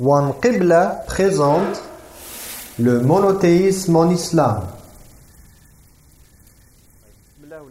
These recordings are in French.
One Qibla présente le monothéisme en islam.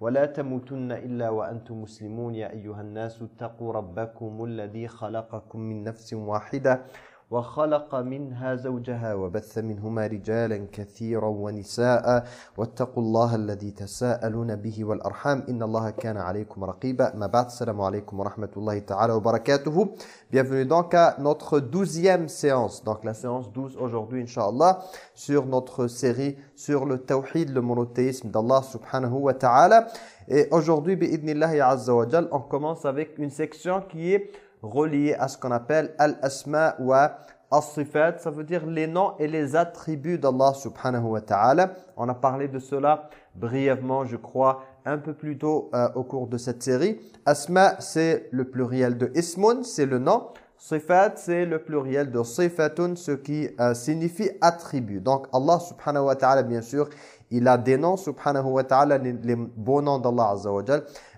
ولا تموتن إلا وأنتم مسلمون يا أيها الناس اتقوا ربكم الذي خلقكم من نفس واحدة وخلق منها زوجها وبث منهما رجالا كثيرا ونساء واتقوا الله الذي تساءلون به والأرحام إن الله كان عليكم رقيبا ما بعد السلام عليكم ورحمة الله تعالى وبركاته Bienvenue donc à notre douzième séance, donc la séance 12 aujourd'hui, Inch'Allah, sur notre série sur le tawhid, le monothéisme d'Allah subhanahu wa ta'ala. Et aujourd'hui, bi'idnillahi azza wa on commence avec une section qui est relié à ce qu'on appelle al-asma wa as-sifat, ça veut dire les noms et les attributs d'Allah subhanahu wa ta'ala. On a parlé de cela brièvement, je crois, un peu plus tôt euh, au cours de cette série. Asma, c'est le pluriel de ismun, c'est le nom. Sifat, c'est le pluriel de sifatun, ce qui euh, signifie attribut. Donc Allah subhanahu wa ta'ala, bien sûr, il a des noms, subhanahu wa ta'ala, les, les beaux noms d'Allah azza wa.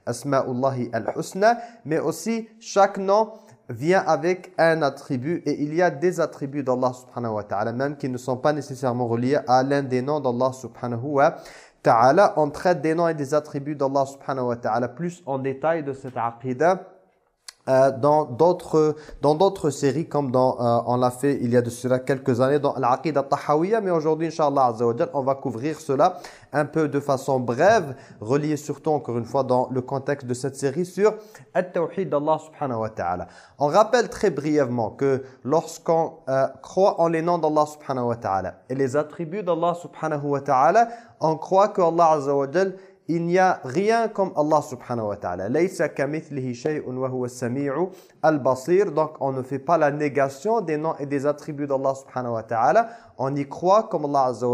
Asma'ullahi al-husna, mais aussi chaque nom vient avec un attribut et il y a des attributs d'Allah subhanahu wa ta'ala même qui ne sont pas nécessairement reliés à l'un des noms d'Allah subhanahu wa ta'ala. On traite des noms et des attributs d'Allah subhanahu wa ta'ala plus en détail de cette aqidah euh, dans d'autres dans d'autres séries comme dans euh, on l'a fait il y a de cela quelques années dans l'Aqidah Tahawiyya mais aujourd'hui inchallah on va couvrir cela un peu de façon brève relié surtout encore une fois dans le contexte de cette série sur at-tawhid d'Allah subhanahu wa ta'ala. On rappelle très brièvement que lorsqu'on euh, croit en les noms d'Allah subhanahu wa ta'ala et les attributs d'Allah subhanahu wa ta'ala, on croit que Allah azza wa il n'y a rien comme Allah subhanahu wa ta'ala. Donc on ne fait pas la négation des noms et des attributs d'Allah subhanahu wa ta'ala. On y croit comme Allah azza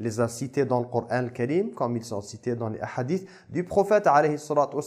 les a cités dans le Coran al-Karim, comme ils sont cités dans les hadiths du prophète alayhi salatu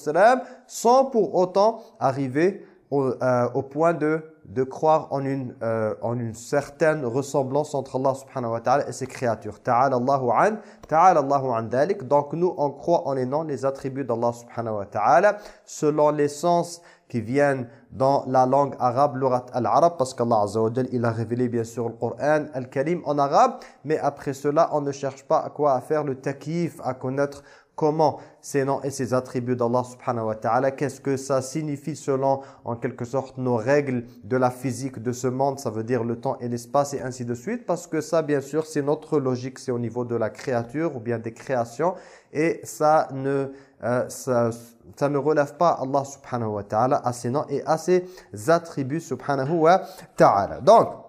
sans pour autant arriver au, euh, au point de de croire en une, euh, en une certaine ressemblance entre Allah subhanahu wa ta'ala et ses créatures. Ta'ala Allahu an, ta'ala Allahu an dalik. Donc nous, on croit en noms, les attributs d'Allah subhanahu wa ta'ala, selon les sens qui viennent dans la langue arabe, l'urat al-arab, parce qu'Allah azza wa il a révélé bien sûr le Coran al-Karim en arabe, mais après cela, on ne cherche pas à quoi? À faire le takif, à connaître comment ces noms et ces attributs d'Allah subhanahu wa ta'ala, qu'est-ce que ça signifie selon en quelque sorte nos règles de la physique de ce monde, ça veut dire le temps et l'espace et ainsi de suite, parce que ça bien sûr c'est notre logique, c'est au niveau de la créature ou bien des créations et ça ne, euh, ça, ça, ne relève pas Allah subhanahu wa ta'ala à ses noms et à ses attributs subhanahu wa ta'ala. Donc,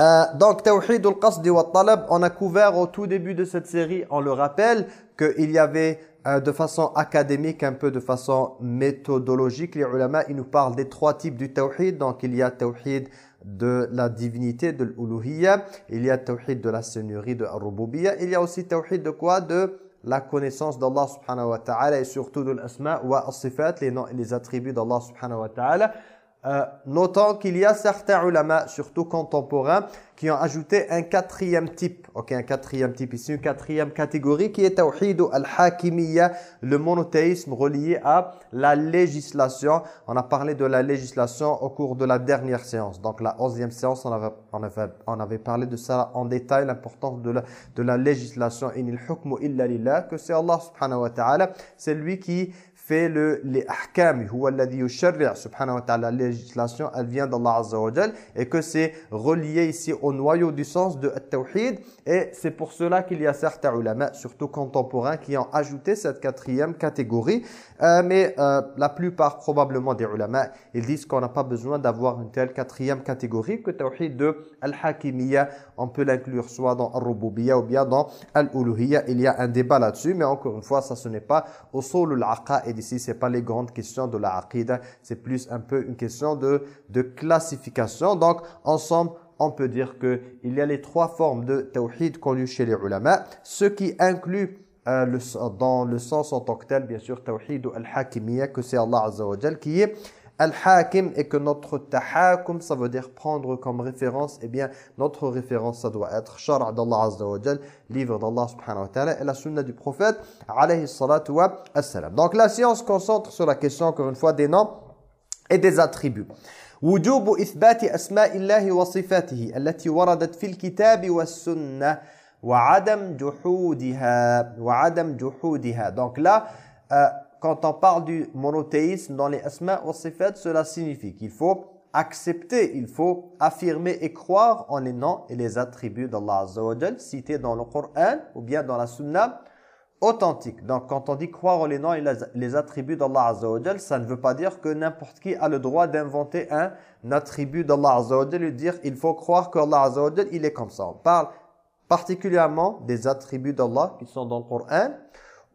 euh, donc, Tawhid al-Qasdi wa talab on a couvert au tout début de cette série, on le rappelle, qu'il y avait euh, de façon académique, un peu de façon méthodologique, les ulama, ils nous parlent des trois types du tawhid. Donc il y a tawhid de la divinité, de l'uluhiyya, il y a tawhid de la seigneurie, de al il y a aussi tawhid de quoi? De la connaissance d'Allah subhanahu wa ta'ala et surtout de l'asma wa as-sifat, les noms et les attributs d'Allah subhanahu wa ta'ala. Euh, notant qu'il y a certains ulama, surtout contemporains, qui ont ajouté un quatrième type. Ok, un quatrième type ici, une quatrième catégorie qui est Tawhid al-Hakimiyya, le monothéisme relié à la législation. On a parlé de la législation au cours de la dernière séance. Donc la onzième séance, on avait, on avait, on avait parlé de ça en détail, l'importance de la, de la législation. Que c'est Allah subhanahu wa ta'ala, c'est lui qui fait le, les ahkam, huwa alladhi yusharri' subhanahu wa ta'ala, la législation, elle vient d'Allah azza wa jal, et que c'est relié ici au noyau du sens de tawhid et c'est pour cela qu'il y a certains ulama, surtout contemporains, qui ont ajouté cette quatrième catégorie, euh, mais euh, la plupart probablement des ulama, ils disent qu'on n'a pas besoin d'avoir une telle quatrième catégorie, que tawhid de al-hakimiyya, on peut l'inclure soit dans al-rububiyya ou bien dans al-uluhiyya, il y a un débat là-dessus, mais encore une fois, ça ce n'est pas au sol al-aqa'id ici, c'est pas les grandes questions de la c'est plus un peu une question de, de classification. Donc, ensemble, on peut dire qu'il y a les trois formes de tawhid connues chez les ulama, ce qui inclut euh, le, dans le sens en tant que tel, bien sûr, tawhid ou al-hakimiyya, que c'est Allah Azza qui est al-hakim et que notre tahakum, ça veut dire prendre comme référence, eh bien, notre référence, ça doit être shara' d'Allah Azza wa livre d'Allah subhanahu wa ta'ala et la sunna du prophète, alayhi salatu wa assalam. Donc la science concentre sur la question, encore une fois, des noms et des attributs. وجوب إثبات أسماء الله وصفاته التي وردت في الكتاب والسنة وعدم جحودها وعدم جحودها donc là euh, quand on parle du monothéisme dans les asma wa sifat cela signifie qu'il faut accepter il faut affirmer et croire en les noms et les attributs d'Allah Azza wa cités dans le Coran ou bien dans la sunna authentique. Donc, quand on dit croire en les noms et les attributs d'Allah Azza wa ça ne veut pas dire que n'importe qui a le droit d'inventer un attribut d'Allah Azza wa et dire il faut croire qu'Allah Azza wa il est comme ça. On parle particulièrement des attributs d'Allah qui sont dans le Coran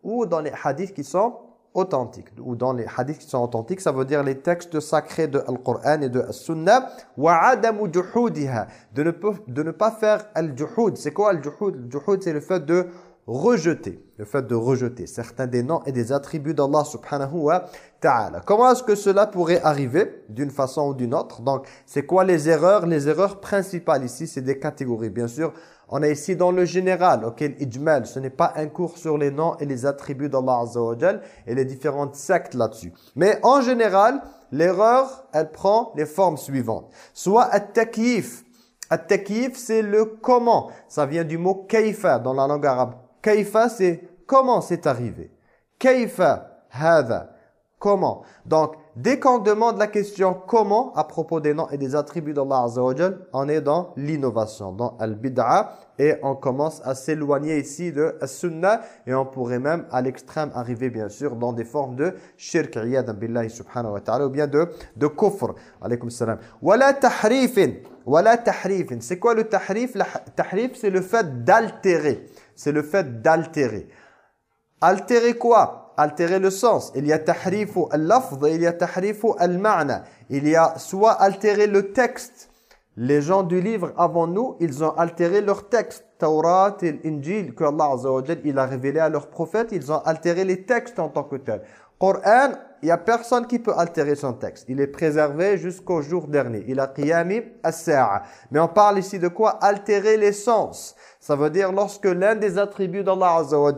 ou dans les hadiths qui sont authentiques. Ou dans les hadiths qui sont authentiques, ça veut dire les textes sacrés de Al-Qur'an et de As-Sunnah. De ne, de ne pas faire al-juhud. C'est quoi al-juhud? Al-juhud, c'est le fait de rejeter, le fait de rejeter certains des noms et des attributs d'Allah subhanahu wa ta'ala. Comment est-ce que cela pourrait arriver d'une façon ou d'une autre? Donc, c'est quoi les erreurs? Les erreurs principales ici, c'est des catégories. Bien sûr, on est ici dans le général, ok, l'ijmal, ce n'est pas un cours sur les noms et les attributs d'Allah azza et les différentes sectes là-dessus. Mais en général, l'erreur, elle prend les formes suivantes. Soit at-takif. At-takif, c'est le comment. Ça vient du mot kaifa dans la langue arabe. Kaifa, c'est comment c'est arrivé. Kaifa, hada, comment? Donc, dès qu'on demande la question comment à propos des noms et des attributs d'Allah Azza on est dans l'innovation, dans al-bid'a et on commence à s'éloigner ici de sunnah et on pourrait même à l'extrême arriver bien sûr dans des formes de shirk billahi subhanahu wa ta'ala ou bien de de kufr. Alaykum salam. Wala tahrifin. Wala tahrifin. C'est quoi le tahrif? Le tahrif c'est le fait d'altérer c'est le fait d'altérer. Altérer quoi? Altérer le sens. Il y a tahrifu al-lafz il y a tahrifu al-ma'na. Il y a soit altérer le texte. Les gens du livre avant nous, ils ont altéré leur texte. Taurat et l'Injil que Allah il a révélé à leurs prophètes, ils ont altéré les textes en tant que tels. Coran, il n'y a personne qui peut altérer son texte. Il est préservé jusqu'au jour dernier. Il a qiyami as-sa'a. Mais on parle ici de quoi? Altérer les sens. Ça veut dire lorsque l'un des attributs d'Allah Azza wa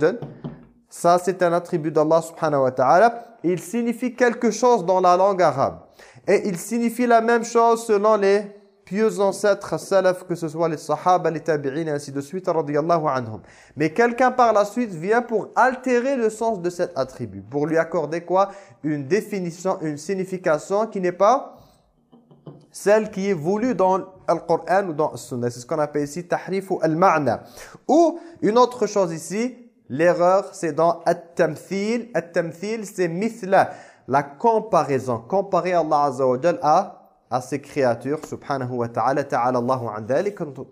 ça c'est un attribut d'Allah subhanahu wa ta'ala, il signifie quelque chose dans la langue arabe. Et il signifie la même chose selon les pieux ancêtres salaf, que ce soit les sahaba, les tabi'in et ainsi de suite, radiyallahu anhum. Mais quelqu'un par la suite vient pour altérer le sens de cet attribut, pour lui accorder quoi? Une définition, une signification qui n'est pas celle qui est voulue dans le Coran ou dans le Sunna. C'est ce qu'on appelle ici tahrif ou al-ma'na. Ou une autre chose ici, l'erreur c'est dans at-tamthil. At-tamthil c'est mithla, la comparaison. Comparer Allah Azza wa à à ses créatures, subhanahu wa ta'ala, ta'ala Allahu an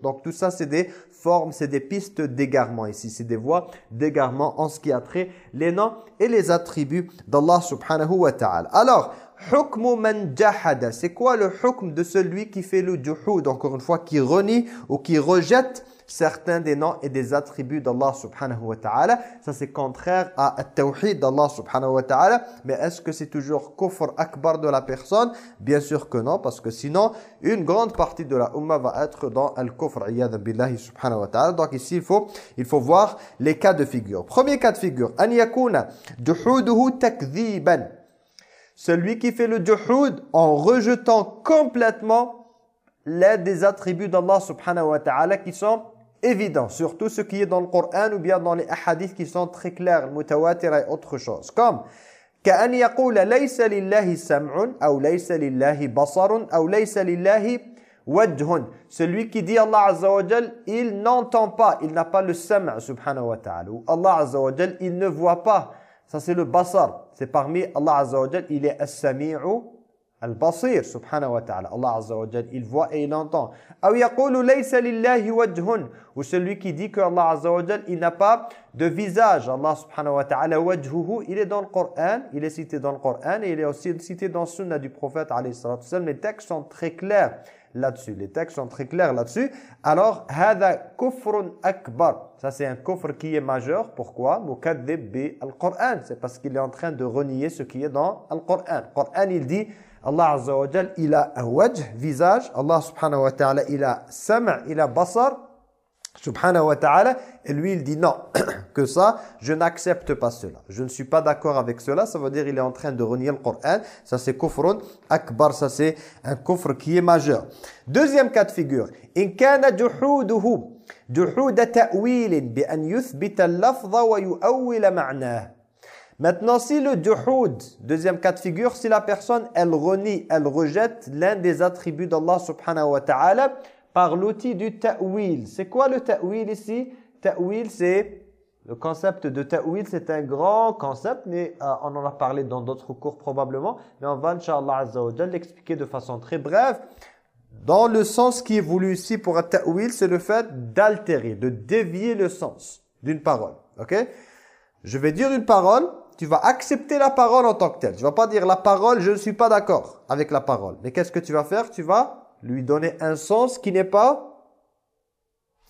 Donc tout ça, c'est des formes, c'est des pistes d'égarement ici. C'est des voies d'égarement en ce qui a trait les noms et les attributs d'Allah subhanahu wa ta'ala. Alors, Hukmu man jahada. C'est quoi le hukm de celui qui fait le juhud, encore une fois, qui renie ou qui rejette certains des noms et des attributs d'Allah subhanahu wa ta'ala. Ça c'est contraire à tawhid d'Allah subhanahu wa ta'ala. Mais est-ce que c'est toujours kufr akbar de la personne? Bien sûr que non, parce que sinon, une grande partie de la umma va être dans al-kufr, billahi subhanahu wa ta'ala. Donc ici, il faut, il faut voir les cas de figure. Premier cas de figure, an yakuna juhuduhu takdhiban celui qui fait le juhud en rejetant complètement l'aide des attributs d'Allah subhanahu wa ta'ala qui sont évidents, surtout ce qui est dans le Coran ou bien dans les hadiths qui sont très clairs, mutawatir et autre chose. Comme كأن يقول ليس لله سمع أو ليس لله بصر أو ليس لله وجه celui qui dit Allah Azza wa Jal il n'entend pas il n'a pas le sam' subhanahu wa ta'ala ou Allah Azza wa Jal il ne voit pas ça c'est le basar c'est parmi Allah Azza wa Jal, il est as-sami'u Al-Basir, subhanahu wa ta'ala. Allah Azza wa Jal, il voit et il entend. Ou celui qui dit que Allah Azza wa Jal, il n'a pas de visage. Allah subhanahu wa ta'ala, wajhuhu, il est dans le Coran, il est cité dans le Coran et il est aussi cité dans le Sunnah du prophète alayhi salatu. Les textes sont très clairs là-dessus. Les textes sont très clairs là-dessus. Alors, hada kufrun akbar. Ça, c'est un kufr qui est majeur. Pourquoi? Mukaddib bi al-Qur'an. C'est parce qu'il est en train de renier ce qui est dans le Qur'an. Le Qur'an, il dit, Allah Azza wa Jal, il a un wajh, visage. Allah subhanahu wa ta'ala, il a sam', il a basar subhanahu wa ta'ala, et lui il dit non, que ça, je n'accepte pas cela. Je ne suis pas d'accord avec cela, ça veut dire il est en train de renier le Coran, ça c'est kufrun akbar, ça c'est un kufr qui est majeur. Deuxième cas de figure, in kana juhuduhu juhud ta'wil bi an yuthbita al-lafza wa yu'awwila ma'nah. Maintenant, si le juhud, deuxième cas de figure, si la personne, elle renie, elle rejette l'un des attributs d'Allah subhanahu wa ta'ala, par l'outil du ta'wil. C'est quoi le ta'wil ici? Ta'wil, c'est... Le concept de ta'wil, c'est un grand concept, mais euh, on en a parlé dans d'autres cours probablement. Mais on va, Inch'Allah l'expliquer de façon très brève. Dans le sens qui est voulu ici pour un ta'wil, c'est le fait d'altérer, de dévier le sens d'une parole. Ok? Je vais dire une parole, tu vas accepter la parole en tant que telle. Tu vas pas dire la parole, je ne suis pas d'accord avec la parole. Mais qu'est-ce que tu vas faire? Tu vas lui donner un sens qui n'est pas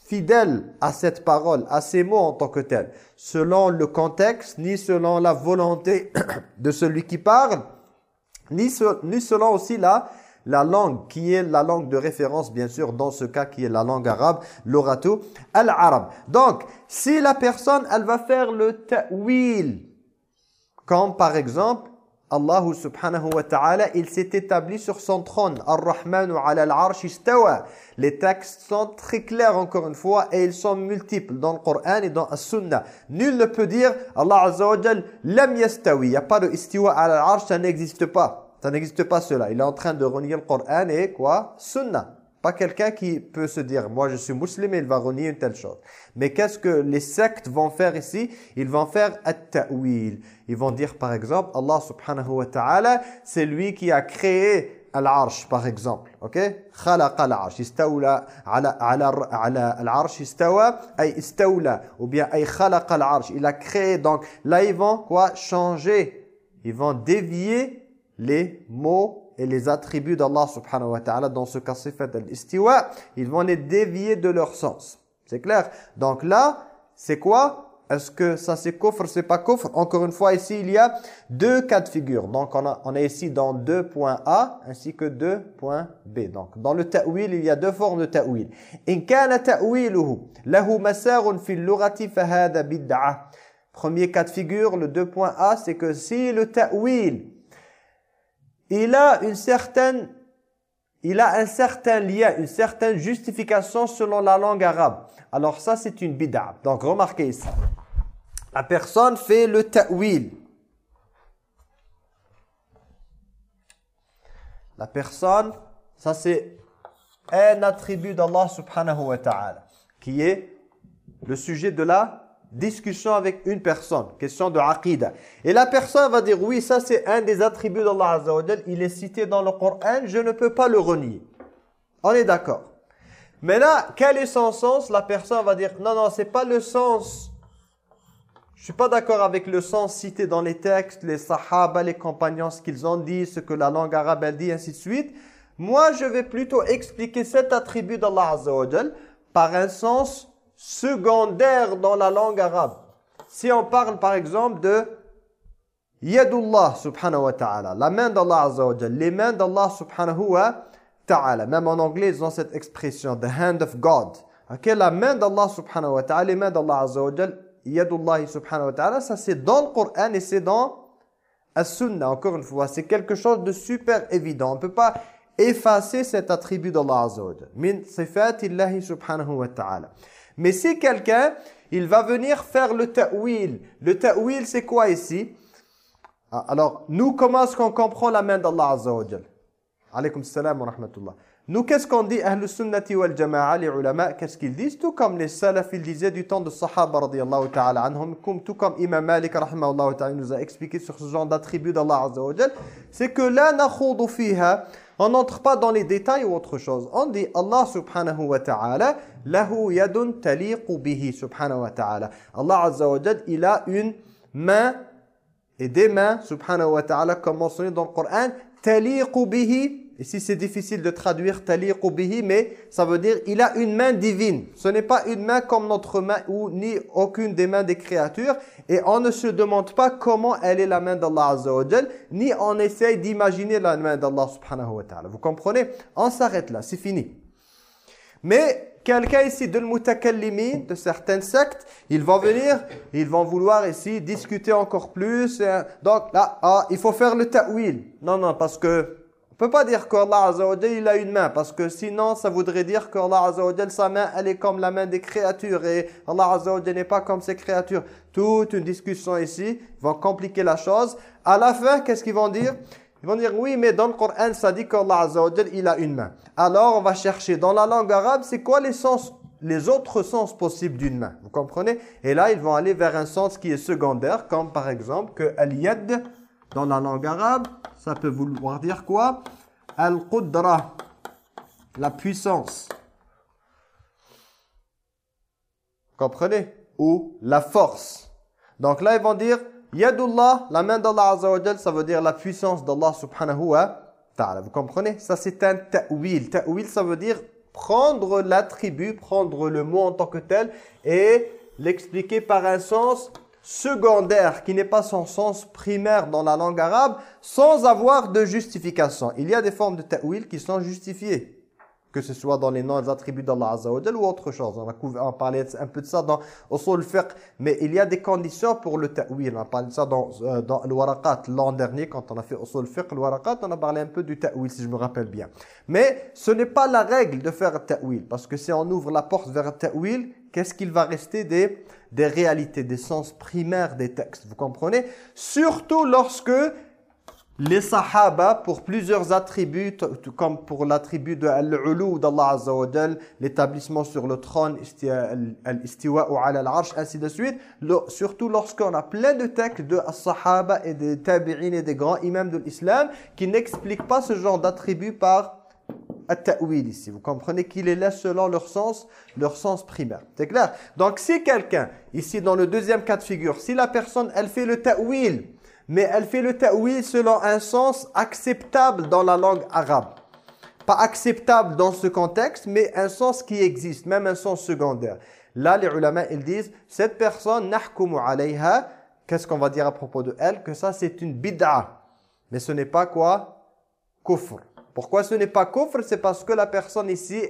fidèle à cette parole, à ces mots en tant que tel, selon le contexte, ni selon la volonté de celui qui parle, ni, selon aussi la, la langue, qui est la langue de référence, bien sûr, dans ce cas, qui est la langue arabe, l'orato, al-arabe. Donc, si la personne, elle va faire le ta'wil, comme par exemple, Allah subhanahu wa ta'ala, il s'est établi sur son trône. Ar-Rahmanu ala al-arsh istawa. Les textes sont très clairs encore une fois et ils sont multiples dans le Coran et dans la Sunna. Nul ne peut dire Allah azza wa jal lam yastawi. Il n'y a pas de istiwa ala al-arsh, ça n'existe pas. Ça n'existe pas cela. Il est en train de renier le Coran et quoi? Sunna. Pas quelqu'un qui peut se dire, moi je suis musulman, il va renier une telle chose. Mais qu'est-ce que les sectes vont faire ici Ils vont faire at-ta'wil. Ils vont dire par exemple, Allah subhanahu wa ta'ala, c'est lui qui a créé l'arche par exemple. OK خلق العرش استولى على على على العرش استوى اي استولى ou bien اي خلق العرش il a créé donc là ils vont quoi changer ils vont dévier les mots et les attributs d'Allah subhanahu wa ta'ala, dans ce cas sifat al-istiwa, ils vont les dévier de leur sens. C'est clair? Donc là, c'est quoi? Est-ce que ça c'est coffre, c'est pas coffre Encore une fois, ici, il y a deux cas de figure. Donc, on, a, on est ici dans deux points A ainsi que deux points B. Donc, dans le ta'wil, il y a deux formes de ta'wil. In kana ta'wiluhu lahu masarun fil lughati fahada bid'ah. Premier cas de figure, le deux points A, c'est que si le ta'wil il a a un certain lien, une certaine justification selon la langue arabe. Alors ça, c'est une bid'a. Donc remarquez ici. La personne fait le ta'wil. La personne, ça c'est un attribut d'Allah subhanahu wa ta'ala, qui est le sujet de la discussion avec une personne, question de aqidah. Et la personne va dire, oui, ça c'est un des attributs d'Allah Azza wa il est cité dans le Coran, je ne peux pas le renier. On est d'accord. Mais là, quel est son sens? La personne va dire, non, non, c'est pas le sens. Je suis pas d'accord avec le sens cité dans les textes, les sahaba, les compagnons, ce qu'ils ont dit, ce que la langue arabe a dit, ainsi de suite. Moi, je vais plutôt expliquer cet attribut d'Allah Azza wa par un sens secondaire dans la langue arabe. Si on parle par exemple de Yadullah subhanahu wa ta'ala, la main d'Allah azza wa les mains d'Allah subhanahu wa ta'ala. Même en anglais, ils ont cette expression, the hand of God. Ok, la main d'Allah subhanahu wa ta'ala, les mains d'Allah azza wa Yadullah subhanahu wa ta'ala, ça c'est dans le Coran et c'est dans la Sunnah, encore une fois. C'est quelque chose de super évident. On ne peut pas effacer cet attribut d'Allah azza wa Min sifatillahi subhanahu wa ta'ala. Mais si quelqu'un, il va venir faire le ta'wil. Le ta'wil, c'est quoi ici? Ah, Alors, nous, comment est-ce qu'on comprend la main d'Allah Azza Alaykum salam wa rahmatullah. Nous, qu'est-ce qu'on dit Ahlus sunnati wal jama'a, les ulama, qu'est-ce qu'ils disent? Tout comme les salaf, ils disaient du temps de sahaba radiyallahu ta'ala anhum, tout comme Imam Malik ta'ala nous a expliqué sur ce genre d'attributs d'Allah azza wa c'est que la fiha, on n'entre pas dans les détails ou autre chose. On dit Allah subhanahu wa ta'ala, lahu yadun taliqu bihi subhanahu wa ta'ala. Allah azza wa il a une main et des mains, subhanahu wa ta'ala, comme mentionné dans le Coran, taliqu Ici, c'est difficile de traduire taliqu bihi, mais ça veut dire il a une main divine. Ce n'est pas une main comme notre main ou ni aucune des mains des créatures. Et on ne se demande pas comment elle est la main d'Allah Azza ni on essaye d'imaginer la main d'Allah subhanahu wa ta'ala. Vous comprenez? On s'arrête là, c'est fini. Mais quelqu'un ici de l'mutakallimin, de certaines sectes, ils vont venir, ils vont vouloir ici discuter encore plus. Donc là, ah, il faut faire le ta'wil. Non, non, parce que peut pas dire qu'Allah Azza wa il a une main parce que sinon ça voudrait dire qu'Allah Azza wa sa main elle est comme la main des créatures et Allah Azza wa n'est pas comme ces créatures. Toute une discussion ici va compliquer la chose. À la fin, qu'est-ce qu'ils vont dire? Ils vont dire oui, mais dans le Coran ça dit qu'Allah Azza wa il a une main. Alors on va chercher dans la langue arabe, c'est quoi les sens les autres sens possibles d'une main? Vous comprenez? Et là, ils vont aller vers un sens qui est secondaire, comme par exemple que al-yad dans la langue arabe, ça peut vouloir dire quoi? Al-Qudra, la puissance. Comprenez? Ou la force. Donc là, ils vont dire Yadullah, la main d'Allah Azza ça veut dire la puissance d'Allah subhanahu wa ta'ala. Vous comprenez? Ça, c'est un ta'wil. Ta'wil, ça veut dire prendre l'attribut, prendre le mot en tant que tel et l'expliquer par un sens secondaire qui n'est pas son sens primaire dans la langue arabe sans avoir de justification. Il y a des formes de ta'wil qui sont justifiées que ce soit dans les noms et les attributs d'Allah Azza ou autre chose. On a, parlé un peu de ça dans Usul Fiqh, mais il y a des conditions pour le ta'wil. On a parlé de ça dans, euh, dans l'an dernier, quand on a fait Usul Fiqh, le Waraqat, on a parlé un peu du ta'wil, si je me rappelle bien. Mais ce n'est pas la règle de faire ta'wil, parce que si on ouvre la porte vers ta'wil, qu'est-ce qu'il va rester des, des réalités, des sens primaires des textes, vous comprenez? Surtout lorsque les sahaba, pour plusieurs attributs, comme pour l'attribut de l'ulu d'Allah Azza l'établissement sur le trône, ou ala al-arsh, ainsi de suite, surtout lorsqu'on a plein de textes de sahaba et des tabi'in et des grands imams de l'islam qui n'expliquent pas ce genre d'attributs par at-ta'wil ici. Vous comprenez qu'il est là selon leur sens, leur sens primaire. C'est clair? Donc si quelqu'un, ici dans le deuxième cas de figure, si la personne, elle fait le ta'wil, mais elle fait le ta'wil selon un sens acceptable dans la langue arabe. Pas acceptable dans ce contexte, mais un sens qui existe, même un sens secondaire. Là, les ulama, ils disent, cette personne, nahkumu alayha, qu'est-ce qu'on va dire à propos de elle? Que ça, c'est une bid'a. Mais ce n'est pas quoi? Kufr. Pourquoi ce n'est pas kufr? C'est parce que la personne ici,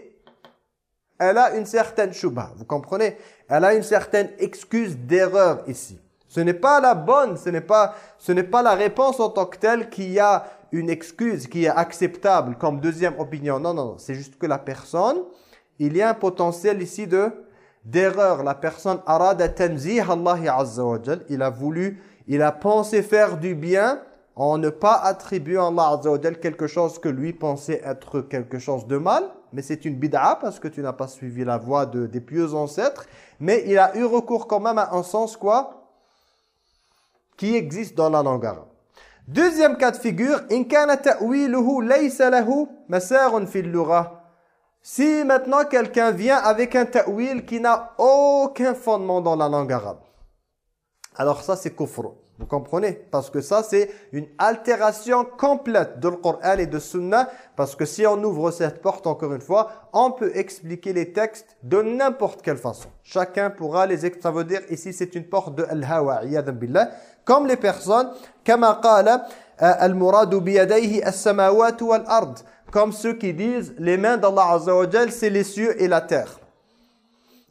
elle a une certaine shubha. Vous comprenez? Elle a une certaine excuse d'erreur ici. Ce n'est pas la bonne, ce n'est pas, ce pas la réponse en tant que telle qui a une excuse qui est acceptable comme deuxième opinion. Non, non, non. C'est juste que la personne, il y a un potentiel ici de d'erreur. La personne arada tanzih Allah Azza wa Il a voulu, il a pensé faire du bien en ne pas attribuer à Allah quelque chose que lui pensait être quelque chose de mal. Mais c'est une bid'a parce que tu n'as pas suivi la voie de, des pieux ancêtres. Mais il a eu recours quand même à un sens quoi qui existe dans la langue arabe. Deuxième cas de figure, in kana ta'wiluhu laysa lahu masarun fil Si maintenant quelqu'un vient avec un ta'wil qui n'a aucun fondement dans la langue arabe. Alors ça c'est kufr. Vous comprenez? Parce que ça, c'est une altération complète de le Coran et de Sunnah. Parce que si on ouvre cette porte, encore une fois, on peut expliquer les textes de n'importe quelle façon. Chacun pourra les expliquer. Ici, c'est une porte de Al-Hawa, billah. Comme les personnes, euh, Comme ceux qui disent, les mains d'Allah Azza c'est les cieux et la terre.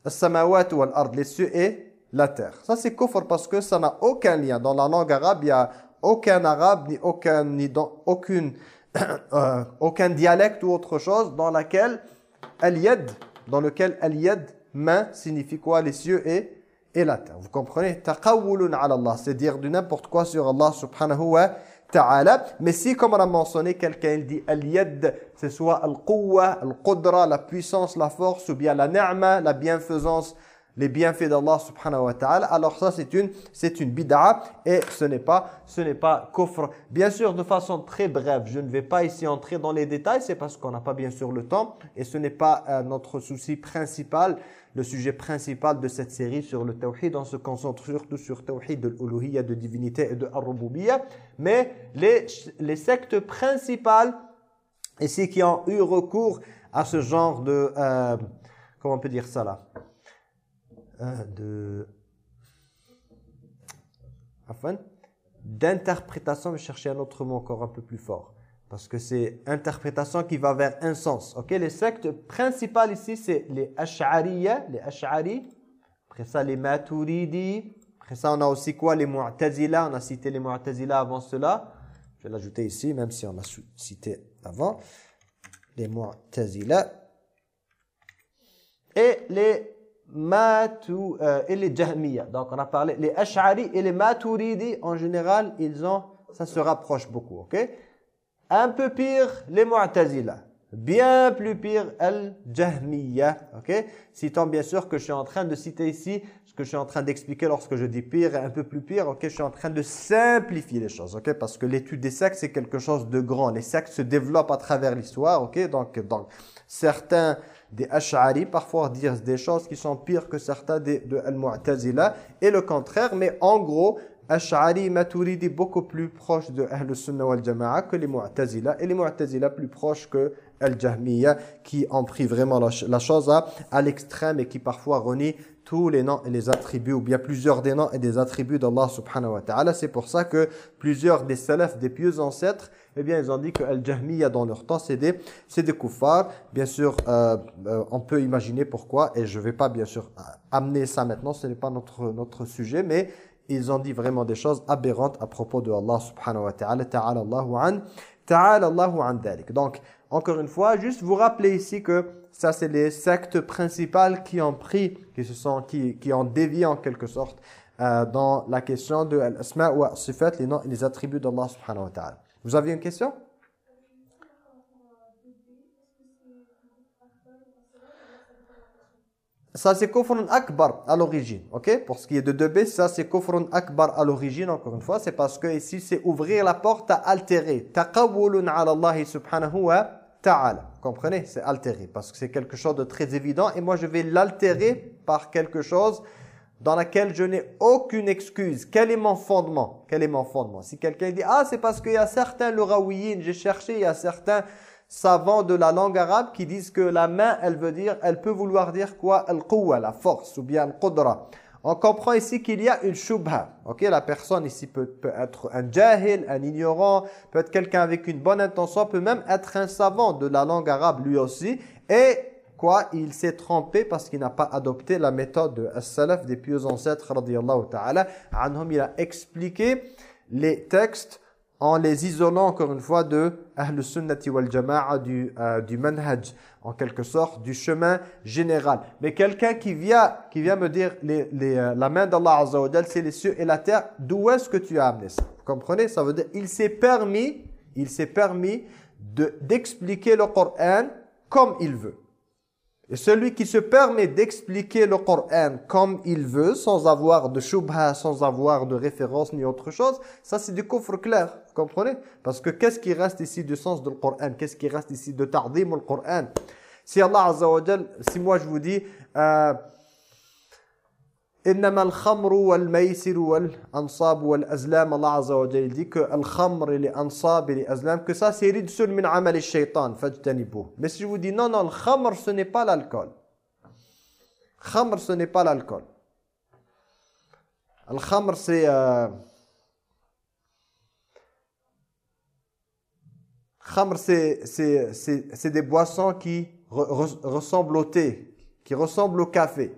Les cieux et la terre. Ça c'est kufr parce que ça n'a aucun lien. Dans la langue arabe, il n'y a aucun arabe, ni aucun, ni dans, aucune, euh, aucun dialecte ou autre chose dans laquelle al-yad, dans lequel al-yad, main, signifie quoi Les cieux et, et la terre. Vous comprenez? Taqawulun ala Allah, c'est dire du n'importe quoi sur Allah subhanahu wa ta'ala. Mais si, comme on a mentionné, quelqu'un dit al-yad, c'est soit al-quwwa, al-qudra, la puissance, la force, ou bien la ni'ma, la bienfaisance, les bienfaits d'Allah subhanahu wa ta'ala, alors ça c'est une c'est une bid'a et ce n'est pas ce n'est pas kufr. Bien sûr de façon très brève, je ne vais pas ici entrer dans les détails, c'est parce qu'on n'a pas bien sûr le temps et ce n'est pas euh, notre souci principal, le sujet principal de cette série sur le tawhid, on se concentre surtout sur tawhid de l'uluhiyya, de divinité et de ar mais les les sectes principales ici qui ont eu recours à ce genre de euh, comment on peut dire ça là? De enfin, d'interprétation, je vais chercher un autre mot encore un peu plus fort. Parce que c'est interprétation qui va vers un sens. Ok, Les sectes principales ici, c'est les Ash'ariyya, les Ash'ari. Après ça, les Maturidi. Après ça, on a aussi quoi? Les Mu'tazila. On a cité les Mu'tazila avant cela. Je vais l'ajouter ici, même si on l'a cité avant. Les Mu'tazila. Et les Matu, euh, et les Jahmiya. Donc on a parlé, les Ash'ari et les Maturidi, en général, ils ont, ça se rapproche beaucoup, ok? Un peu pire, les Mu'tazila. Bien plus pire, Al-Jahmiya, ok? Citant bien sûr que je suis en train de citer ici, ce que je suis en train d'expliquer lorsque je dis pire et un peu plus pire, ok? Je suis en train de simplifier les choses, ok? Parce que l'étude des sectes, c'est quelque chose de grand. Les sectes se développent à travers l'histoire, ok? Donc, donc certains des Ash'ari, parfois disent des choses qui sont pires que certains de, de Al-Mu'tazila, et le contraire, mais en gros, Ash'ari, Maturidi, beaucoup plus proches de Ahl Sunnah wal Jama'a que les Mu'tazila, et les Mu'tazila plus proches que Al-Jahmiya, qui ont pris vraiment la, chose à, à l'extrême et qui parfois renient tous les noms et les attributs, ou bien plusieurs des noms et des attributs d'Allah subhanahu wa ta'ala. C'est pour ça que plusieurs des salafs, des pieux ancêtres, eh bien, ils ont dit que Al-Jahmiya, dans leur temps, c'est des, des kuffars. Bien sûr, euh, euh, on peut imaginer pourquoi, et je ne vais pas, bien sûr, amener ça maintenant, ce n'est pas notre, notre sujet, mais ils ont dit vraiment des choses aberrantes à propos de Allah subhanahu wa ta'ala. Ta'ala Allahu an, ta'ala Allahu an. Donc, encore une fois, juste vous rappeler ici que ça, c'est les sectes principales qui ont pris, qui, se sont, qui, qui ont dévié en quelque sorte euh, dans la question de l'asma ou sifat, les attributs d'Allah subhanahu wa ta'ala. Vous aviez une question? Ça, c'est kufrun akbar à l'origine. ok? Pour ce qui est de 2B, ça, c'est kufrun akbar à l'origine, encore une fois. C'est parce que ici, c'est ouvrir la porte à altérer. Taqawulun ala Allah subhanahu wa ta'ala. Comprenez? C'est altéré. Parce que c'est quelque chose de très évident. Et moi, je vais l'altérer par quelque chose dans laquelle je n'ai aucune excuse. Quel est mon fondement? Quel est mon fondement? Si quelqu'un dit « Ah, c'est parce qu'il y a certains lurawiyin, j'ai cherché, il y a certains savants de la langue arabe qui disent que la main, elle veut dire, elle peut vouloir dire quoi? Al-quwwa, la force, ou bien al-qudra. On comprend ici qu'il y a une shubha. Ok, la personne ici peut, être un jahil, un ignorant, peut être quelqu'un avec une bonne intention, peut même être un savant de la langue arabe lui aussi. Et quoi? Il s'est trompé parce qu'il n'a pas adopté la méthode de salaf des pieux ancêtres, radiyallahu ta'ala. Anhum, il a expliqué les textes en les isolant encore une fois de Ahl Sunnati wal Jama'a du, euh, du manhaj, en quelque sorte, du chemin général. Mais quelqu'un qui vient, qui vient me dire les, les, euh, la main d'Allah Azza c'est les cieux et la terre, d'où est-ce que tu as amené ça? Vous comprenez? Ça veut dire, il s'est permis, il s'est permis d'expliquer le Coran comme il veut. Et celui qui se permet d'expliquer le Coran comme il veut, sans avoir de shubha, sans avoir de référence ni autre chose, ça c'est du coffre clair, vous comprenez Parce que qu'est-ce qui reste ici du sens du Coran Qu'est-ce qui reste ici de tardim le Coran Si Allah Azza wa si moi je vous dis... Euh, إنما الخمر والميسر والأنصاب والأزلام الله عز وجل dit que الخمر الأنصاب الأزلام que ça c'est ridsul min amal الشيطان فاجتنبوه mais si je vous dis non non le khamr ce n'est pas l'alcool khamr ce n'est pas l'alcool le khamr c'est euh, khamr c'est des boissons qui re, ressemblent au thé qui ressemblent au café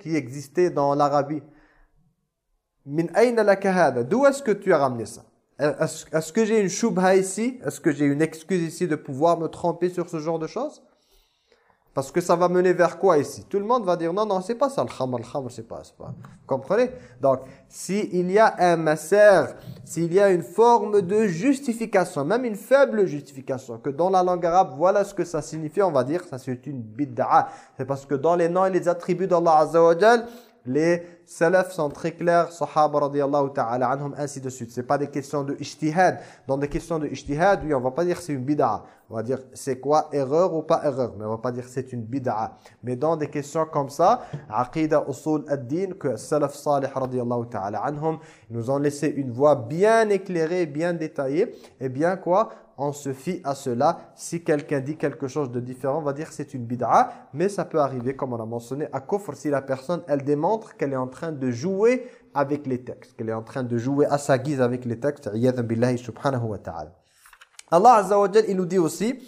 qui existait dans l'Arabie. Min D'où est-ce que tu as ramené ça? Est-ce que j'ai une shubha ici? Est-ce que j'ai une excuse ici de pouvoir me tromper sur ce genre de choses? Parce que ça va mener vers quoi ici? Tout le monde va dire non, non, c'est pas ça le khamr, le khamr, c'est pas, pas. Vous comprenez? Donc, s'il y a un masser, s'il y a une forme de justification, même une faible justification, que dans la langue arabe, voilà ce que ça signifie, on va dire, ça c'est une bid'a. C'est parce que dans les noms et les attributs d'Allah Azza wa les salafs sont très clairs, sahaba ta'ala anhum, ainsi de suite. Ce pas des questions de ijtihad. Dans des questions de ijtihad, oui, on va pas dire c'est une bid'a. On va dire c'est quoi erreur ou pas erreur. Mais on va pas dire c'est une bid'a. Mais dans des questions comme ça, aqida usul ad-din, que salaf salih anhum, nous ont laissé une voie bien éclairée, bien détaillée. Et bien quoi? on se fie à cela. Si quelqu'un dit quelque chose de différent, on va dire que c'est une bid'a, mais ça peut arriver, comme on a mentionné, à kufr, si la personne, elle démontre qu'elle est en train de jouer avec les textes, qu'elle est en train de jouer à sa guise avec les textes, billahi subhanahu wa ta'ala. Allah Azza wa il nous dit aussi,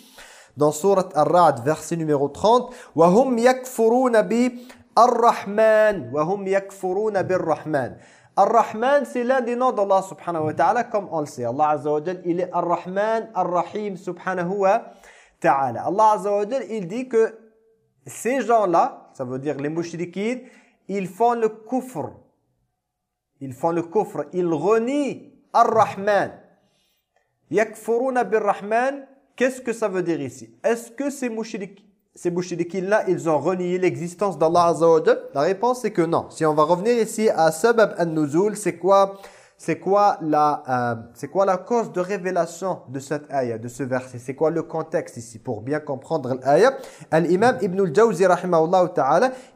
dans Surat Ar-Ra'd, verset numéro 30, وَهُمْ يَكْفُرُونَ بِالرَّحْمَنِ وَهُمْ يَكْفُرُونَ بِالرَّحْمَنِ Ar-Rahman, c'est l'un des noms d'Allah subhanahu wa ta'ala, comme on le sait. Allah azza wa il est Ar-Rahman, Ar-Rahim subhanahu wa ta'ala. Allah azza wa il dit que ces gens-là, ça veut dire les mouchriquines, ils font le kufr. Ils font le kufr. Ils renient Ar-Rahman. Yakfuruna bir-Rahman, qu'est-ce que ça veut dire ici Est-ce que ces mouchriquines ces mouchriquins-là, ils ont renié l'existence d'Allah Azza La réponse c'est que non. Si on va revenir ici à Sabab al-Nuzul, c'est quoi c'est quoi la euh, quoi la cause de révélation de cette ayah, de ce verset? C'est quoi le contexte ici? Pour bien comprendre l'ayah Al-Imam Ibn al-Jawzi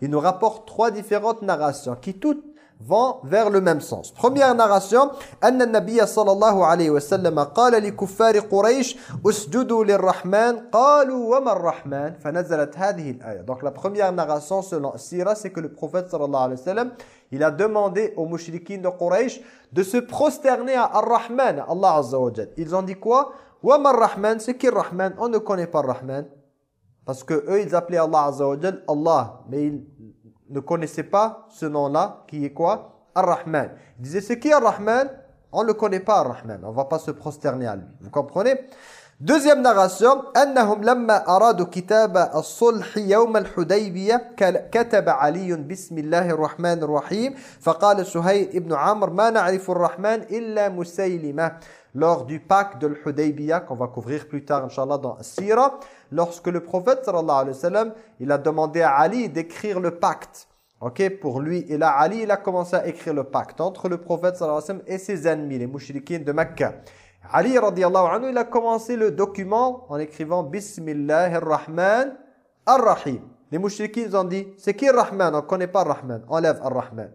il nous rapporte trois différentes narrations qui toutes vont vers le même sens. Première narration, أن النبي صلى الله عليه وسلم قال لكفار قريش اسجدوا للرحمن قالوا وما الرحمن فنزلت هذه الآية. Donc la première narration selon Sira, c'est que le prophète صلى الله عليه وسلم, il a demandé aux mouchriquins de Quraysh de se prosterner à Ar-Rahman, Allah Azza wa Jal. Ils ont dit quoi وما الرحمن, c'est qui Rahman On ne connaît pas Rahman. Parce que eux, ils appelaient Allah Azza wa Jal Allah, mais ils ne connaissait pas ce nom-là, qui est quoi Ar-Rahman. Il disait, c'est qui Ar-Rahman On ne le connaît pas, Ar-Rahman. On ne va pas se prosterner à lui. Vous comprenez Deuxième narration, أنهم لما أرادوا كتاب الصلح يوم الحديبية كتب علي بسم الله الرحمن الرحيم فقال سهيل ابن عمرو ما نعرف الرحمن إلا مسيلمة lors du pacte de l'Hudaybiyah qu'on va couvrir plus tard inchallah dans Sira lorsque le prophète sallallahu alayhi wa sallam il a demandé à Ali d'écrire le pacte. Ok pour lui et là Ali il a commencé à écrire le pacte entre le prophète sallallahu alayhi wa sallam et ses ennemis les mouchriquins de Mecca. Ali radiallahu anhu il a commencé le document en écrivant Bismillahir Rahman Ar-Rahim. Les mouchriquins ont dit c'est qui Rahman on connaît pas Rahman enlève Ar-Rahman.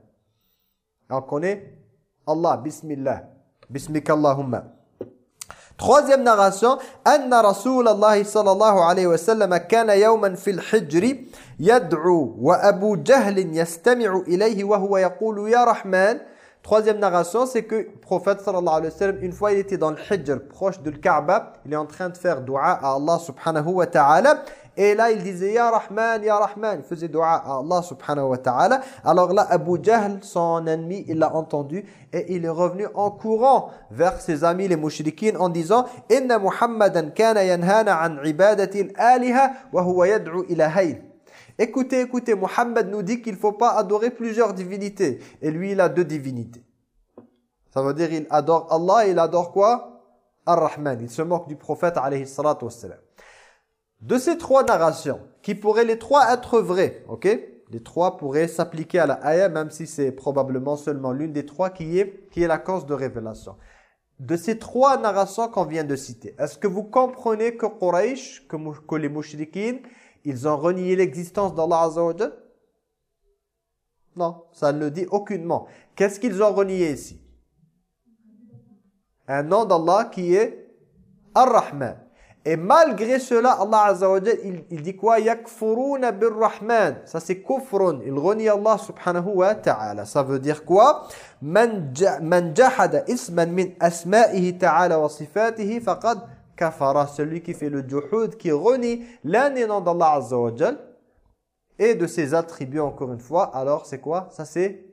On connaît Allah Bismillah. Bismikallahumma. Troisième narration, Anna Rasulullah sallallahu alayhi wa sallam kana yawman fil hijri yad'u wa Abu Jahl yastami'u ilayhi wa huwa yaqulu ya Rahman. Troisième narration, c'est que le prophète sallallahu alayhi wa sallam, une fois il était dans le Hijr, proche de Kaaba, il est en train de faire dua à Allah subhanahu wa ta'ala. Et là, il disait Ya Rahman, Ya Rahman. Il faisait dua à Allah subhanahu wa ta'ala. Alors là, Abu Jahl, son ennemi, il l'a entendu et il est revenu en courant vers ses amis les mouchriquins en disant Inna Muhammadan kana yanhana an ibadati al-aliha wa huwa yad'u ila. Écoutez, écoutez, Muhammad nous dit qu'il ne faut pas adorer plusieurs divinités. Et lui, il a deux divinités. Ça veut dire il adore Allah il adore quoi? Ar-Rahman. Il se moque du prophète alayhi salatu wassalam. De ces trois narrations, qui pourraient les trois être vraies, ok? Les trois pourraient s'appliquer à la ayah, même si c'est probablement seulement l'une des trois qui est, qui est la cause de révélation. De ces trois narrations qu'on vient de citer, est-ce que vous comprenez que Quraysh, que, les mouchriquines, ils ont renié l'existence d'Allah Azza wa Non, ça ne le dit aucunement. Qu'est-ce qu'ils ont renié ici? Un nom d'Allah qui est Ar-Rahman. Et malgré cela, Allah Azza wa il, il dit quoi Yakfuruna bir-Rahman. Ça c'est kufrun. Il renie Allah subhanahu wa ta'ala. Ça veut dire quoi Man jahada isman min asma'ihi ta'ala wa sifatihi faqad kafara. Celui qui fait le juhud, qui renie l'un des noms d'Allah Azza wa et de ses attributs encore une fois. Alors c'est quoi Ça c'est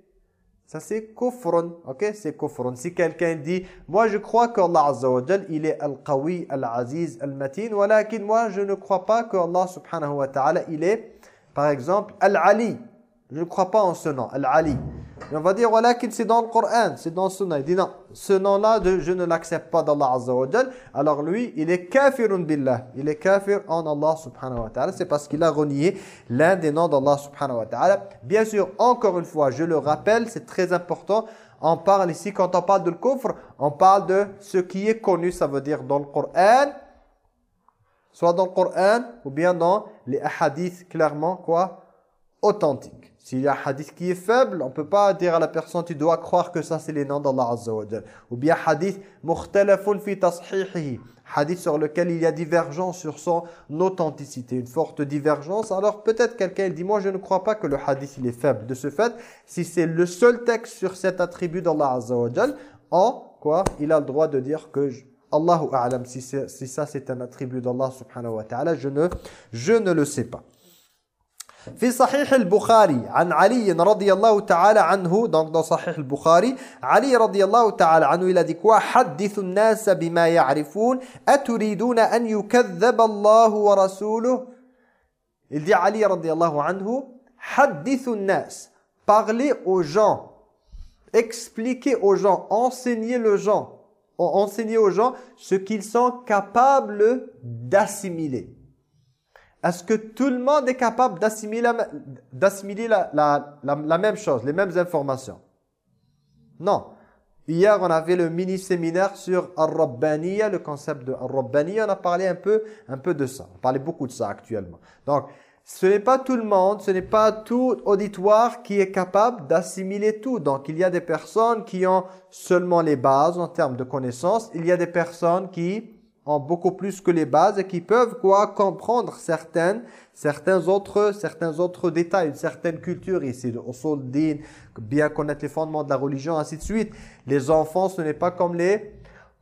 Ça c'est kufrun, ok C'est kufrun. Si quelqu'un dit, moi je crois qu'Allah Azza wa Jal, il est Al-Qawi, Al-Aziz, Al-Matin, walakin moi je ne crois pas qu'Allah subhanahu wa ta'ala, il est, par exemple, Al-Ali. Je ne crois pas en ce nom, Al-Ali. on va dire, voilà c'est dans le Coran, c'est dans ce nom. Il dit non, ce nom-là, je ne l'accepte pas d'Allah Azza wa Alors lui, il est kafirun billah. Il est kafir en Allah subhanahu wa ta'ala. C'est parce qu'il a renié l'un des noms d'Allah subhanahu wa ta'ala. Bien sûr, encore une fois, je le rappelle, c'est très important. On parle ici, quand on parle de le on parle de ce qui est connu, ça veut dire dans le Coran, soit dans le Coran ou bien dans les hadiths clairement, quoi, authentiques. S'il y a un hadith qui est faible, on ne peut pas dire à la personne tu dois croire que ça c'est les noms d'Allah Azza wa Ou bien hadith mukhtalafun fi tashihihi. Hadith sur lequel il y a divergence sur son authenticité, une forte divergence. Alors peut-être quelqu'un dit moi je ne crois pas que le hadith il est faible. De ce fait, si c'est le seul texte sur cet attribut d'Allah Azza wa en quoi il a le droit de dire que Allahu a'lam si, si ça c'est un attribut d'Allah subhanahu wa ta'ala, je ne, je ne le sais pas. في صحيح البخاري عن علي رضي الله تعالى عنه donc dans صحيح البخاري علي رضي الله تعالى عنه dit quoi حدثوا الناس بما يعرفون أتريدون أن يكذب الله ورسوله؟ dit علي رضي الله عنه حدثوا الناس parlez aux gens expliquez aux gens enseignez les gens enseignez aux gens ce qu'ils sont capables d'assimiler. Est-ce que tout le monde est capable d'assimiler la, même chose, les mêmes informations Non. Hier, on avait le mini-séminaire sur Ar-Rabbaniya, le concept de Ar-Rabbaniya. On a parlé un peu, un peu de ça. On parlait beaucoup de ça actuellement. Donc, ce n'est pas tout le monde, ce n'est pas tout auditoire qui est capable d'assimiler tout. Donc, il y a des personnes qui ont seulement les bases en termes de connaissances. Il y a des personnes qui ont beaucoup plus que les bases et qui peuvent quoi comprendre certaines, certains autres, certains autres détails, une certaine culture ici, au sol din, bien connaître les fondements de la religion, ainsi de suite. Les enfants, ce n'est pas comme les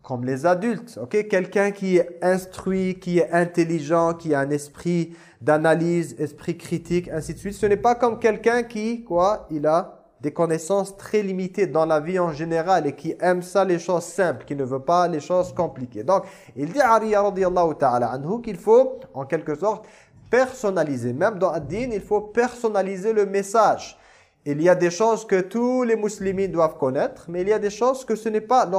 comme les adultes, ok? Quelqu'un qui est instruit, qui est intelligent, qui a un esprit d'analyse, esprit critique, ainsi de suite. Ce n'est pas comme quelqu'un qui, quoi, il a des connaissances très limitées dans la vie en général et qui aime ça les choses simples, qui ne veut pas les choses compliquées. Donc, il dit à radiallahu ta'ala anhu qu'il faut, en quelque sorte, personnaliser. Même dans Ad-Din, il faut personnaliser le message. Il y a des choses que tous les musulmans doivent connaître, mais il y a des choses que ce n'est pas.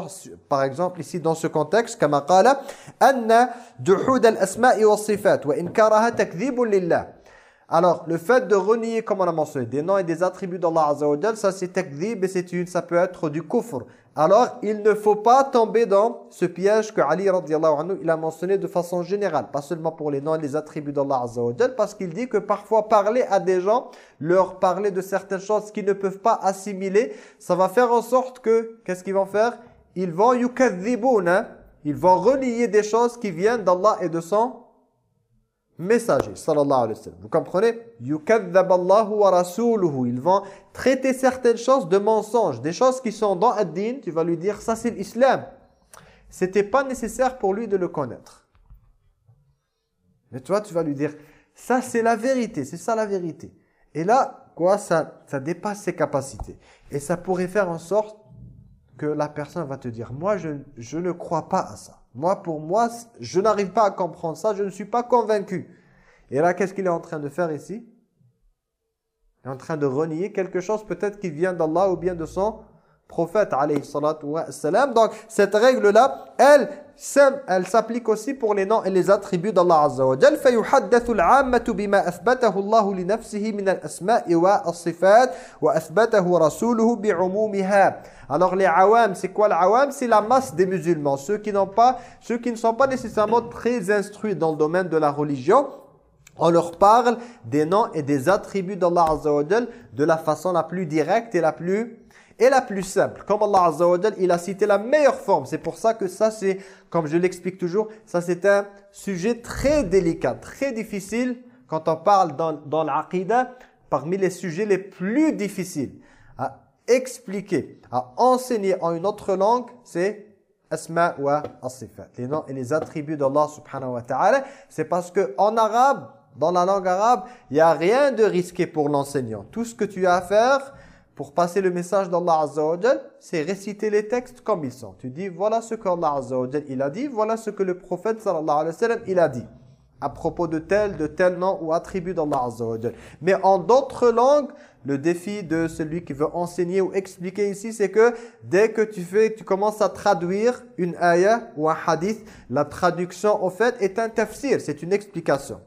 par exemple, ici dans ce contexte, comme قال أن دحود الأسماء والصفات وإنكارها تكذيب لله alors, le fait de renier, comme on a mentionné, des noms et des attributs d'Allah Azza ça c'est takdhib et c'est une, ça peut être du kufr. Alors, il ne faut pas tomber dans ce piège que Ali radiallahu anhu, il a mentionné de façon générale, pas seulement pour les noms et les attributs d'Allah Azza parce qu'il dit que parfois parler à des gens, leur parler de certaines choses qu'ils ne peuvent pas assimiler, ça va faire en sorte que, qu'est-ce qu'ils vont faire? Ils vont yukadhiboun, ils vont renier des choses qui viennent d'Allah et de son messager, sallallahu alayhi wa sallam. Vous comprenez? Ils vont traiter certaines choses de mensonges, des choses qui sont dans ad-din, tu vas lui dire, ça c'est l'islam. C'était pas nécessaire pour lui de le connaître. Mais toi, tu vas lui dire, ça c'est la vérité, c'est ça la vérité. Et là, quoi, ça, ça dépasse ses capacités. Et ça pourrait faire en sorte que la personne va te dire, moi je, je ne crois pas à ça. Moi, pour moi, je n'arrive pas à comprendre ça, je ne suis pas convaincu. Et là, qu'est-ce qu'il est en train de faire ici? Il est en train de renier quelque chose peut-être qui vient d'Allah ou bien de son prophète alayhi salatu wa salam. Donc cette règle là, elle elle s'applique aussi pour les noms et les attributs d'Allah azza wa jalla. فيحدث العامة بما أثبته الله لنفسه من الأسماء والصفات وأثبته رسوله بعمومها. Alors les awam, c'est quoi l'awam C'est la masse des musulmans, ceux qui n'ont pas ceux qui ne sont pas nécessairement très instruits dans le domaine de la religion. On leur parle des noms et des attributs d'Allah azza wa jalla de la façon la plus directe et la plus et la plus simple. Comme Allah Azza wa il a cité la meilleure forme. C'est pour ça que ça, c'est, comme je l'explique toujours, ça c'est un sujet très délicat, très difficile quand on parle dans, dans l'aqidah, parmi les sujets les plus difficiles à expliquer, à enseigner en une autre langue, c'est asma wa as-sifat. Les noms et les attributs d'Allah subhanahu wa ta'ala. C'est parce que en arabe, dans la langue arabe, il n'y a rien de risqué pour l'enseignant. Tout ce que tu as à faire, pour passer le message d'Allah Azza c'est réciter les textes comme ils sont. Tu dis, voilà ce qu'Allah Azza il a dit, voilà ce que le prophète sallallahu alayhi wa sallam, il a dit à propos de tel, de tel nom ou attribut d'Allah Azza Mais en d'autres langues, le défi de celui qui veut enseigner ou expliquer ici, c'est que dès que tu fais, tu commences à traduire une ayah ou un hadith, la traduction, au fait, est un tafsir, c'est une explication.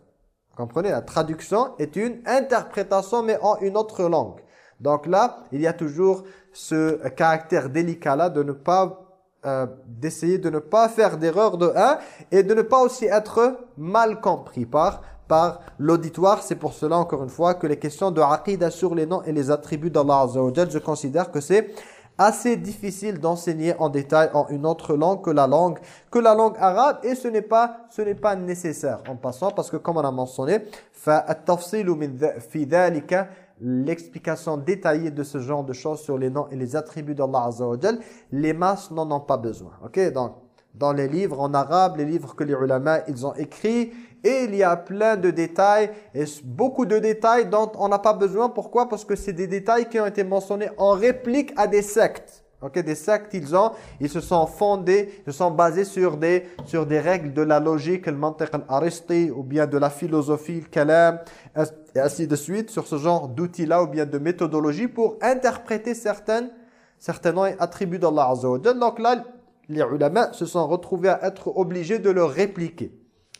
comprenez? La traduction est une interprétation, mais en une autre langue. Donc là, il y a toujours ce caractère délicat-là de ne pas euh, d'essayer de ne pas faire d'erreur de un et de ne pas aussi être mal compris par par l'auditoire. C'est pour cela, encore une fois, que les questions de aqidah sur les noms et les attributs d'Allah Azza je considère que c'est assez difficile d'enseigner en détail en une autre langue que la langue que la langue arabe et ce n'est pas ce n'est pas nécessaire en passant parce que comme on a mentionné l'explication détaillée de ce genre de choses sur les noms et les attributs d'Allah Azza les masses n'en ont pas besoin. OK? Donc dans les livres en arabe, les livres que les ulama ils ont écrits et il y a plein de détails, et beaucoup de détails dont on n'a pas besoin. Pourquoi? Parce que c'est des détails qui ont été mentionnés en réplique à des sectes. Ok, des sectes, ils ont, ils se sont fondés, ils se sont basés sur des, sur des règles de la logique, le mantiq al ou bien de la philosophie, le kalam, et ainsi de suite, sur ce genre d'outils-là, ou bien de méthodologie, pour interpréter certaines, certains attributs d'Allah Azza Donc là, les ulama se sont retrouvés à être obligés de le répliquer.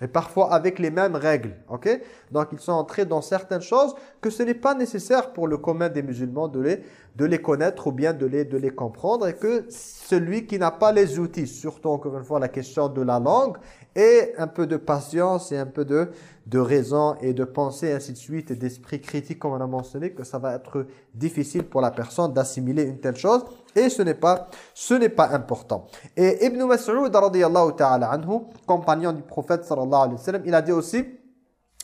Et parfois avec les mêmes règles. ok? Donc ils sont entrés dans certaines choses que ce n'est pas nécessaire pour le commun des musulmans de les, de les connaître ou bien de les, de les comprendre. Et que celui qui n'a pas les outils, surtout encore une fois la question de la langue, et un peu de patience et un peu de, de raison et de pensée, ainsi de suite, et d'esprit critique, comme on a mentionné, que ça va être difficile pour la personne d'assimiler une telle chose. Et ce n'est pas, ce n'est pas important. Et Ibn Mas'ud, radiyallahu ta'ala anhu, compagnon du prophète, sallallahu alayhi wa sallam, il a dit aussi,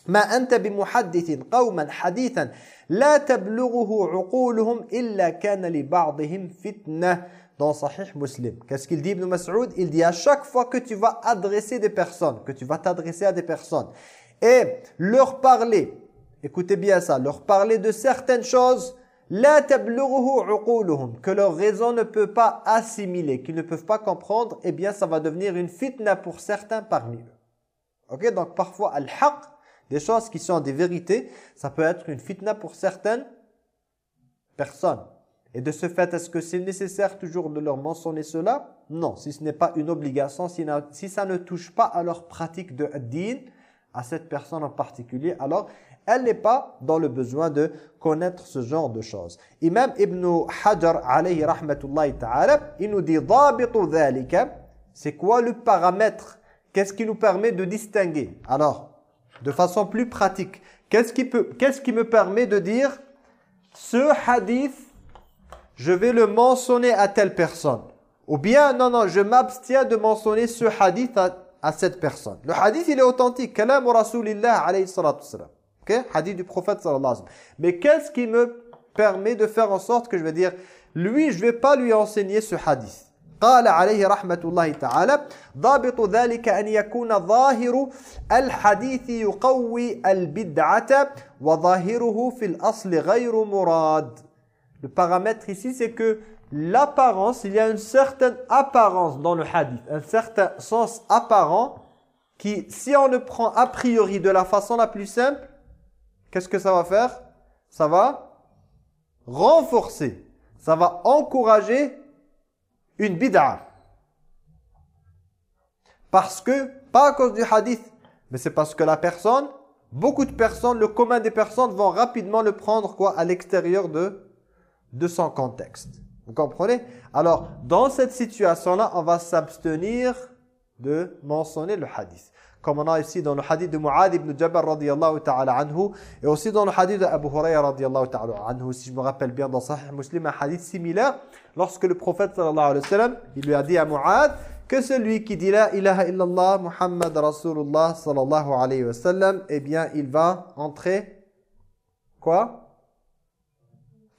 ما أنت بمحدث قوما حديثا لا تبلغه عقولهم إلا كان لبعضهم فتنة dans Sahih Muslim. Qu'est-ce qu'il dit Ibn Mas'ud? Il dit à chaque fois que tu vas adresser des personnes, que tu vas t'adresser à des personnes et leur parler, écoutez bien ça, leur parler de certaines choses, que leur raison ne peut pas assimiler, qu'ils ne peuvent pas comprendre, eh bien ça va devenir une fitna pour certains parmi eux. OK Donc parfois al-haq, des choses qui sont des vérités, ça peut être une fitna pour certaines personnes. Et de ce fait, est-ce que c'est nécessaire toujours de leur mentionner cela? Non, si ce n'est pas une obligation, si, ça ne touche pas à leur pratique de din, à cette personne en particulier, alors elle n'est pas dans le besoin de connaître ce genre de choses. Imam Ibn Hajar, alayhi rahmatullahi ta'ala, il nous dit « C'est quoi le paramètre? Qu'est-ce qui nous permet de distinguer? Alors, de façon plus pratique, qu'est-ce qui, qu'est-ce qui me permet de dire « Ce hadith je vais le mentionner à telle personne. Ou bien, non, non, je m'abstiens de mentionner ce hadith à, cette personne. Le hadith, il est authentique. Kalam Rasulillah alayhi salatu salam. Hadith du prophète sallallahu alayhi wa Mais qu'est-ce qui me permet de faire en sorte que je vais dire, lui, je vais pas lui enseigner ce hadith. قال عليه رحمة الله تعالى ضابط ذلك أن يكون ظاهر الحديث يقوي البدعة وظاهره في الأصل غير مراد le paramètre ici, c'est que l'apparence, il y a une certaine apparence dans le hadith, un certain sens apparent qui, si on le prend a priori de la façon la plus simple, qu'est-ce que ça va faire? Ça va renforcer, ça va encourager une bid'a. Parce que, pas à cause du hadith, mais c'est parce que la personne, beaucoup de personnes, le commun des personnes vont rapidement le prendre quoi à l'extérieur de de son contexte. Vous comprenez? Alors, dans cette situation-là, on va s'abstenir de mentionner le hadith. Comme on a ici dans le hadith de Mu'ad ibn Jabal radiyallahu ta'ala anhu et aussi dans le hadith de Abu Hurairah radiyallahu ta'ala anhu, si je me rappelle bien dans Sahih Muslim, un hadith similaire, lorsque le prophète sallallahu alayhi wa sallam, il lui a dit à Mu'ad que celui qui dit la ilaha illallah Muhammad Rasulullah sallallahu alayhi wa sallam, eh bien il va entrer, quoi?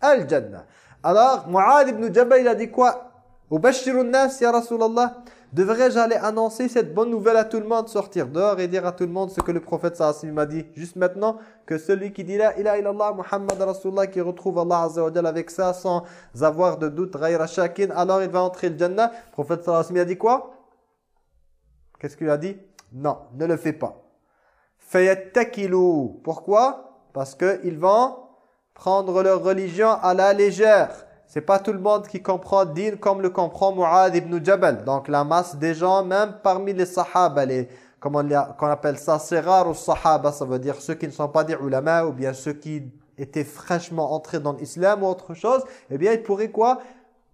al-Jannah. Alors, Mu'ad ibn Jabal, il a dit quoi? Ubashirun nas, ya Rasulallah Devrais-je aller annoncer cette bonne nouvelle à tout le monde, sortir dehors et dire à tout le monde ce que le prophète sallallahu m'a dit? Juste maintenant que celui qui dit la ilaha illallah Muhammad Rasulullah qui retrouve Allah azza wa avec ça sans avoir de doute ghayra shakin alors il va entrer le Jannah. Le prophète sallallahu a dit quoi? Qu'est-ce qu'il a dit? Non, ne le fais pas. Fayattakilu. Pourquoi? Parce qu'ils vont prendre leur religion à la légère. C'est pas tout le monde qui comprend din comme le comprend Mu'ad ibn Jabal. Donc la masse des gens, même parmi les sahaba, les, comment on, appelle ça, rare aux sahaba, ça veut dire ceux qui ne sont pas des ulama ou bien ceux qui étaient fraîchement entrés dans l'islam ou autre chose, eh bien ils pourraient quoi?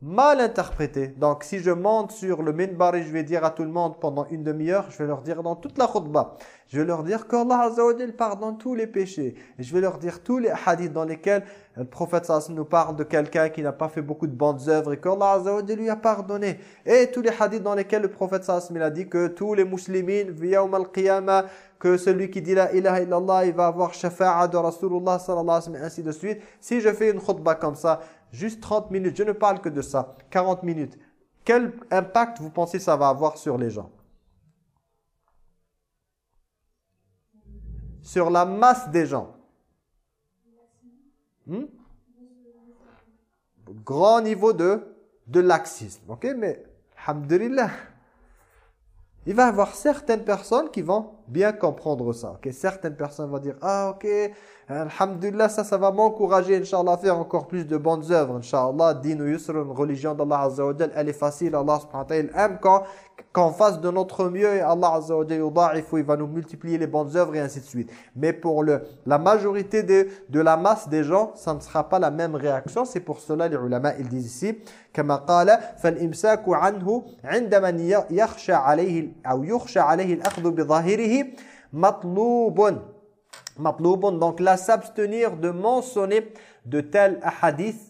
Mal interprété. Donc si je monte sur le minbar et je vais dire à tout le monde pendant une demi-heure, je vais leur dire dans toute la khutbah, je vais leur dire qu'Allah Azza wa pardonne tous les péchés. Et je vais leur dire tous les hadiths dans lesquels le prophète sallallahu nous parle de quelqu'un qui n'a pas fait beaucoup de bonnes œuvres et qu'Allah Azza wa lui a pardonné. Et tous les hadiths dans lesquels le prophète sallallahu a dit que tous les yawm al-qiyamah, que celui qui dit la ilaha illallah, il va avoir shafa'a de Rasulullah sallallahu alayhi wa sallam, ainsi de suite. Si je fais une khutbah comme ça, Juste 30 minutes, je ne parle que de ça. 40 minutes. Quel impact vous pensez ça va avoir sur les gens? Sur la masse des gens. Hmm? Grand niveau de, de laxisme. Ok, mais, alhamdulillah, il va y avoir certaines personnes qui vont bien comprendre ça. Ok, Certaines personnes vont dire, ah ok, Alhamdulillah, ça, ça va m'encourager, Inch'Allah, à faire encore plus de bonnes œuvres, Inch'Allah. Dinu Yusr, une religion d'Allah Azza elle est facile. Allah subhanahu wa ta'ala aime quand qu'on fasse de notre mieux et Allah Azza wa il va nous multiplier les bonnes œuvres et ainsi de suite. Mais pour le, la majorité de, de la masse des gens, ça ne sera pas la même réaction. C'est pour cela les ulama, ils disent ici, كما قال فالإمساك عنه عندما يخشى عليه أو يخشى عليه الأخذ بظاهره مطلوب donc là, s'abstenir de mentionner de tels hadiths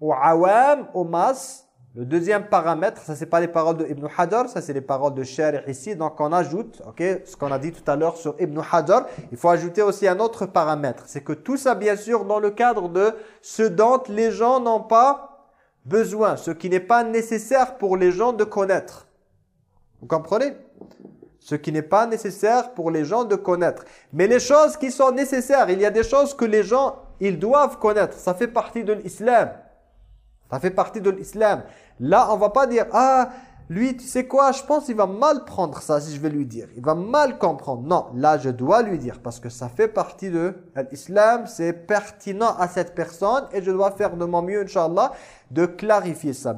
au awam, au mas. Le deuxième paramètre, ça c'est pas les paroles de Ibn Hajar, ça c'est les paroles de Sharih ici. Donc on ajoute, ok, ce qu'on a dit tout à l'heure sur Ibn Hajar. Il faut ajouter aussi un autre paramètre. C'est que tout ça bien sûr dans le cadre de ce dont les gens n'ont pas besoin. Ce qui n'est pas nécessaire pour les gens de connaître. Vous comprenez? Ce qui n'est pas nécessaire pour les gens de connaître. Mais les choses qui sont nécessaires, il y a des choses que les gens, ils doivent connaître. Ça fait partie de l'islam. Ça fait partie de l'islam. Là, on va pas dire, ah, lui, tu sais quoi, je pense qu'il va mal prendre ça si je vais lui dire. Il va mal comprendre. Non, là, je dois lui dire parce que ça fait partie de l'islam. C'est pertinent à cette personne et je dois faire de mon mieux, Inch'Allah, de clarifier ça.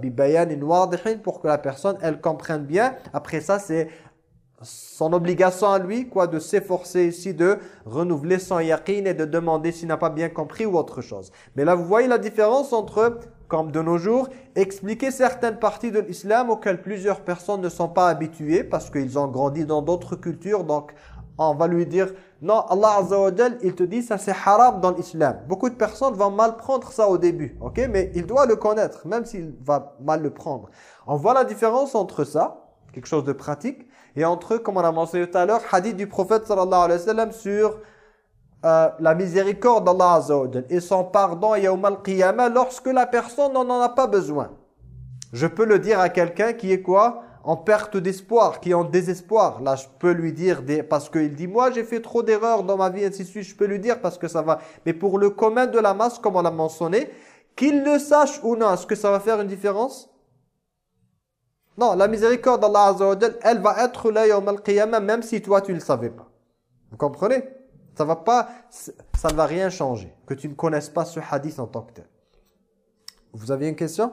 pour que la personne, elle comprenne bien. Après ça, c'est son obligation à lui, quoi, de s'efforcer ici de renouveler son yaqin et de demander s'il n'a pas bien compris ou autre chose. Mais là, vous voyez la différence entre, comme de nos jours, expliquer certaines parties de l'islam auxquelles plusieurs personnes ne sont pas habituées parce qu'ils ont grandi dans d'autres cultures. Donc, on va lui dire, non, Allah Azza wa il te dit, ça c'est haram dans l'islam. Beaucoup de personnes vont mal prendre ça au début, ok? Mais il doit le connaître, même s'il va mal le prendre. On voit la différence entre ça, quelque chose de pratique, et entre comme on a mentionné tout à l'heure, hadith du prophète sallallahu alayhi wa sallam sur euh, la miséricorde d'Allah Azza wa et son pardon yawm al-qiyamah lorsque la personne n'en a pas besoin. Je peux le dire à quelqu'un qui est quoi? En perte d'espoir, qui est en désespoir. Là, je peux lui dire, des, parce qu'il dit, moi j'ai fait trop d'erreurs dans ma vie, ainsi de suite, je peux lui dire parce que ça va. Mais pour le commun de la masse, comme on l'a mentionné, qu'il le sache ou non, est-ce que ça va faire une différence? Non, la miséricorde d'Allah Azza elle va être là yawm al-qiyamah même si toi tu ne le savais pas. Vous comprenez? Ça ne va rien changer que tu ne connaisses pas ce hadith en tant que tel. Vous avez une question?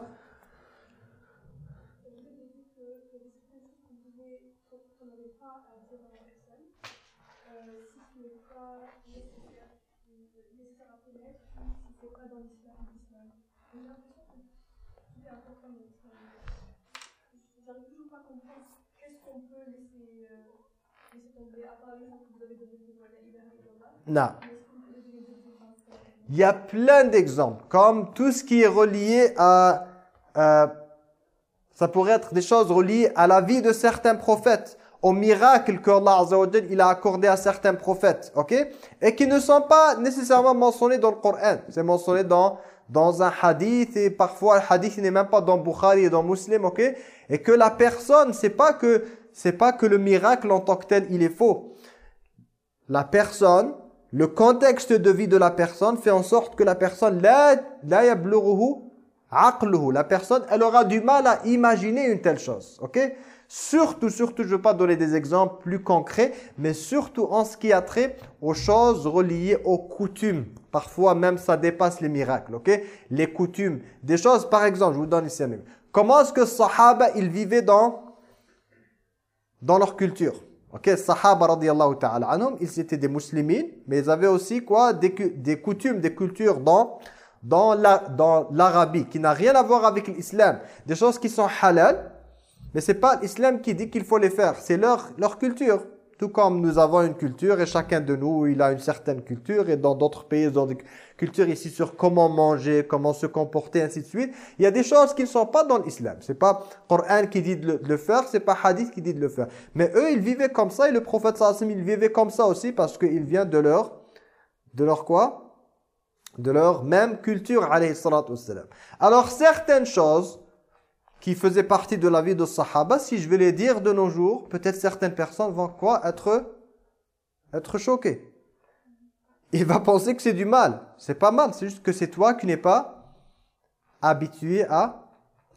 Non. Il y a plein d'exemples, comme tout ce qui est relié à... Euh, ça pourrait être des choses reliées à la vie de certains prophètes, au miracle que Allah il a accordé à certains prophètes, ok? Et qui ne sont pas nécessairement mentionnés dans le Coran. C'est mentionné dans, dans un hadith, et parfois le hadith n'est même pas dans Bukhari et dans Muslim, ok? Et que la personne, c'est pas que c'est pas que le miracle en tant que tel, il est faux. La personne, le contexte de vie de la personne fait en sorte que la personne, la, la la personne, elle aura du mal à imaginer une telle chose. Ok? Surtout, surtout, je ne veux pas donner des exemples plus concrets, mais surtout en ce qui a trait aux choses reliées aux coutumes. Parfois même ça dépasse les miracles, ok? Les coutumes. Des choses, par exemple, je vous donne ici un exemple. Comment est-ce que Sahaba, ils vivaient dans dans leur culture? Ok, Sahaba radiallahu ta'ala anhum, ils étaient des musulmans, mais ils avaient aussi quoi? Des, coutumes, des cultures dans dans l'Arabie, qui n'a rien à voir avec l'islam. Des choses qui sont halal, mais c'est pas l'islam qui dit qu'il faut les faire, c'est leur, leur culture. Tout comme nous avons une culture et chacun de nous, il a une certaine culture et dans d'autres pays, ont des cultures ici sur comment manger, comment se comporter, ainsi de suite. Il y a des choses qui ne sont pas dans l'islam. C'est pas Coran qui dit de le, faire, c'est pas Hadith qui dit de le faire. Mais eux, ils vivaient comme ça et le prophète sallallahu il vivait comme ça aussi parce qu'il vient de leur, de leur quoi? De leur même culture, alayhi Alors certaines choses qui faisaient partie de la vie de Sahaba, si je vais les dire de nos jours, peut-être certaines personnes vont quoi Être, être choquées. Il va penser que c'est du mal. C'est pas mal, c'est juste que c'est toi qui n'es pas habitué à,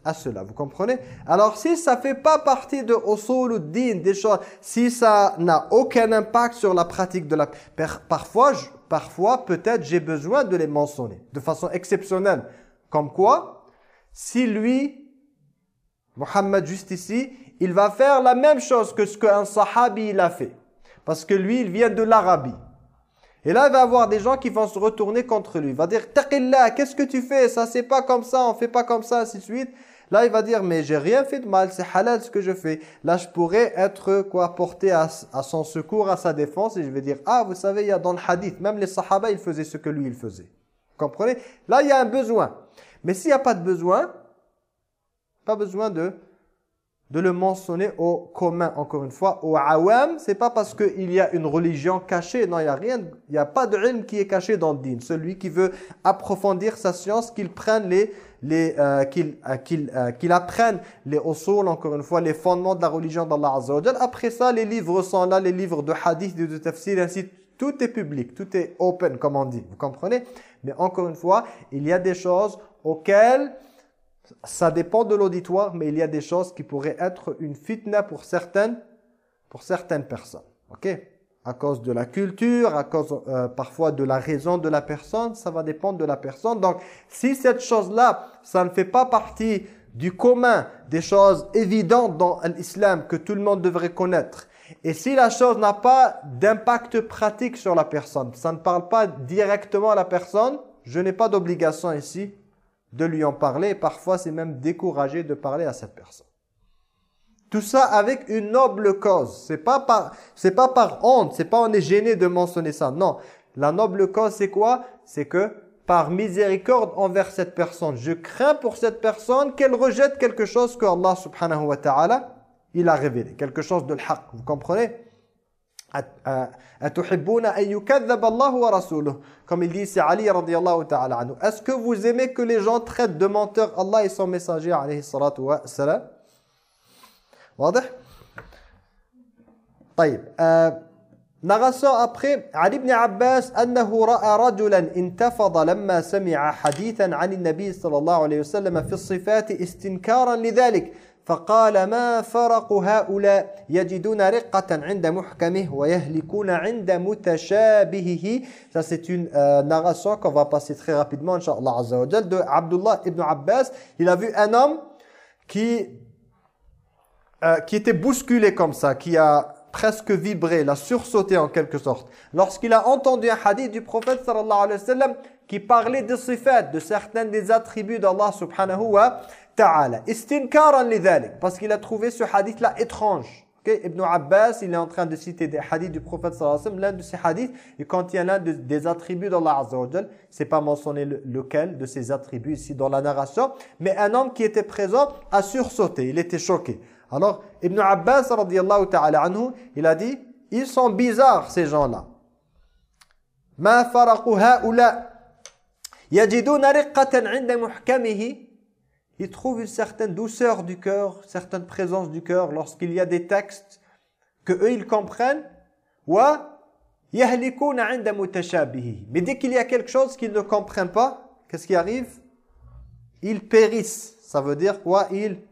à cela. Vous comprenez? Alors si ça fait pas partie de din, des choses, si ça n'a aucun impact sur la pratique de la... Parfois, parfois peut-être j'ai besoin de les mentionner de façon exceptionnelle. Comme quoi Si lui Mohammed juste ici, il va faire la même chose que ce qu'un sahabi il a fait. Parce que lui, il vient de l'Arabie. Et là, il va avoir des gens qui vont se retourner contre lui. Il va dire, Taqillah, qu'est-ce que tu fais? Ça, c'est pas comme ça, on fait pas comme ça, ainsi de suite. Là, il va dire, mais j'ai rien fait de mal, c'est halal ce que je fais. Là, je pourrais être quoi porté à, à, son secours, à sa défense, et je vais dire, ah, vous savez, il y a dans le hadith, même les sahaba, ils faisaient ce que lui, il faisait. Vous comprenez? Là, il y a un besoin. Mais s'il n'y a pas de besoin, pas besoin de, de le mentionner au commun, encore une fois. Au awam, c'est pas parce qu'il y a une religion cachée. Non, il n'y a rien, il a pas de ilm qui est caché dans le. Celui qui veut approfondir sa science, qu'il prenne les, les euh, qu'il euh, qu'il euh, qu'il apprenne les usul, encore une fois, les fondements de la religion d'Allah Azza wa Après ça, les livres sont là, les livres de hadith, de, de tafsir, ainsi tout est public, tout est open, comme on dit. Vous comprenez? Mais encore une fois, il y a des choses auxquelles ça dépend de l'auditoire, mais il y a des choses qui pourraient être une fitna pour certaines, pour certaines personnes. Ok? À cause de la culture, à cause euh, parfois de la raison de la personne, ça va dépendre de la personne. Donc, si cette chose-là, ça ne fait pas partie du commun, des choses évidentes dans l'islam que tout le monde devrait connaître, et si la chose n'a pas d'impact pratique sur la personne, ça ne parle pas directement à la personne, je n'ai pas d'obligation ici de lui en parler. Parfois, c'est même découragé de parler à cette personne. Tout ça avec une noble cause. C'est pas par, c'est pas par honte. C'est pas on est gêné de mentionner ça. Non. La noble cause, c'est quoi? C'est que par miséricorde envers cette personne, je crains pour cette personne qu'elle rejette quelque chose que Allah subhanahu wa ta'ala, il a révélé. Quelque chose de l'haq. Vous comprenez? أتحبون أن يكذب الله ورسوله؟ كما يقول علي رضي الله تعالى عنه est-ce que vous aimez que les الله traitent de عليه الصلاة والسلام واضح طيب نغسر أبخي علي بن عباس أنه رأى رجلا انتفض لما سمع حديثا عن النبي صلى الله عليه وسلم في الصفات استنكارا لذلك فقال ما فرق هؤلاء يجدون رقة عند محكمه ويهلكون عند متشابهه Ça c'est une euh, narration qu'on va passer très rapidement Inch'Allah Azza wa de Abdullah ibn Abbas. Il a vu un homme qui, euh, qui était bousculé comme ça, qui a presque vibré, l'a sursauté en quelque sorte. Lorsqu'il a entendu un hadith du prophète sallallahu alayhi wa sallam qui parlait de sifat, de certains des attributs d'Allah subhanahu wa ta'ala. Istinkaran. Parce qu'il a trouvé ce hadith-là étrange. Ibn Abbas, il est en train de citer des hadiths du prophète sallallahu alayhi wa l'un de ces hadiths, il contient l'un des attributs d'Allah azza wa c'est pas mentionné lequel de ces attributs ici dans la narration, mais un homme qui était présent a sursauté, il était choqué. Alors, Ibn Abbas, radiyallahu ta'ala anhu, il a dit, ils sont bizarres ces gens-là. Ma faraqu ha'ula yajiduna riqqatan 'inda muhkamihi il trouve une certaine douceur du cœur, certaine présence du cœur lorsqu'il y a des textes que eux ils comprennent. Mais dès qu'il y a quelque chose qu'ils ne comprennent pas, qu'est-ce qui arrive? Ils périssent. Ça veut dire quoi? Ils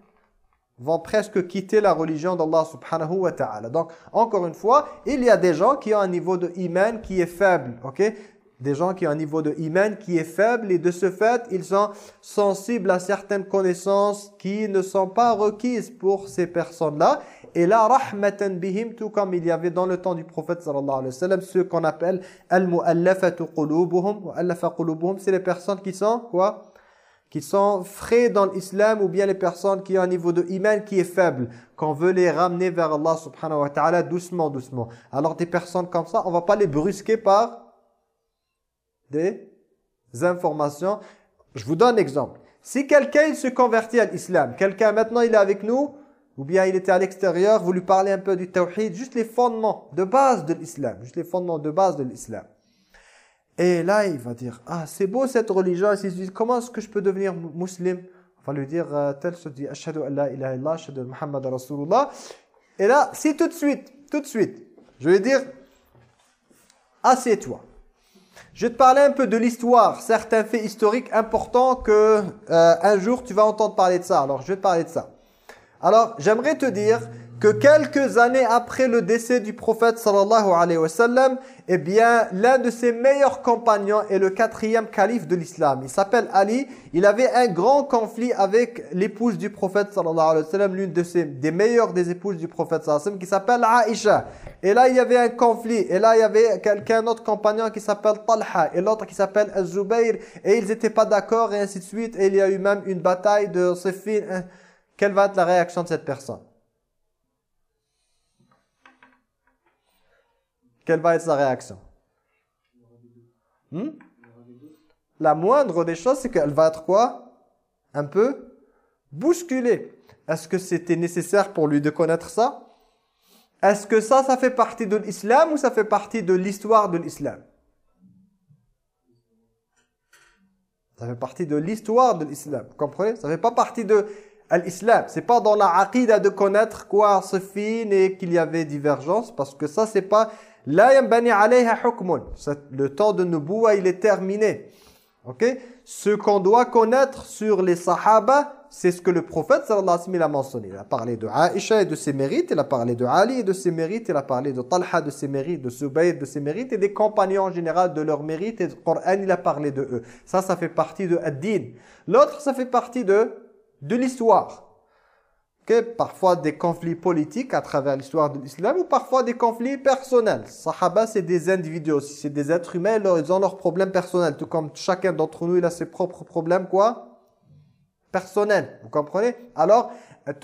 vont presque quitter la religion d'Allah subhanahu wa ta'ala. Donc, encore une fois, il y a des gens qui ont un niveau de iman qui est faible. ok? Des gens qui ont un niveau de iman qui est faible et de ce fait, ils sont sensibles à certaines connaissances qui ne sont pas requises pour ces personnes-là. Et là, rahmatan bihim, tout comme il y avait dans le temps du prophète sallallahu alayhi wa sallam, ceux qu'on appelle al-mu'allafatu qulubuhum, qulubuhum, c'est les personnes qui sont quoi? Qui sont frais dans l'islam ou bien les personnes qui ont un niveau de iman qui est faible, qu'on veut les ramener vers Allah subhanahu wa ta'ala doucement, doucement. Alors des personnes comme ça, on va pas les brusquer par des informations. Je vous donne un exemple. Si quelqu'un se convertit à l'islam, quelqu'un maintenant il est avec nous, ou bien il était à l'extérieur, vous lui parlez un peu du tawhid, juste les fondements de base de l'islam, juste les fondements de base de l'islam. Et là, il va dire, ah, c'est beau cette religion. Il se dit, comment est-ce que je peux devenir musulman? On va lui dire, euh, tel se dit, ashhadu an la ilaha Muhammad rasulullah. Et là, si tout de suite, tout de suite, je vais dire, assieds-toi. Je vais te parler un peu de l'histoire, certains faits historiques importants que euh, un jour tu vas entendre parler de ça. Alors je vais te parler de ça. Alors j'aimerais te dire que quelques années après le décès du prophète sallallahu alayhi wa sallam, eh bien, l'un de ses meilleurs compagnons est le quatrième calife de l'islam. Il s'appelle Ali. Il avait un grand conflit avec l'épouse du prophète sallallahu alayhi wa sallam, l'une de ses, des meilleures des épouses du prophète sallallahu alayhi wa sallam, qui s'appelle Aïcha. Et là, il y avait un conflit. Et là, il y avait quelqu'un, autre compagnon qui s'appelle Talha. Et l'autre qui s'appelle Az-Zubayr. Et ils n'étaient pas d'accord et ainsi de suite. Et il y a eu même une bataille de Siffin. Quelle va être la réaction de cette personne? Quelle va être sa réaction? Hmm? La moindre des choses, c'est qu'elle va être quoi? Un peu bousculée. Est-ce que c'était nécessaire pour lui de connaître ça? Est-ce que ça, ça fait partie de l'islam ou ça fait partie de l'histoire de l'islam? Ça fait partie de l'histoire de l'islam. Comprenez? Ça fait pas partie de l'islam. C'est pas dans la aqidah de connaître quoi se fine et qu'il y avait divergence parce que ça c'est pas Le temps de nubuwa, il est terminé. OK? Ce qu'on doit connaître sur les sahaba, c'est ce que le prophète sallallahu alayhi wa sallam a mentionné. Il a parlé de Aïcha et de ses mérites, il a parlé de Ali et de ses mérites, il a parlé de Talha de ses mérites, de Zubayr de ses mérites et des compagnons en général de leurs mérites et du Coran, il a parlé de eux. Ça, ça fait partie de ad-din. L'autre, ça fait partie de, de l'histoire parfois des conflits politiques à travers l'histoire de l'islam ou parfois des conflits personnels. Sahaba, c'est des individus aussi, c'est des êtres humains, ils ont leurs problèmes personnels, tout comme chacun d'entre nous, il a ses propres problèmes, quoi? Personnels, vous comprenez? Alors, est-ce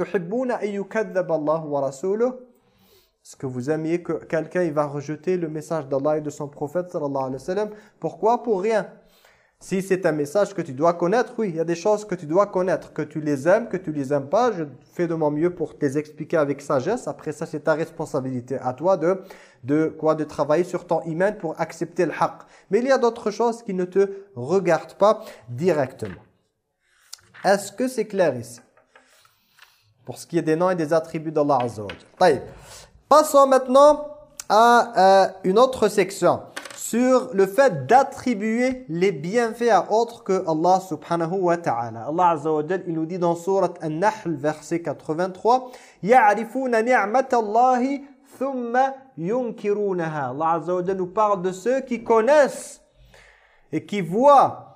que vous aimiez que quelqu'un va rejeter le message d'Allah et de son prophète sallallahu Pourquoi? Pour rien. Si c'est un message que tu dois connaître, oui, il y a des choses que tu dois connaître, que tu les aimes, que tu les aimes pas, je fais de mon mieux pour te les expliquer avec sagesse. Après ça, c'est ta responsabilité à toi de de quoi de travailler sur ton iman pour accepter le haqq. Mais il y a d'autres choses qui ne te regardent pas directement. Est-ce que c'est clair ici? Pour ce qui est des noms et des attributs d'Allah Azza wa Passons maintenant à euh, une autre section sur le fait d'attribuer les bienfaits à autre que Allah subhanahu wa ta'ala. Allah azza il nous dit dans sourate An-Nahl verset 83 "Ya'rifuna ni'matallahi thumma yunkirunaha." Allah azza nous parle de ceux qui connaissent et qui voient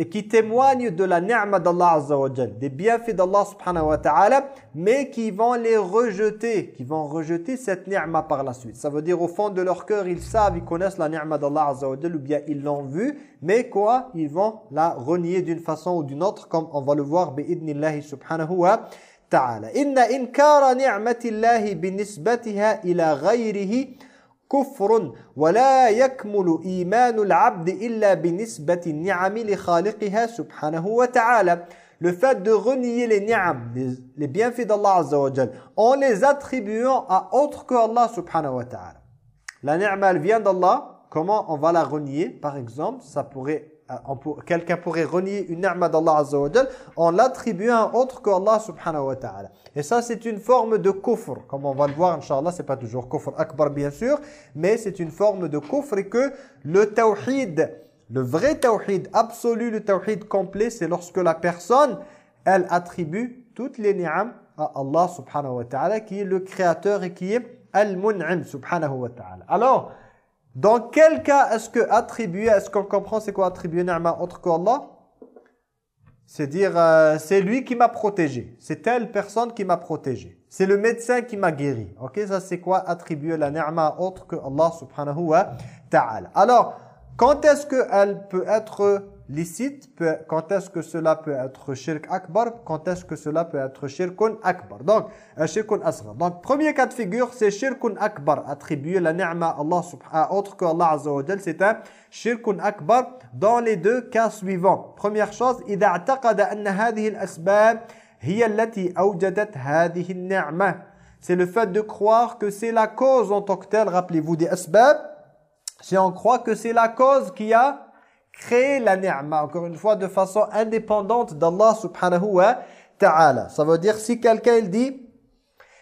et qui témoignent de la ni'ma d'Allah Azza wa des bienfaits d'Allah subhanahu wa ta'ala, mais qui vont les rejeter, qui vont rejeter cette ni'ma par la suite. Ça veut dire au fond de leur cœur, ils savent, ils connaissent la ni'ma d'Allah Azza wa ou bien ils l'ont vue, mais quoi? Ils vont la renier d'une façon ou d'une autre, comme on va le voir, bi'idnillahi subhanahu wa ta'ala. Inna inkara ila ghayrihi كفر ولا يكمل إيمان العبد إلا بنسبة النعم لخالقها سبحانه وتعالى le fait de renier les ni'am, les, les bienfaits d'Allah Azza wa Jal, en les attribuant à autre que Allah subhanahu wa ta'ala. La ni'ma, elle vient d'Allah, comment on va la renier Par exemple, ça pourrait euh, quelqu'un pourrait renier une ni'ma d'Allah Azza en l'attribuant à autre que Allah subhanahu wa ta'ala. Et ça, c'est une forme de kufr. Comme on va le voir, Inch'Allah, c'est pas toujours kufr akbar, bien sûr, mais c'est une forme de kufr et que le tawhid, le vrai tawhid absolu, le tawhid complet, c'est lorsque la personne, elle attribue toutes les ni'am à Allah subhanahu wa ta'ala, qui est le créateur et qui est al-mun'im subhanahu wa ta'ala. Alors, dans quel cas est-ce que attribuer, est-ce qu'on comprend c'est quoi attribuer ni'ma autre qu'Allah? C'est dire, euh, c'est lui qui m'a protégé. C'est telle personne qui m'a protégé. C'est le médecin qui m'a guéri. Ok, ça c'est quoi attribuer la ni'ma autre que Allah subhanahu wa ta'ala? Alors, quand est-ce qu'elle peut être licite, peut, quand est-ce que cela peut être shirk akbar, quand est-ce que cela peut être shirkun akbar. Donc, euh, shirkun asghar. Donc, premier cas de figure, c'est shirkun akbar, attribuer la ni'ma à Allah subhanahu autre que Allah azza wa c'est un shirkun akbar dans les deux cas suivants. Première chose, idha i'taqada anna hadhihi al-asbab hiya allati. C'est le fait de croire que c'est la cause en tant que telle, rappelez-vous des asbab, si on croit que c'est la cause qui a créé la ni'ma, encore une fois, de façon indépendante d'Allah subhanahu wa ta'ala. Ça veut dire si quelqu'un dit,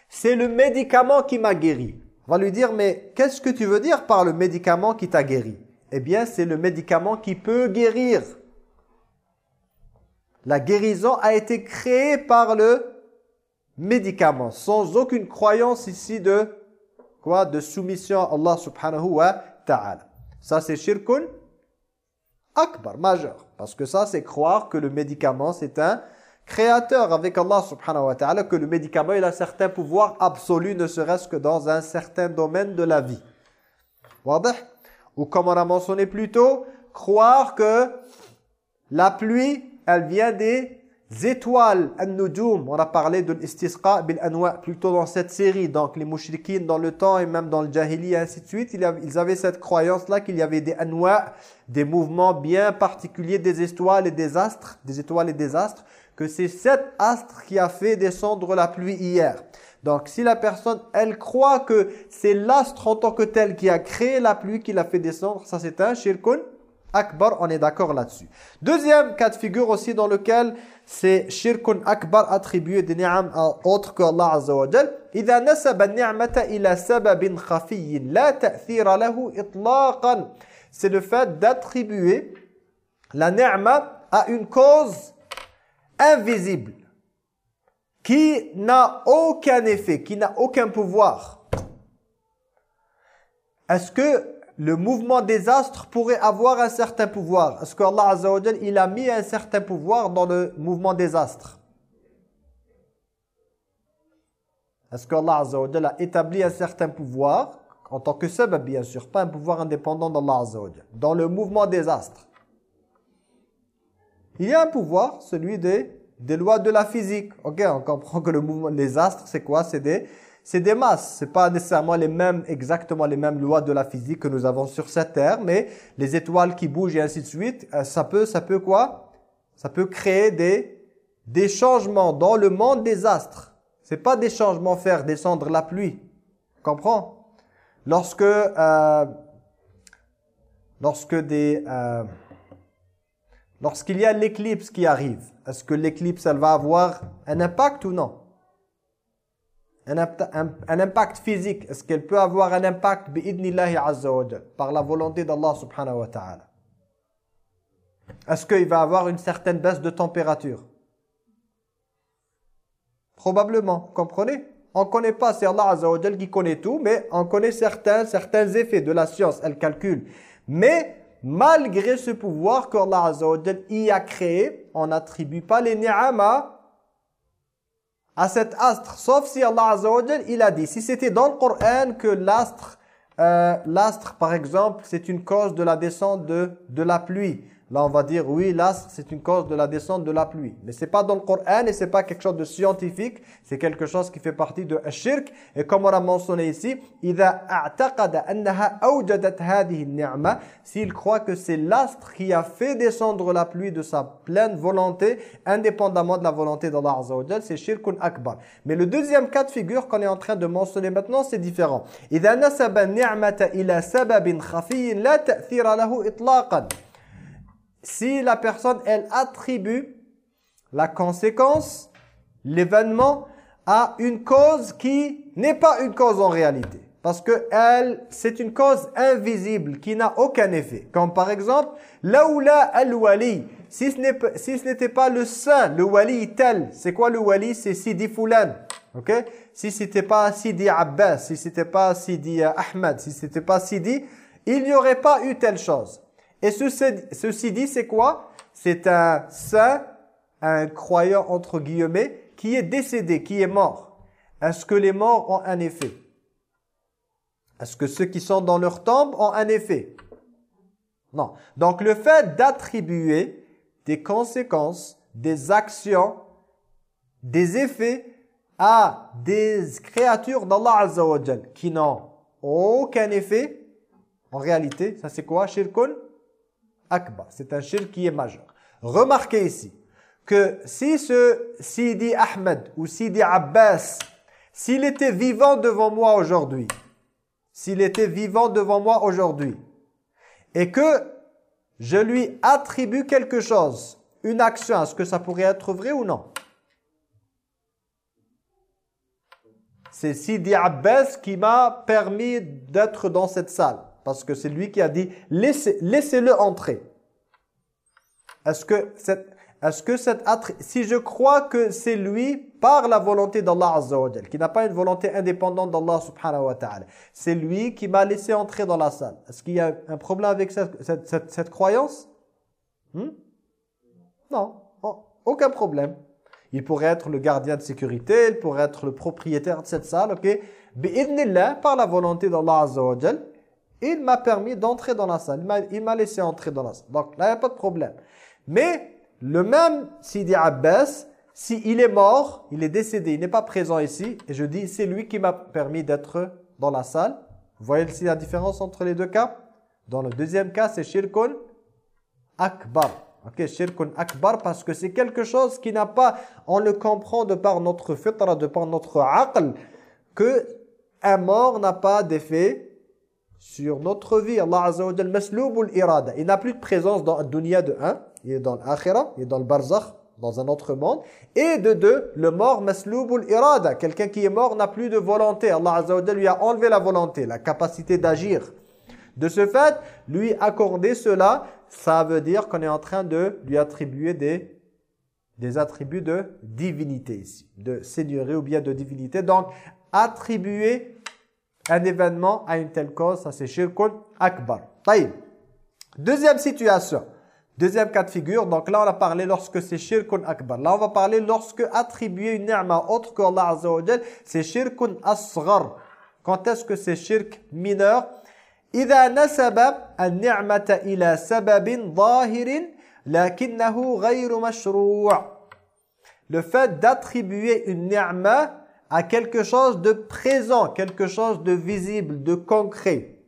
c'est le médicament qui m'a guéri. On va lui dire, mais qu'est-ce que tu veux dire par le médicament qui t'a guéri? Eh bien, c'est le médicament qui peut guérir. La guérison a été créée par le médicament, sans aucune croyance ici de quoi De soumission à Allah subhanahu wa ça, c'est shirkun akbar, majeur. Parce que ça, c'est croire que le médicament, c'est un créateur avec Allah subhanahu wa ta'ala, que le médicament, il a certain pouvoir absolu, ne serait-ce que dans un certain domaine de la vie. Ou comme on a mentionné plus tôt, croire que la pluie, elle vient des étoiles, on a parlé de l'istisqa bil-anwa plutôt dans cette série. Donc les mouchriquines dans le temps et même dans le jahili et ainsi de suite, ils avaient cette croyance-là qu'il y avait des anwa, des mouvements bien particuliers des étoiles et des astres, des étoiles et des astres, que c'est cet astre qui a fait descendre la pluie hier. Donc si la personne, elle croit que c'est l'astre en tant que tel qui a créé la pluie, qui l'a fait descendre, ça c'est un shirkun akbar, on est d'accord là-dessus. Deuxième cas de figure aussi dans lequel c'est shirkun akbar attribué des ni'am à autre que Allah Azza wa Jal. إذا نسب النعمة إلى سبب خفي لا تأثير له إطلاقا. C'est le fait d'attribuer la ni'ma à une cause invisible qui n'a aucun effet, qui n'a aucun pouvoir. Est-ce que le mouvement des astres pourrait avoir un certain pouvoir. Est-ce qu'Allah Azza wa il a mis un certain pouvoir dans le mouvement des astres? Est-ce qu'Allah Azza wa a établi un certain pouvoir? En tant que sabab, bien sûr, pas un pouvoir indépendant d'Allah Azza wa dans le mouvement des astres Il y a un pouvoir, celui des, des lois de la physique. Ok, on comprend que le mouvement, les astres, c'est quoi? C'est des c'est des masses. C'est pas nécessairement les mêmes, exactement les mêmes lois de la physique que nous avons sur cette terre, mais les étoiles qui bougent et ainsi de suite, euh, ça peut, ça peut quoi? Ça peut créer des, des changements dans le monde des astres. C'est pas des changements faire descendre la pluie. Comprends? Lorsque, euh, lorsque des, euh, lorsqu'il y a l'éclipse qui arrive, est-ce que l'éclipse, elle va avoir un impact ou non? Un, impact physique, est-ce qu'elle peut avoir un impact? Par la volonté d'Allah subhanahu wa ta'ala. Est-ce qu'il va avoir une certaine baisse de température? Probablement, comprenez? On ne connaît pas, c'est Allah azza qui connaît tout, mais on connaît certains, certains effets de la science, elle calcule. Mais malgré ce pouvoir qu'Allah azza y a créé, on n'attribue pas les ni'ama à cet astre, sauf si Allah Azza wa il a dit, si c'était dans le Coran que l'astre, euh, l'astre par exemple, c'est une cause de la descente de, de la pluie. Là, on va dire, oui, l'astre, c'est une cause de la descente de la pluie. Mais c'est pas dans le Coran et c'est pas quelque chose de scientifique. C'est quelque chose qui fait partie de shirk. Et comme on a mentionné ici, s'il croit que c'est l'astre qui a fait descendre la pluie de sa pleine volonté, indépendamment de la volonté d'Allah Azza c'est shirkun akbar. Mais le deuxième cas de figure qu'on est en train de mentionner maintenant, c'est différent. Si la personne, elle attribue la conséquence, l'événement, à une cause qui n'est pas une cause en réalité. Parce que elle, c'est une cause invisible qui n'a aucun effet. Comme par exemple, laoula al-wali. Si ce n'était pas le saint, le wali tel. C'est quoi le wali? C'est Sidi Foulan. Ok? Si c'était pas Sidi Abbas, si c'était pas Sidi Ahmed, si c'était pas Sidi, il n'y aurait pas eu telle chose. Et ce, ceci dit, c'est quoi? C'est un saint, un croyant entre guillemets, qui est décédé, qui est mort. Est-ce que les morts ont un effet? Est-ce que ceux qui sont dans leur tombe ont un effet? Non. Donc le fait d'attribuer des conséquences, des actions, des effets à des créatures d'Allah Azza qui n'ont aucun effet, en réalité, ça c'est quoi Shirkun? Akbar. C'est un shirk qui est majeur. Remarquez ici que si ce Sidi Ahmed ou Sidi Abbas, s'il était vivant devant moi aujourd'hui, s'il était vivant devant moi aujourd'hui, et que je lui attribue quelque chose, une action, est-ce que ça pourrait être vrai ou non? C'est Sidi Abbas qui m'a permis d'être dans cette salle. Parce que c'est lui qui a dit laissez-le entrer. Est-ce que cette est-ce si je crois que c'est lui par la volonté d'Allah Azza qui n'a pas une volonté indépendante d'Allah subhanahu wa ta'ala, c'est lui qui m'a laissé entrer dans la salle. Est-ce qu'il y a un problème avec cette, croyance? Hmm? Non, oh, aucun problème. Il pourrait être le gardien de sécurité, il pourrait être le propriétaire de cette salle, ok? Par la volonté d'Allah Azza wa il m'a permis d'entrer dans la salle. Il m'a laissé entrer dans la salle. Donc là, il n'y a pas de problème. Mais le même Sidi Abbas, s'il est mort, il est décédé, il n'est pas présent ici, et je dis, c'est lui qui m'a permis d'être dans la salle. Vous voyez ici la différence entre les deux cas? Dans le deuxième cas, c'est shirkun akbar. Ok, shirkun akbar parce que c'est quelque chose qui n'a pas, on le comprend de par notre fitra, de par notre aql, que un mort n'a pas d'effet sur notre vie. Allah Azza wa Jal, irada. Il n'a plus de présence dans le dunya de un, il est dans l'akhira, il est dans le barzakh, dans un autre monde. Et de deux, le mort masloubul irada. Quelqu'un qui est mort n'a plus de volonté. Allah Azza wa lui a enlevé la volonté, la capacité d'agir. De ce fait, lui accorder cela, ça veut dire qu'on est en train de lui attribuer des, des attributs de divinité ici, de seigneurie ou bien de divinité. Donc, attribuer un événement à une telle cause, ça c'est shirkun akbar. Taïb. Deuxième situation, deuxième cas de figure, donc là on a parlé lorsque c'est shirkun akbar. Là on va parler lorsque attribuer une ni'ma autre que Allah Azza wa c'est shirkun asghar. Quand est-ce que c'est shirk mineur إذا نسب النعمة إلى سبب ظاهر لكنه غير مشروع. Le fait d'attribuer une ni'ma à quelque chose de présent, quelque chose de visible, de concret.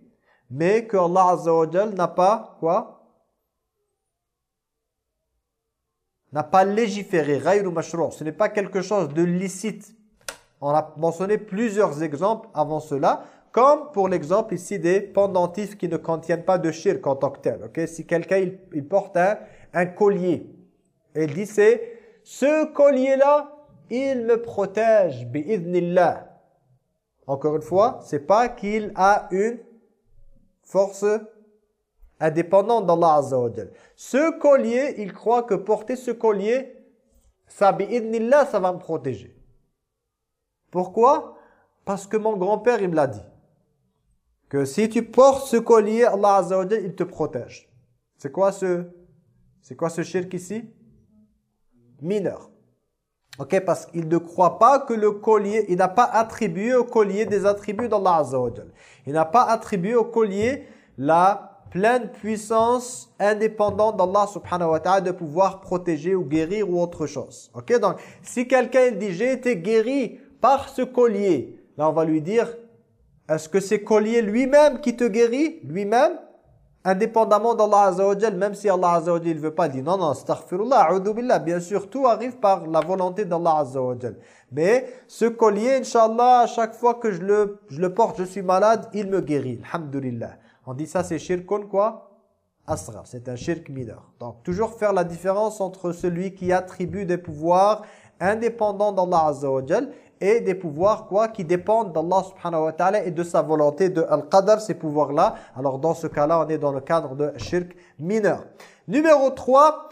Mais que Allah Azza wa n'a pas, quoi? N'a pas légiféré, Ce n'est pas quelque chose de licite. On a mentionné plusieurs exemples avant cela, comme pour l'exemple ici des pendentifs qui ne contiennent pas de shirk en tant que tel. Si quelqu'un il, porte un, un collier, et il dit c'est ce collier-là, il me protège, bi'idnillah. Encore une fois, c'est pas qu'il a une force indépendante d'Allah Azza Ce collier, il croit que porter ce collier, ça bi'idnillah, ça va me protéger. Pourquoi? Parce que mon grand-père, il me l'a dit. Que si tu portes ce collier, Allah il te protège. C'est quoi ce c'est quoi ce shirk ici? Mineur. Ok, parce qu'il ne croit pas que le collier, il n'a pas attribué au collier des attributs d'Allah Azza Il n'a pas attribué au collier la pleine puissance indépendante d'Allah subhanahu wa ta'ala de pouvoir protéger ou guérir ou autre chose. Ok Donc, si quelqu'un dit « j'ai été guéri par ce collier », là on va lui dire « est-ce que c'est collier lui-même qui te guérit? Lui-même? Indépendamment d'Allah Azza wa même si Allah Azza wa ne veut pas dire « non, non, astaghfirullah, billah », bien sûr, tout arrive par la volonté d'Allah Azza wa Mais ce collier, Inch'Allah, à chaque fois que je le, je le porte, je suis malade, il me guérit, alhamdulillah. On dit ça, c'est shirkun quoi? Asra, c'est un shirk mineur. Donc, toujours faire la différence entre celui qui attribue des pouvoirs indépendants d'Allah Azza wa et des pouvoirs quoi qui dépendent d'Allah subhanahu wa ta'ala et de sa volonté de al-qadar, ces pouvoirs-là. Alors dans ce cas-là, on est dans le cadre de shirk mineur. Numéro 3,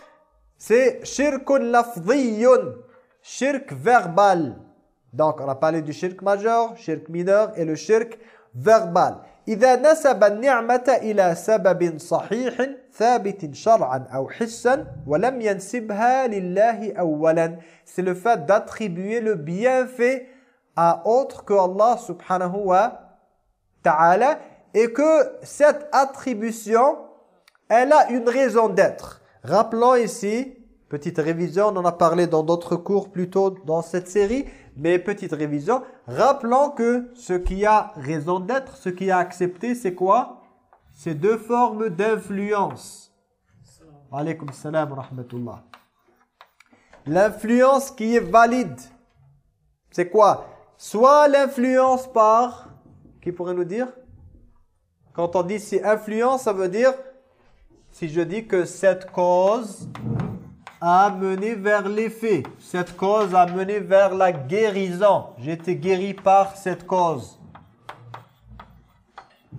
c'est shirkun lafdhiyun, shirk verbal. Donc on a parlé du shirk majeur, shirk mineur et le shirk verbal إذا نسب النعمة إلى سبب صحيح ثابت شرعا أو حسا ولم ينسبها لله أولا c'est le fait d'attribuer le bienfait à autre que Allah subhanahu wa ta'ala et que cette attribution elle a une raison d'être rappelons ici petite révision on en a parlé dans d'autres cours plus tôt dans cette série mais petite révision, rappelons que ce qui a raison d'être, ce qui a accepté, c'est quoi? C'est deux formes d'influence. Alaykoum salam rahmatullah. L'influence qui est valide, c'est quoi? Soit l'influence par, qui pourrait nous dire? Quand on dit c'est influence, ça veut dire, si je dis que cette cause a mené vers l'effet. Cette cause a mené vers la guérison. J'ai été guéri par cette cause.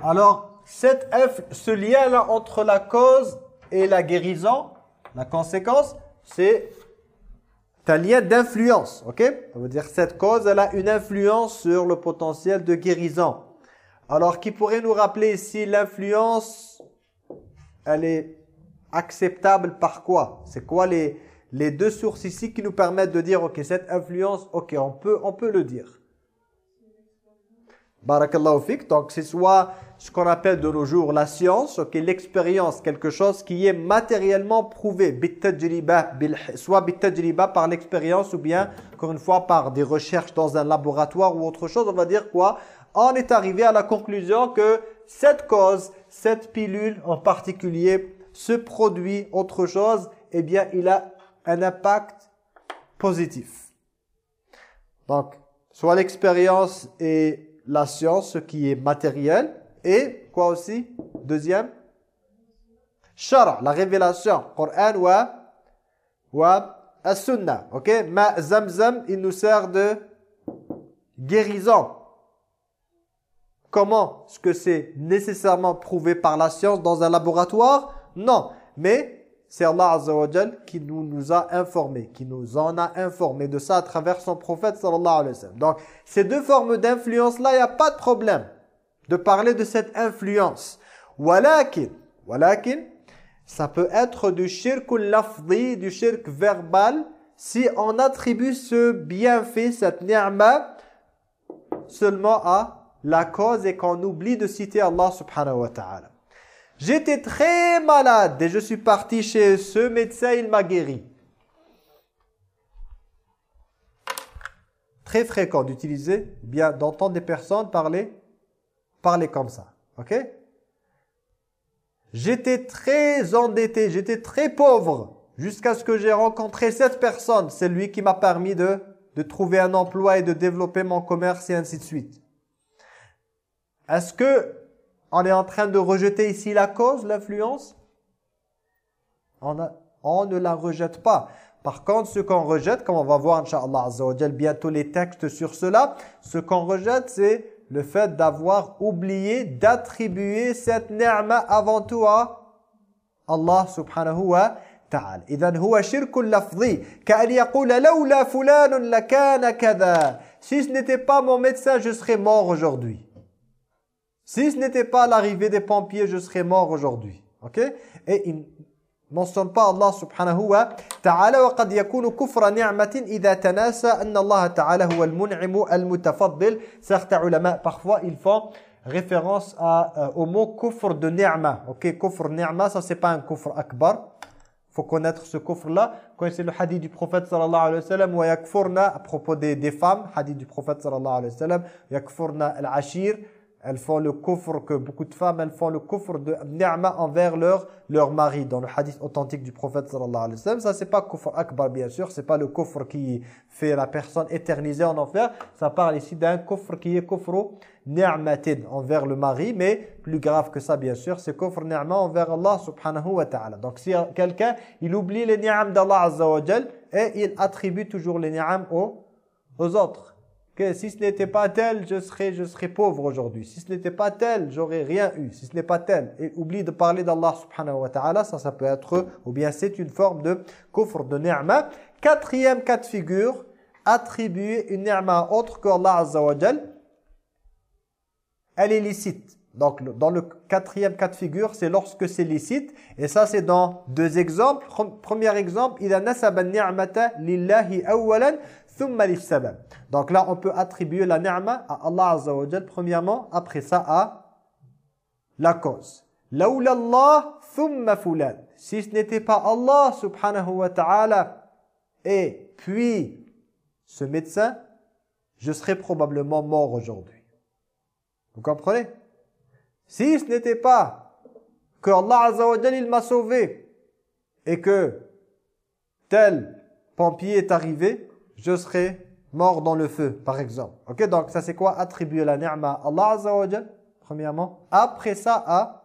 Alors, cette ce lien-là entre la cause et la guérison, la conséquence, c'est un lien d'influence, ok? Ça veut dire cette cause, elle a une influence sur le potentiel de guérison. Alors, qui pourrait nous rappeler si l'influence, elle est acceptable par quoi? C'est quoi les, les deux sources ici qui nous permettent de dire, ok, cette influence, ok, on peut, on peut le dire. Barakallahu fik. Donc, c'est soit ce qu'on appelle de nos jours la science, ok, l'expérience, quelque chose qui est matériellement prouvé, soit par l'expérience ou bien, encore une fois, par des recherches dans un laboratoire ou autre chose. On va dire quoi? On est arrivé à la conclusion que cette cause, cette pilule en particulier, ce produit, autre chose, eh bien, il a un impact positif. Donc, soit l'expérience et la science, ce qui est matériel, et quoi aussi? Deuxième Shara, la révélation, Coran wa, wa as-sunnah. Ok? Ma zamzam, il nous sert de guérison. Comment Est-ce que c'est nécessairement prouvé par la science dans un laboratoire? Non. Mais c'est Allah Azza qui nous, nous a informés, qui nous en a informés de ça à travers son prophète sallallahu alayhi wa sallam. Donc, ces deux formes d'influence-là, il n'y a pas de problème de parler de cette influence. Walakin, walakin, ça peut être du shirk lafdi, du shirk verbal, si on attribue ce bienfait, cette ni'ma, seulement à la cause et qu'on oublie de citer Allah subhanahu wa ta'ala. J'étais très malade et je suis parti chez ce médecin, il m'a guéri. Très fréquent d'utiliser, bien d'entendre des personnes parler, parler comme ça. Ok? J'étais très endetté, j'étais très pauvre jusqu'à ce que j'ai rencontré cette personne. C'est lui qui m'a permis de, de trouver un emploi et de développer mon commerce et ainsi de suite. Est-ce que on est en train de rejeter ici la cause, l'influence on, on, ne la rejette pas. Par contre, ce qu'on rejette, comme on va voir, Inch'Allah bientôt les textes sur cela, ce qu'on rejette, c'est le fait d'avoir oublié d'attribuer cette ni'ma avant tout à Allah subhanahu wa ta'ala. إذن هو شرك لفظي كأن يقول لولا فلان لكان كذا. Si ce n'était pas mon médecin, je serais mort aujourd'hui. Si ce n'était pas l'arrivée des pompiers, je serais mort aujourd'hui. OK? Et il mentionne pas Allah subhanahu wa ta'ala wa qad yakunu kufra ni'matin idha tanasa anna Allah ta'ala huwa al-mun'imu al-mutafaddil. Certains ulama parfois ils font référence à, euh, au mot kufr de ni'ma. OK, kufr ni'ma, ça c'est pas un kufr akbar. Faut connaître ce kufr-là. Connaissez le hadith du prophète sallallahu alayhi wa sallam wa yakfurna à propos des, des femmes, hadith du prophète sallallahu alayhi wa sallam, yakfurna al-ashir elles font le kufr, que beaucoup de femmes, elles font le kufr de ni'ma envers leur, leur mari, dans le hadith authentique du prophète sallallahu alayhi wa sallam. Ça, c'est pas kufr akbar, bien sûr, c'est pas le kufr qui fait la personne éternisée en enfer. Ça parle ici d'un kufr qui est kufr ni'matin envers le mari, mais plus grave que ça, bien sûr, c'est kufr ni'ma envers Allah subhanahu wa ta'ala. Donc, si quelqu'un, il oublie les ni'am d'Allah azza wa et il attribue toujours les ni'am aux, aux autres que si ce n'était pas tel, je serais, je serais pauvre aujourd'hui. Si ce n'était pas tel, j'aurais rien eu. Si ce n'est pas tel, et oublie de parler d'Allah subhanahu wa ta'ala, ça, ça peut être, ou bien c'est une forme de kufr, de ni'ma. Quatrième cas de figure, attribuer une ni'ma autre que Allah azza wa elle est licite. Donc, dans le quatrième cas de figure, c'est lorsque c'est licite. Et ça, c'est dans deux exemples. Premier exemple, « إِذَا نَسَبَ النِّعْمَةَ لِلَّهِ أَوَّلًا donc là, on peut attribuer la ni'ma à Allah Azza wa premièrement, après ça à la cause. Allah thumma fulan. Si ce n'était pas Allah subhanahu wa ta'ala et puis ce médecin, je serais probablement mort aujourd'hui. Vous comprenez? Si ce n'était pas que Allah Azza wa il m'a sauvé et que tel pompier est arrivé, je serai mort dans le feu, par exemple. Ok, donc ça c'est quoi Attribuer la ni'ma à Allah Azza wa premièrement. Après ça, à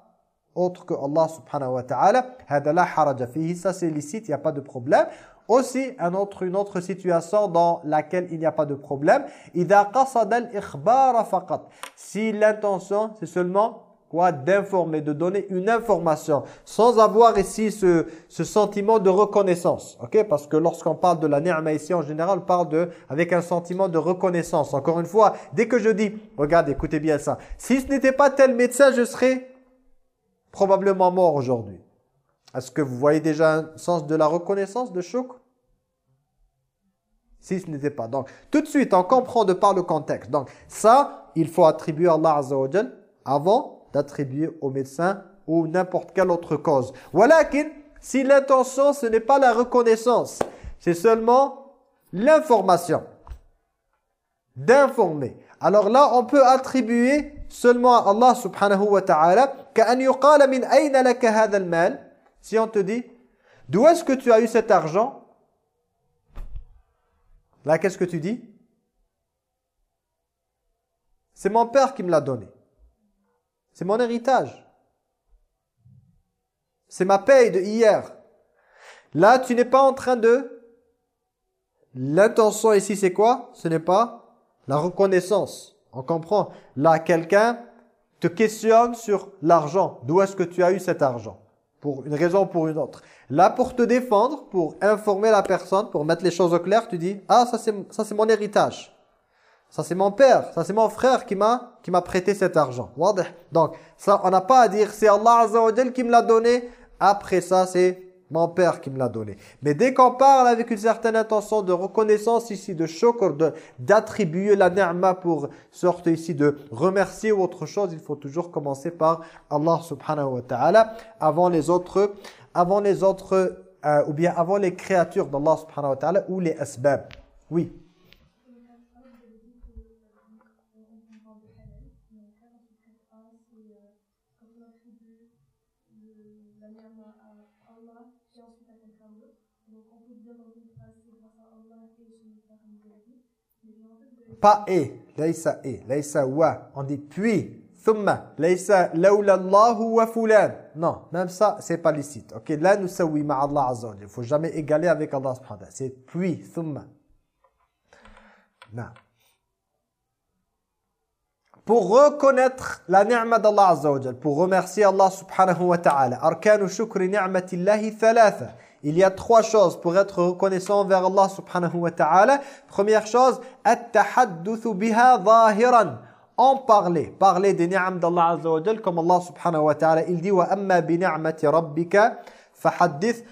autre que Allah subhanahu wa ta'ala. Ça c'est licite, il n'y a pas de problème. Aussi, un autre, une autre situation dans laquelle il n'y a pas de problème. S'il l'intention, c'est seulement d'informer, de donner une information, sans avoir ici ce, ce sentiment de reconnaissance. ok? Parce que lorsqu'on parle de la ni'ma ici, en général, on parle de, avec un sentiment de reconnaissance. Encore une fois, dès que je dis, regarde, écoutez bien ça, si ce n'était pas tel médecin, je serais probablement mort aujourd'hui. Est-ce que vous voyez déjà un sens de la reconnaissance, de choc si ce n'était pas. Donc, tout de suite, on comprend de par le contexte. Donc, ça, il faut attribuer à Allah Azza wa avant d'attribuer au médecin ou n'importe quelle autre cause. Walakin, si l'intention, ce n'est pas la reconnaissance, c'est seulement l'information. D'informer. Alors là, on peut attribuer seulement à Allah subhanahu wa ta'ala Si on te dit, d'où est-ce que tu as eu cet argent? Là, qu'est-ce que tu dis? C'est mon père qui me l'a donné. C'est mon héritage. C'est ma paye de hier. Là, tu n'es pas en train de... L'intention ici, c'est quoi? Ce n'est pas la reconnaissance. On comprend. Là, quelqu'un te questionne sur l'argent. D'où est-ce que tu as eu cet argent? Pour une raison ou pour une autre. Là, pour te défendre, pour informer la personne, pour mettre les choses au clair, tu dis « Ah, ça c'est mon héritage. » Ça c'est mon père, ça c'est mon frère qui m'a qui m'a prêté cet argent. Donc ça on n'a pas à dire c'est Allah Azza wa qui me l'a donné. Après ça c'est mon père qui me l'a donné. Mais dès qu'on parle avec une certaine intention de reconnaissance ici, de shukr, d'attribuer la ni'ma pour sorte ici de remercier ou autre chose, il faut toujours commencer par Allah subhanahu wa ta'ala avant les autres, avant les autres euh, ou bien avant les créatures d'Allah subhanahu wa ta'ala ou les asbab. Oui. Pas et, laïsa et, laïsa wa. On dit puis, thumma, laïsa laulallahu wa fulan. Non, même ça, c'est pas licite. Ok, là nous sawi ma Allah azza wa Il faut jamais égaler avec Allah subhanahu wa C'est puis, thumma. Non. Pour reconnaître la ni'ma d'Allah azza wa pour remercier Allah subhanahu wa ta'ala, arkanu shukri ni'matillahi thalatha. Il y a trois choses pour être reconnaissant vers Allah subhanahu wa ta'ala. Première chose, at-tahadduthu biha zahiran. En parler, parler des ni'am d'Allah azza wa comme Allah subhanahu wa ta'ala, il dit wa amma bi ni'mati rabbika fahaddith.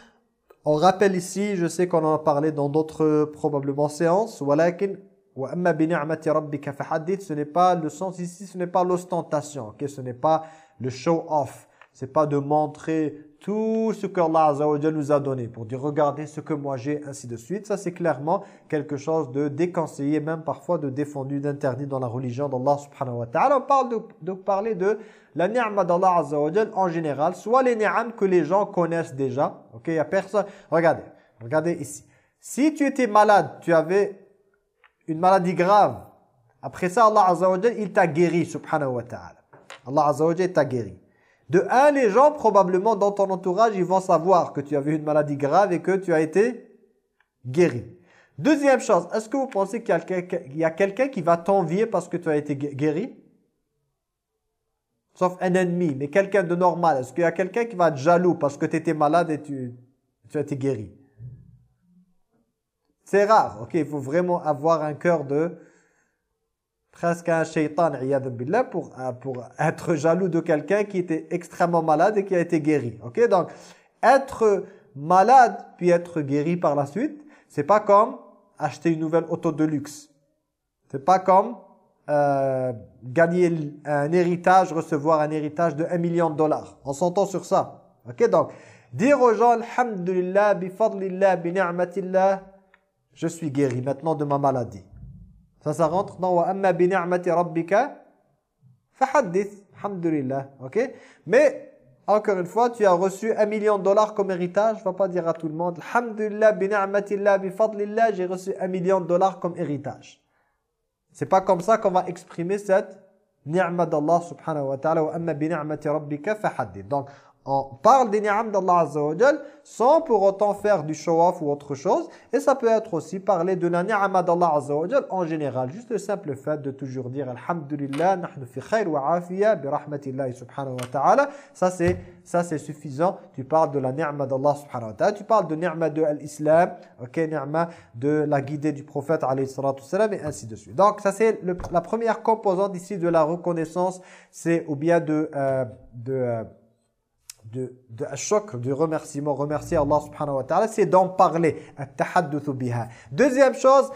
On rappelle ici, je sais qu'on en a parlé dans d'autres probablement séances, walakin ce n'est pas le sens ici, ce n'est pas l'ostentation, ce n'est pas le show-off, c'est pas de montrer tout ce que Allah nous a donné pour dire regardez ce que moi j'ai, ainsi de suite. Ça c'est clairement quelque chose de déconseillé, même parfois de défendu, d'interdit dans la religion d'Allah subhanahu wa ta'ala. On parle de, parler de la ni'ma d'Allah en général, soit les ni'am que les gens connaissent déjà. Ok, il y a personne. Regardez, regardez ici. Si tu étais malade, tu avais une maladie grave. Après ça, Allah Azza il t'a guéri, subhanahu wa ta'ala. Allah Azza t'a guéri. De un, les gens, probablement, dans ton entourage, ils vont savoir que tu avais une maladie grave et que tu as été guéri. Deuxième chose, est-ce que vous pensez qu'il y a quelqu'un qui va t'envier parce que tu as été guéri? Sauf un ennemi, mais quelqu'un de normal. Est-ce qu'il y a quelqu'un qui va être jaloux parce que tu étais malade et tu, tu as été guéri? C'est rare, ok? Il faut vraiment avoir un cœur de presque un shaitan, pour, euh, pour être jaloux de quelqu'un qui était extrêmement malade et qui a été guéri. Ok? Donc, être malade puis être guéri par la suite, c'est pas comme acheter une nouvelle auto de luxe. C'est pas comme euh, gagner un héritage, recevoir un héritage de 1 million de dollars. On s'entend sur ça. Ok? Donc, dire aux gens, Alhamdulillah, bi fadlillah, je suis guéri maintenant de ma maladie. Ça, ça rentre dans wa amma bi ni'mati rabbika fahaddith. Alhamdulillah. OK? Mais encore une fois, tu as reçu un million de dollars comme héritage, vais pas dire à tout le monde Alhamdulillah bi ni'matillah bi fadlillah, j'ai reçu un million de dollars comme héritage. C'est pas comme ça qu'on va exprimer cette ni'ma d'Allah subhanahu wa ta'ala wa amma bi ni'mati rabbika fahaddith. Donc on parle des ni'am d'Allah Azza sans pour autant faire du show-off ou autre chose. Et ça peut être aussi parler de la ni'ama d'Allah Azza en général. Juste le simple fait de toujours dire Alhamdulillah, nahnu fi khayr wa afiya bi rahmatillahi subhanahu wa ta'ala. Ça c'est ça c'est suffisant. Tu parles de la ni'ma d'Allah subhanahu wa ta'ala. Tu parles de ni'ma de l'islam, ok, ni'ma de la guidée du prophète alayhi salatu salam et ainsi de suite. Donc ça c'est la première composante ici de la reconnaissance. C'est ou bien de... Euh, de euh, de, de choc, du remerciement, remercier Allah subhanahu wa ta'ala, c'est d'en parler. Deuxième chose,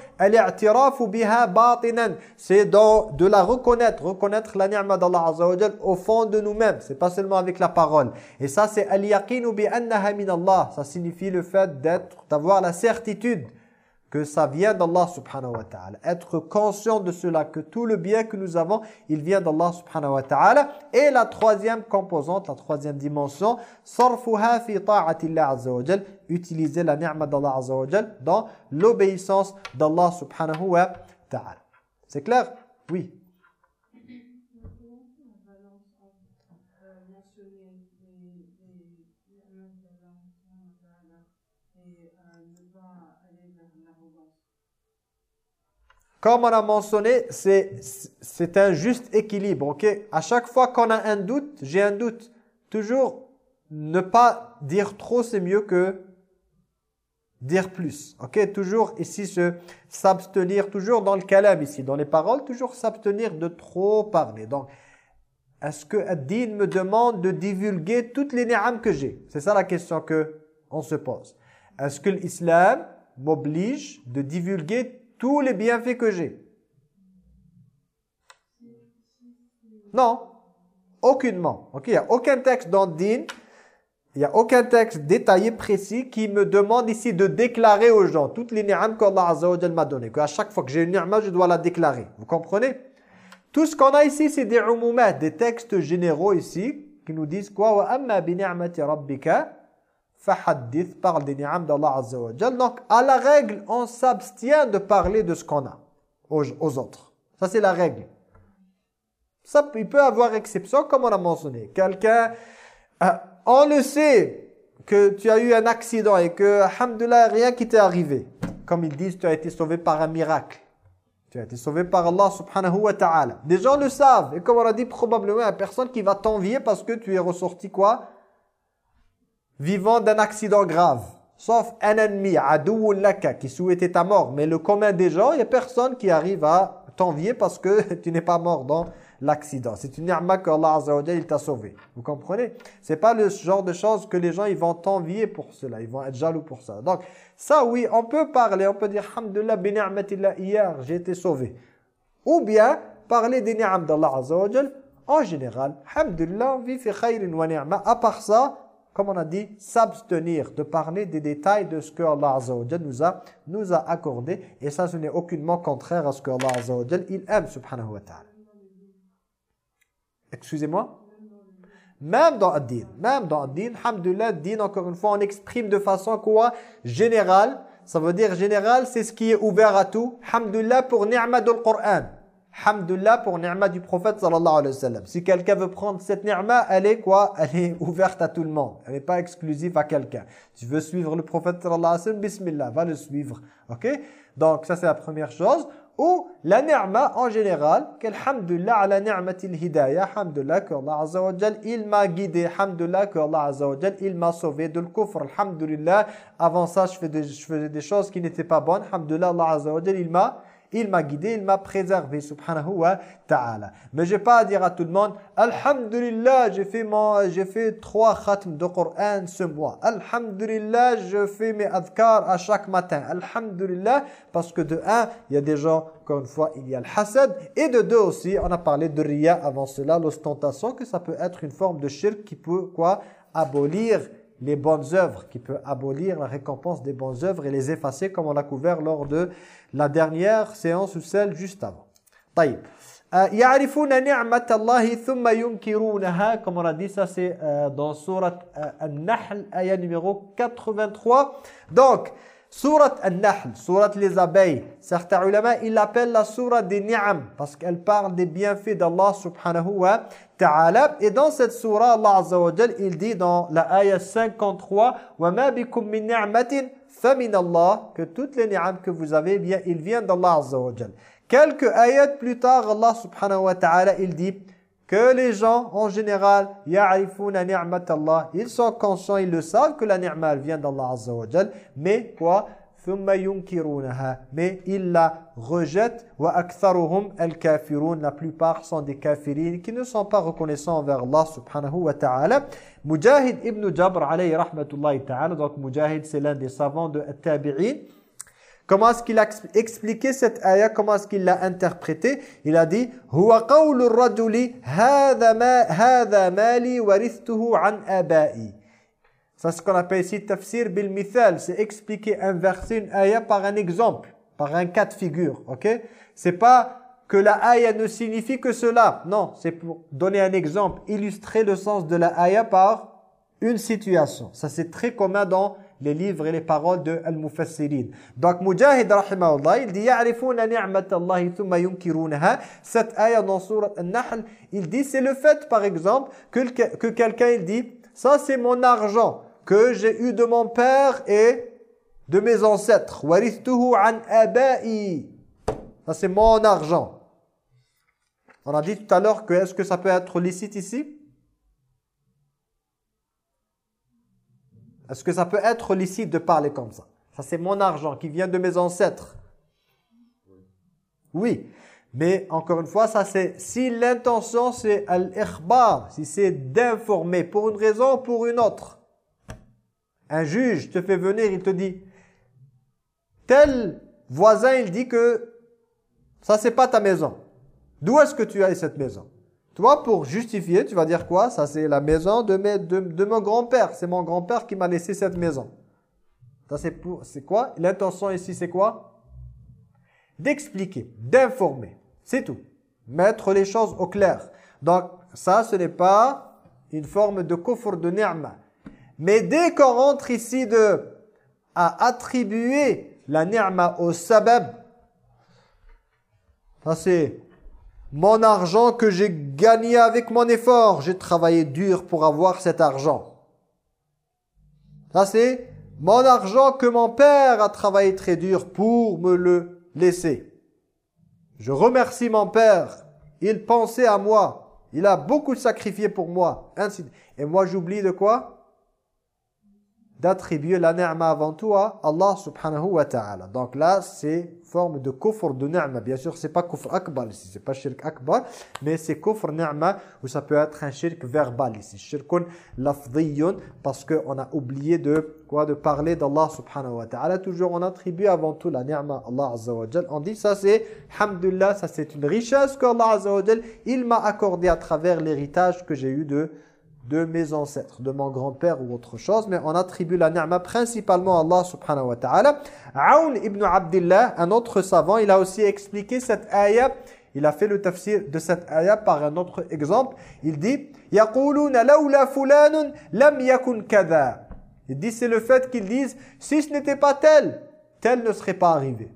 c'est de la reconnaître, reconnaître la ni'ma d'Allah azza wa au fond de nous-mêmes, c'est pas seulement avec la parole. Et ça c'est al-yaqinu bi annaha min Allah, ça signifie le fait d'être d'avoir la certitude que ça vient d'Allah subhanahu wa ta'ala. Être conscient de cela, que tout le bien que nous avons, il vient d'Allah subhanahu wa ta'ala. Et la troisième composante, la troisième dimension, sarfuha fi ta'atillah azza wa utiliser la ni'ma d'Allah azza dans l'obéissance d'Allah subhanahu wa ta'ala. C'est clair? Oui. Comme on a mentionné, c'est un juste équilibre. ok? À chaque fois qu'on a un doute, j'ai un doute. Toujours ne pas dire trop, c'est mieux que dire plus. ok? Toujours ici, s'abstenir, toujours dans le kalam ici, dans les paroles, toujours s'abstenir de trop parler. Donc, est-ce que Ad-Din me demande de divulguer toutes les ni'am que j'ai? C'est ça la question que on se pose. Est-ce que l'islam m'oblige de divulguer tous les bienfaits que j'ai Non, aucunement. Ok, il n'y a aucun texte dans Din, il n'y a aucun texte détaillé, précis, qui me demande ici de déclarer aux gens toutes les ni'am qu'Allah Azza wa m'a donné. À chaque fois que j'ai une ni'ma, je dois la déclarer. Vous comprenez? Tout ce qu'on a ici, c'est des des textes généraux ici, qui nous disent quoi « Wa amma bi ni'mati rabbika » Fahaddith parle Azza wa Donc, à la règle, on s'abstient de parler de ce qu'on a aux, autres. Ça, c'est la règle. Ça, il peut avoir exception, comme on a mentionné. Quelqu'un, euh, on le sait que tu as eu un accident et que, alhamdoulilah, rien qui t'est arrivé. Comme ils disent, tu as été sauvé par un miracle. Tu as été sauvé par Allah subhanahu wa ta'ala. Des gens le savent. Et comme on a dit, probablement, il y a personne qui va t'envier parce que tu es ressorti quoi? Vivant d'un accident grave, sauf un ennemi, laka, qui souhaitait ta mort. Mais le commun des gens, il n'y a personne qui arrive à t'envier parce que tu n'es pas mort dans l'accident. C'est une ni'ma que Allah Azza wa il t'a sauvé. Vous comprenez? C'est pas le genre de choses que les gens ils vont t'envier pour cela. Ils vont être jaloux pour ça. Donc, ça oui, on peut parler. On peut dire, Alhamdulillah, bi ni'matillah, hier, j'ai été sauvé. Ou bien, parler des ni'am d'Allah Azza wa en général. Alhamdulillah, on vit fi khayrin wa ni'ma. À part ça, comme on a dit, s'abstenir de parler des détails de ce que Allah Azza nous a, nous a accordé. Et ça, ce n'est aucunement contraire à ce que Allah Azza il aime, subhanahu wa ta'ala. Excusez-moi même dans Ad-Din, même dans Ad-Din, alhamdulillah, Ad-Din, encore une fois, on exprime de façon quoi? Générale. Ça veut dire général, c'est ce qui est ouvert à tout. Alhamdulillah pour ni'ma du Coran. Alhamdulillah pour ni'ma du prophète sallallahu alayhi wa sallam. Si quelqu'un veut prendre cette ni'ma, elle est quoi? Elle est ouverte à tout le monde. Elle n'est pas exclusive à quelqu'un. Tu veux suivre le prophète sallallahu alayhi wa sallam, bismillah, va le suivre. Ok? Donc ça c'est la première chose. Ou la ni'ma en général, qu'alhamdulillah ala ni'matil hidayah, alhamdulillah que Allah azza wa jal, il m'a guidé, alhamdulillah que Allah azza wa jal, il m'a sauvé de le kufr, alhamdulillah. Avant ça, je faisais des, choses qui n'étaient pas bonnes, alhamdulillah, Allah azza wa jal, il m'a il m'a guidé, il m'a préservé, subhanahu wa ta'ala. Mais je n'ai pas à dire à tout le monde, Alhamdulillah, j'ai fait, j'ai fait trois khatms de Coran ce mois. Alhamdulillah, je fais mes adhkar à chaque matin. Alhamdulillah, parce que de un, il y a des gens, encore une fois, il y a le hasad. Et de deux aussi, on a parlé de riya avant cela, l'ostentation, que ça peut être une forme de shirk qui peut, quoi, abolir les bonnes œuvres, qui peut abolir la récompense des bonnes œuvres et les effacer comme on l'a couvert lors de la dernière séance ou celle juste avant. طيب. يعرفون نعمة الله ثم ينكرونها comme on a dit ça c'est euh, dans sourate euh, An-Nahl ayah numéro 83 donc sourate An-Nahl sourate les abeilles certains ulama ils l'appellent la sourate des ni'am parce qu'elle parle des bienfaits d'Allah subhanahu wa ta'ala et dans cette sourate Allah azza wa jalla il dit dans la ayah 53 wa ma bikum min ni'matin فَمِنَ Allah, que toutes les ni'am que vous avez, bien, ils viennent d'Allah Azza wa Quelques ayats plus tard, Allah subhanahu wa ta'ala, il dit que les gens, en général, Allah, ils sont conscients, ils le savent que la ni'ma, vient d'Allah Azza wa mais quoi? Mais ils la rejettent. La plupart sont des kafirin qui ne sont pas reconnaissants envers Allah subhanahu wa ta'ala. Mujahid ibn Jabr alayhi rahmatullahi ta'ala. Donc Mujahid c'est l'un des savants de Tabi'in Comment est-ce qu'il a expliqué cette ayah? Comment est-ce qu'il l'a interprété Il a dit Huwa qawlu rajuli hadha ma hadha mali warithtuhu an abai. Ça, c'est ce qu'on appelle ici tafsir bil mithal. C'est expliquer un verset, une ayah par un exemple, par un cas de figure. Ok? C'est pas que la ayah ne signifie que cela. Non, c'est pour donner un exemple, illustrer le sens de la ayah par une situation. Ça, c'est très commun dans les livres et les paroles de Al-Mufassirin. Donc, Mujahid, rahimahullah, il dit « Ya'rifuna ni'matallahi thumma yunkirunaha » Cette ayah dans surat Al-Nahl, il dit, c'est le fait, par exemple, que, que quelqu'un, il dit « Ça, c'est mon argent que j'ai eu de mon père et de mes ancêtres. an abai. Ça c'est mon argent. On a dit tout à l'heure que est-ce que ça peut être licite ici? Est-ce que ça peut être licite de parler comme ça? Ça c'est mon argent qui vient de mes ancêtres. Oui. Mais encore une fois, ça c'est si l'intention c'est al-ikhbar, si c'est d'informer pour une raison ou pour une autre. Un juge te fait venir, il te dit, tel voisin, il dit que ça, c'est pas ta maison. D'où est-ce que tu as cette maison? Toi, pour justifier, tu vas dire quoi? Ça, c'est la maison de, mes, de, mon grand-père. C'est mon grand-père qui m'a laissé cette maison. Ça, c'est pour, c'est quoi? L'intention ici, c'est quoi? D'expliquer, d'informer. C'est tout. Mettre les choses au clair. Donc, ça, ce n'est pas une forme de kufr de ni'ma. Mais dès qu'on rentre ici de à attribuer la ni'ma au sabab, ça c'est mon argent que j'ai gagné avec mon effort. J'ai travaillé dur pour avoir cet argent. Ça c'est mon argent que mon père a travaillé très dur pour me le laisser. Je remercie mon père. Il pensait à moi. Il a beaucoup sacrifié pour moi. Et moi j'oublie de quoi? D'attribuer la ni'ma avant tout à Allah subhanahu wa ta'ala. Donc là, c'est forme de kufr de ni'ma. Bien sûr, c'est pas kufr akbar ici, c'est pas shirk akbar, mais c'est kufr ni'ma où ça peut être un shirk verbal ici. Shirkun lafdiyun parce qu'on a oublié de quoi de parler d'Allah subhanahu wa ta'ala. Toujours on attribue avant tout la ni'ma à Allah azza wa On dit ça c'est hamdulillah, ça c'est une richesse que Allah azza wa il m'a accordé à travers l'héritage que j'ai eu de de mes ancêtres, de mon grand-père ou autre chose, mais on attribue la ni'ma principalement à Allah subhanahu wa ta'ala. Aoun ibn Abdillah, un autre savant, il a aussi expliqué cette ayah, il a fait le tafsir de cette ayah par un autre exemple, il dit « Yaquluna lawla fulanun lam yakun kada » Il dit c'est le fait qu'ils disent « Si ce n'était pas tel, tel ne serait pas arrivé. »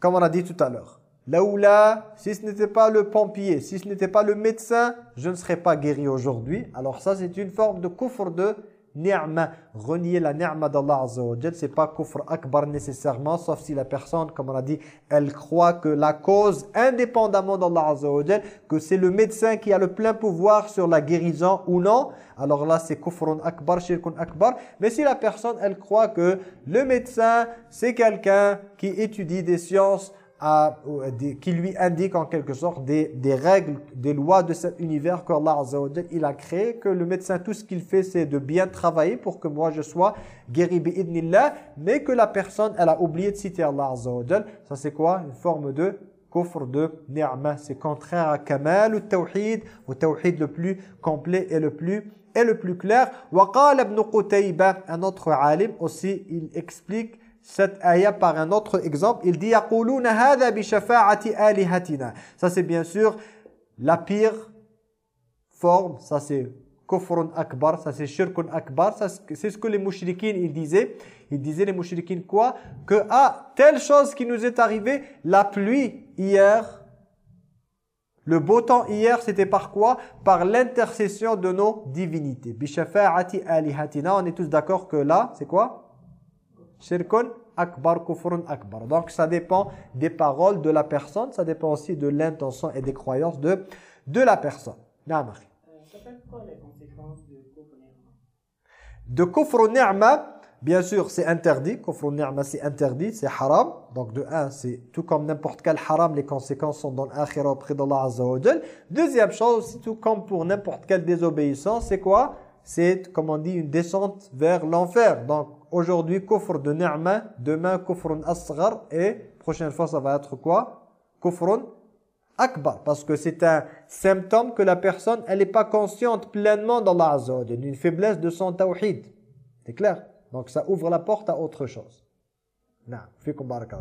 Comme on a dit tout à l'heure. Laoula, si ce n'était pas le pompier, si ce n'était pas le médecin, je ne serais pas guéri aujourd'hui. Alors ça, c'est une forme de kufr de ni'ma. Renier la ni'ma d'Allah Azza wa c'est pas kufr akbar nécessairement, sauf si la personne, comme on a dit, elle croit que la cause, indépendamment d'Allah Azza wa que c'est le médecin qui a le plein pouvoir sur la guérison ou non, alors là, c'est kufrun akbar, shirkun akbar. Mais si la personne, elle croit que le médecin, c'est quelqu'un qui étudie des sciences, qui lui indique en quelque sorte des, règles, des lois de cet univers qu'Allah Azza il a créé, que le médecin, tout ce qu'il fait, c'est de bien travailler pour que moi je sois guéri bi'idnillah, mais que la personne, elle a oublié de citer Allah Azza Ça c'est quoi? Une forme de kufr de ni'ma. C'est contraire à kamal ou tawhid, ou tawhid le plus complet et le plus et le plus clair. Wa qala ibn Qutayba, un autre alim aussi, il explique cette ayah par un autre exemple. Il dit Ça c'est bien sûr la pire forme. Ça c'est kufrun akbar, ça c'est shirkun akbar. C'est ce que les mouchriquines ils disaient. Ils disaient les mouchriquines quoi? Que ah, telle chose qui nous est arrivée, la pluie hier, le beau temps hier, c'était par quoi? Par l'intercession de nos divinités. Bishafa'ati. On est tous d'accord que là, c'est quoi? Shirkun akbar, kufrun akbar. Donc ça dépend des paroles de la personne, ça dépend aussi de l'intention et des croyances de, de la personne. Euh, quoi les conséquences de kufr ni'ma? Bien sûr, c'est interdit. Kufr ni'ma, c'est interdit, c'est haram. Donc de un, c'est tout comme n'importe quel haram, les conséquences sont dans l'akhira auprès d'Allah Azza wa Deuxième chose, tout comme pour n'importe quelle désobéissance, c'est quoi? C'est, comme on dit, une descente vers l'enfer. Donc aujourd'hui kufr de ni'ma, demain kufrun asghar et prochaine fois ça va être quoi? Kufrun akbar parce que c'est un symptôme que la personne elle n'est pas consciente pleinement d'Allah Azza d'une faiblesse de son tawhid. C'est clair? Donc ça ouvre la porte à autre chose.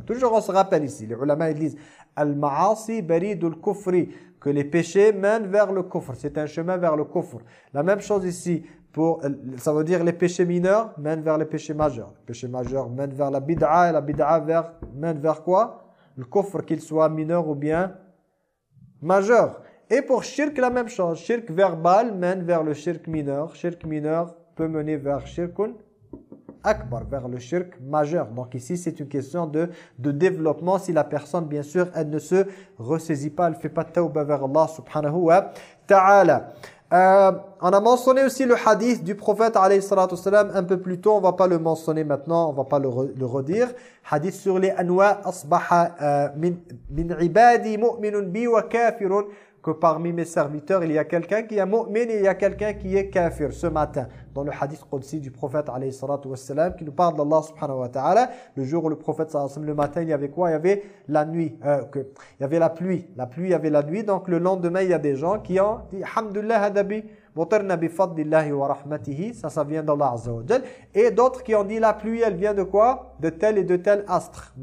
Toujours on se rappelle ici, les ulama ils disent que les péchés mènent vers le kufr, c'est un chemin vers le kufr. La même chose ici, pour, ça veut dire les péchés mineurs mènent vers les péchés majeurs. Les péchés majeurs mènent vers la bid'a et la bid'a vers, mène vers quoi? Le kufr, qu'il soit mineur ou bien majeur. Et pour shirk, la même chose. Shirk verbal mène vers le shirk mineur. Shirk mineur peut mener vers shirkun akbar, vers le shirk majeur. Donc ici, c'est une question de, de développement. Si la personne, bien sûr, elle ne se ressaisit pas, elle ne fait pas tawbah vers Allah subhanahu wa ta'ala. Euh, on a mentionné aussi le hadith du prophète salam un peu plus tôt, on va pas le mentionner maintenant, on va pas le, le redire. Hadith sur les anwa asbaha euh, min ibadi mu'minun bi wa kafirun que parmi mes serviteurs, il y a quelqu'un qui est mu'min et il y a quelqu'un qui est kafir ce matin. Dans le hadith Qudsi du prophète alayhi qui nous parle d'Allah subhanahu wa ta'ala, le jour où le prophète sallallahu alayhi le matin, il y avait quoi? Il y avait la nuit, euh, que, il y avait la pluie. La pluie, il y avait la nuit, donc le lendemain, il y a des gens qui ont dit « Alhamdulillah hadabi » ça, ça vient d'Allah wa Et d'autres qui ont dit la pluie, elle vient de quoi? De tel et de tel astre.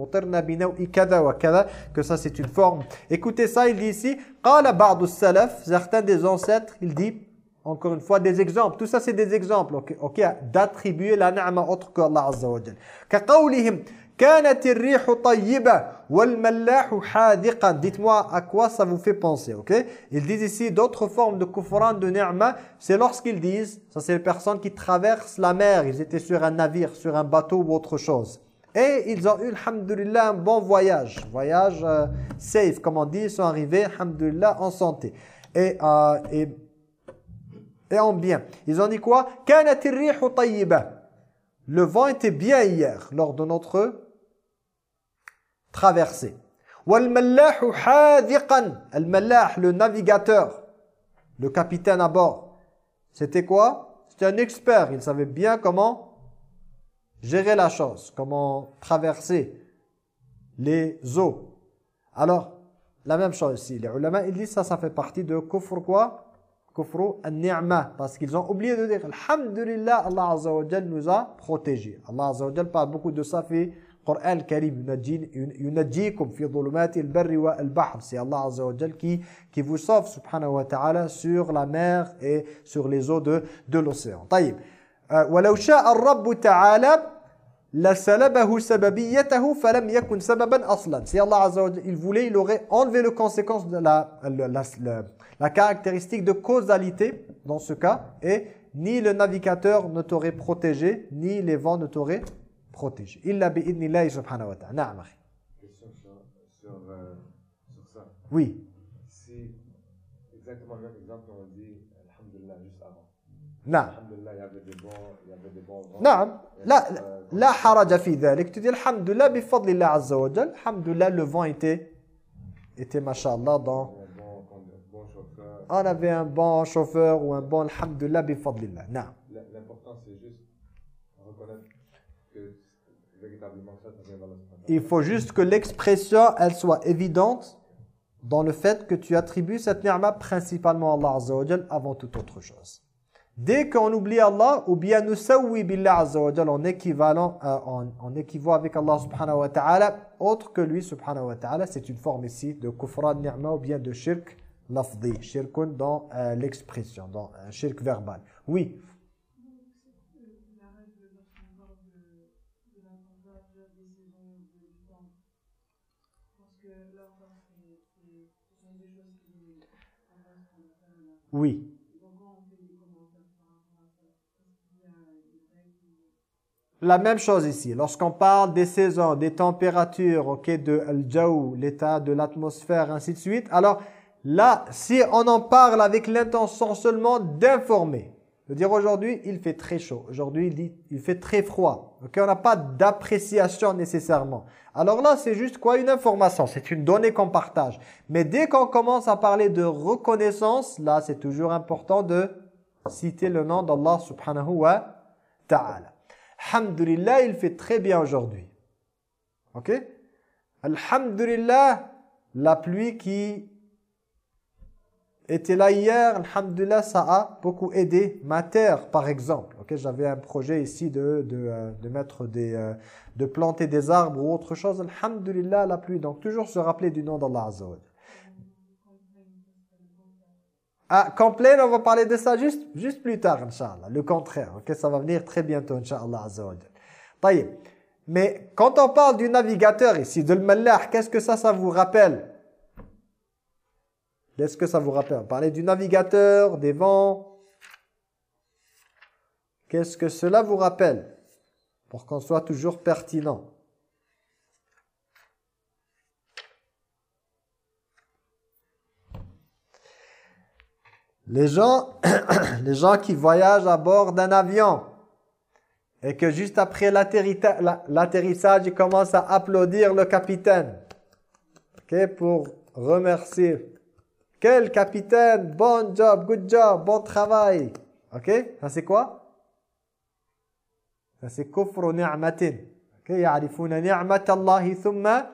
Que ça, c'est une forme. Écoutez ça, il dit ici, certains des ancêtres, il dit, encore une fois, des exemples. Tout ça, c'est des exemples, ok, okay d'attribuer la ni'ma autre que Allah Azza wa Dites-moi à quoi ça vous fait penser, ok? Ils disent ici d'autres formes de kufran, de ni'ma, c'est lorsqu'ils disent, ça c'est les personnes qui traversent la mer, ils étaient sur un navire, sur un bateau ou autre chose. Et ils ont eu, alhamdulillah, un bon voyage, voyage euh, safe, comme on dit, ils sont arrivés, alhamdulillah, en santé. Et, euh, et et en bien. Ils ont dit quoi? Le vent était bien hier lors de notre traversée. Le navigateur, le capitaine à bord, c'était quoi? C'était un expert, il savait bien comment gérer la chose, comment traverser les eaux. Alors, la même chose ici. Les ulama, ils disent ça, ça fait partie de kufr quoi? Kufru al-ni'ma. Parce qu'ils ont oublié de dire Alhamdulillah, Allah Azza wa nous a protégés. Allah Azza wa parle beaucoup de ça fait Coran Karim. Yunadjikum fi dhulumati al-barri wa al-bahr. C'est Allah Azza wa Jal qui, qui vous sauve, subhanahu wa ta'ala, sur la mer et sur les eaux de, de l'océan. طيب. ولو شاء الرب تعالى la salabahu sababiyatahu falam yakun sababan aslan. Si Allah Azza wa il voulait, il aurait enlevé le conséquence de la, la, la, la, caractéristique de causalité dans ce cas et ni le navigateur ne t'aurait protégé, ni les vents ne t'auraient بروتيجي الا باذن الله سبحانه وتعالى نعم أخي وي نعم نعم لا لا حرج في ذلك تدي الحمد لله بفضل الله عز وجل الحمد لله لو فون ايتي ايتي ما شاء الله دون أنا في ان بون شوفور و ان بون الحمد لله بفضل الله نعم Il faut juste que l'expression elle soit évidente dans le fait que tu attribues cette ni'ma principalement à Allah avant toute autre chose. Dès qu'on oublie Allah ou bien nous sawi billah Azza en équivalent euh, en, équivaut avec Allah subhanahu wa ta'ala autre que lui subhanahu wa ta'ala c'est une forme ici de kufran ni'ma ou bien de shirk lafdi shirkun dans euh, l'expression dans un shirk verbal. Oui. La règle lorsqu'on parle de, de la température des saisons de- du temps. Je pense que là encore, c'est- c'est- ce sont des choses qui on va se prendre à faire. Oui. Donc, quand on fait des commentaires par rapport à ça, est-ce qu'il y a des règles ou- La même chose ici. Lorsqu'on parle des saisons, des températures, ok, de l'état de l'atmosphère, ainsi de suite. Alors là, si on en parle avec l'intention seulement d'informer, de dire aujourd'hui, il fait très chaud. Aujourd'hui, il, dit, il fait très froid. Ok, on n'a pas d'appréciation nécessairement. Alors là, c'est juste quoi? Une information. C'est une donnée qu'on partage. Mais dès qu'on commence à parler de reconnaissance, là, c'est toujours important de citer le nom d'Allah subhanahu wa ta'ala. Alhamdulillah, il fait très bien aujourd'hui. Ok? Alhamdulillah, la pluie qui était là hier, Alhamdulillah, ça a beaucoup aidé ma terre, par exemple. Ok, J'avais un projet ici de, de, euh, de mettre des, euh, de planter des arbres ou autre chose. Alhamdulillah, la pluie. Donc, toujours se rappeler du nom d'Allah Azza. Ah, complain, on va parler de ça juste, juste plus tard, Inch'Allah. Le contraire, ok Ça va venir très bientôt, Inch'Allah Azza. Mais quand on parle du navigateur ici, de l'mallah, qu'est-ce que ça, ça vous rappelle? Qu'est-ce que ça vous rappelle? Parler du navigateur, des vents. Qu'est-ce que cela vous rappelle? Pour qu'on soit toujours pertinent. Les gens, les gens qui voyagent à bord d'un avion et que juste après l'atterrissage, ils commencent à applaudir le capitaine. Ok, pour remercier. Quel capitaine Bon job, good job, bon travail. OK? Ça c'est quoi? Ça c'est kufru ni'matin. OK? Ya'rifuna ni'mat Allahi thumma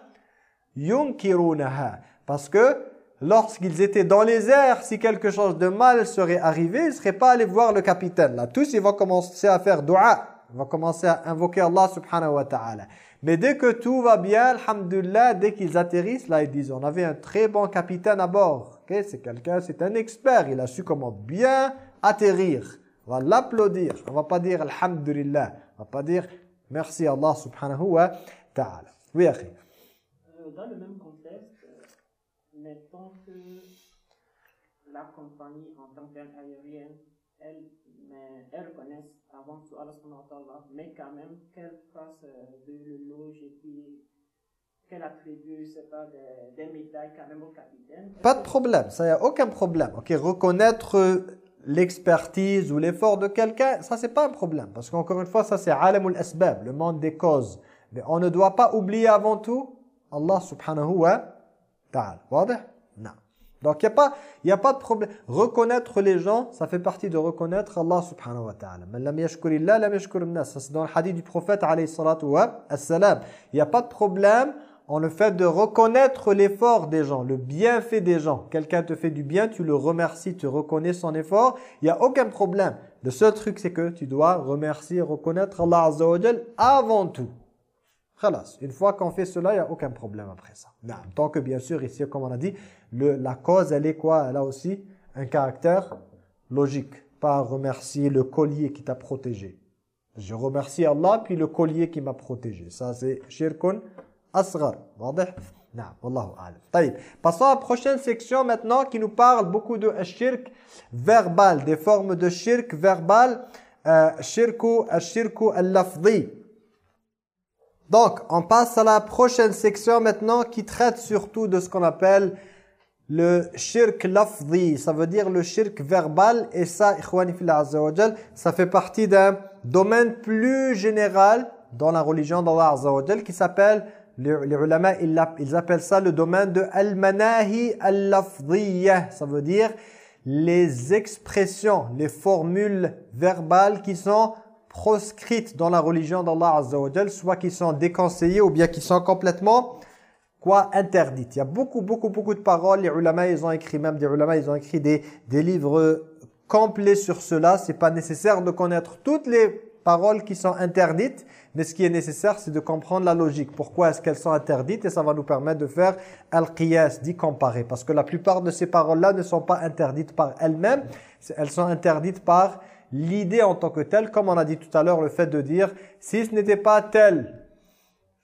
yunkirunaha. Parce que lorsqu'ils étaient dans les airs, si quelque chose de mal serait arrivé, ils ne seraient pas allés voir le capitaine. Là, tous, ils vont commencer à faire dua. Ils vont commencer à invoquer Allah subhanahu wa ta'ala. Mais dès que tout va bien, alhamdulillah, dès qu'ils atterrissent, là, ils disent, on avait un très bon capitaine à bord. Ok, C'est quelqu'un, c'est un expert. Il a su comment bien atterrir. On va l'applaudir. On va pas dire alhamdulillah. On va pas dire merci Allah subhanahu wa ta'ala. Oui, akhi. Euh, Dans le même contexte, euh, mettons que la compagnie en tant qu'aérienne, elle, mais, elle reconnaisse avant tout Allah subhanahu mais quand même qu'elle fasse euh, de l'éloge et puis qu'elle attribue, je sais pas, des, des médailles quand même au capitaine. Pas de problème, ça y a aucun problème. Ok, reconnaître l'expertise ou l'effort de quelqu'un, ça c'est pas un problème. Parce qu'encore une fois, ça c'est alamul asbab, le monde des causes. Mais on ne doit pas oublier avant tout Allah subhanahu wa ta'ala. Donc il n'y a, pas, a pas de problème. Reconnaître les gens, ça fait partie de reconnaître Allah subhanahu wa ta'ala. Ça c'est dans le hadith du prophète alayhi salatu wa salam. Il n'y a pas de problème en le fait de reconnaître l'effort des gens, le bienfait des gens. Quelqu'un te fait du bien, tu le remercies, tu reconnais son effort, il n'y a aucun problème. Le seul truc, c'est que tu dois remercier, reconnaître Allah Azza avant tout. Une fois qu'on fait cela, il n'y a aucun problème après ça. Tant que, bien sûr, ici, comme on a dit, la cause, elle est quoi? Elle a aussi un caractère logique. Pas remercier le collier qui t'a protégé. Je remercie Allah, puis le collier qui m'a protégé. Ça, c'est shirkun asghar. Passons à la prochaine section maintenant qui nous parle beaucoup de shirk verbal, des formes de shirk verbal. Euh, shirku, al-lafzi donc on passe à la prochaine section maintenant qui traite surtout de ce qu'on appelle le shirk lafzi, ça veut dire le shirk verbal et ça, ça fait partie d'un domaine plus général dans la religion d'Allah azza qui s'appelle les, ils, appellent ça le domaine de al-manahi al-lafdiyya. Ça veut dire les expressions, les formules verbales qui sont proscrites dans la religion d'Allah Azza soit qui sont déconseillées ou bien qui sont complètement quoi interdites. Il y a beaucoup, beaucoup, beaucoup de paroles. Les ulama, ils ont écrit, même des ulama, ils ont écrit des, des livres complets sur cela. C'est pas nécessaire de connaître toutes les paroles qui sont interdites, mais ce qui est nécessaire, c'est de comprendre la logique. Pourquoi est-ce qu'elles sont interdites? Et ça va nous permettre de faire al-qiyas, d'y comparer. Parce que la plupart de ces paroles-là ne sont pas interdites par elles-mêmes. Elles sont interdites par l'idée en tant que telle. Comme on a dit tout à l'heure, le fait de dire « si ce n'était pas tel,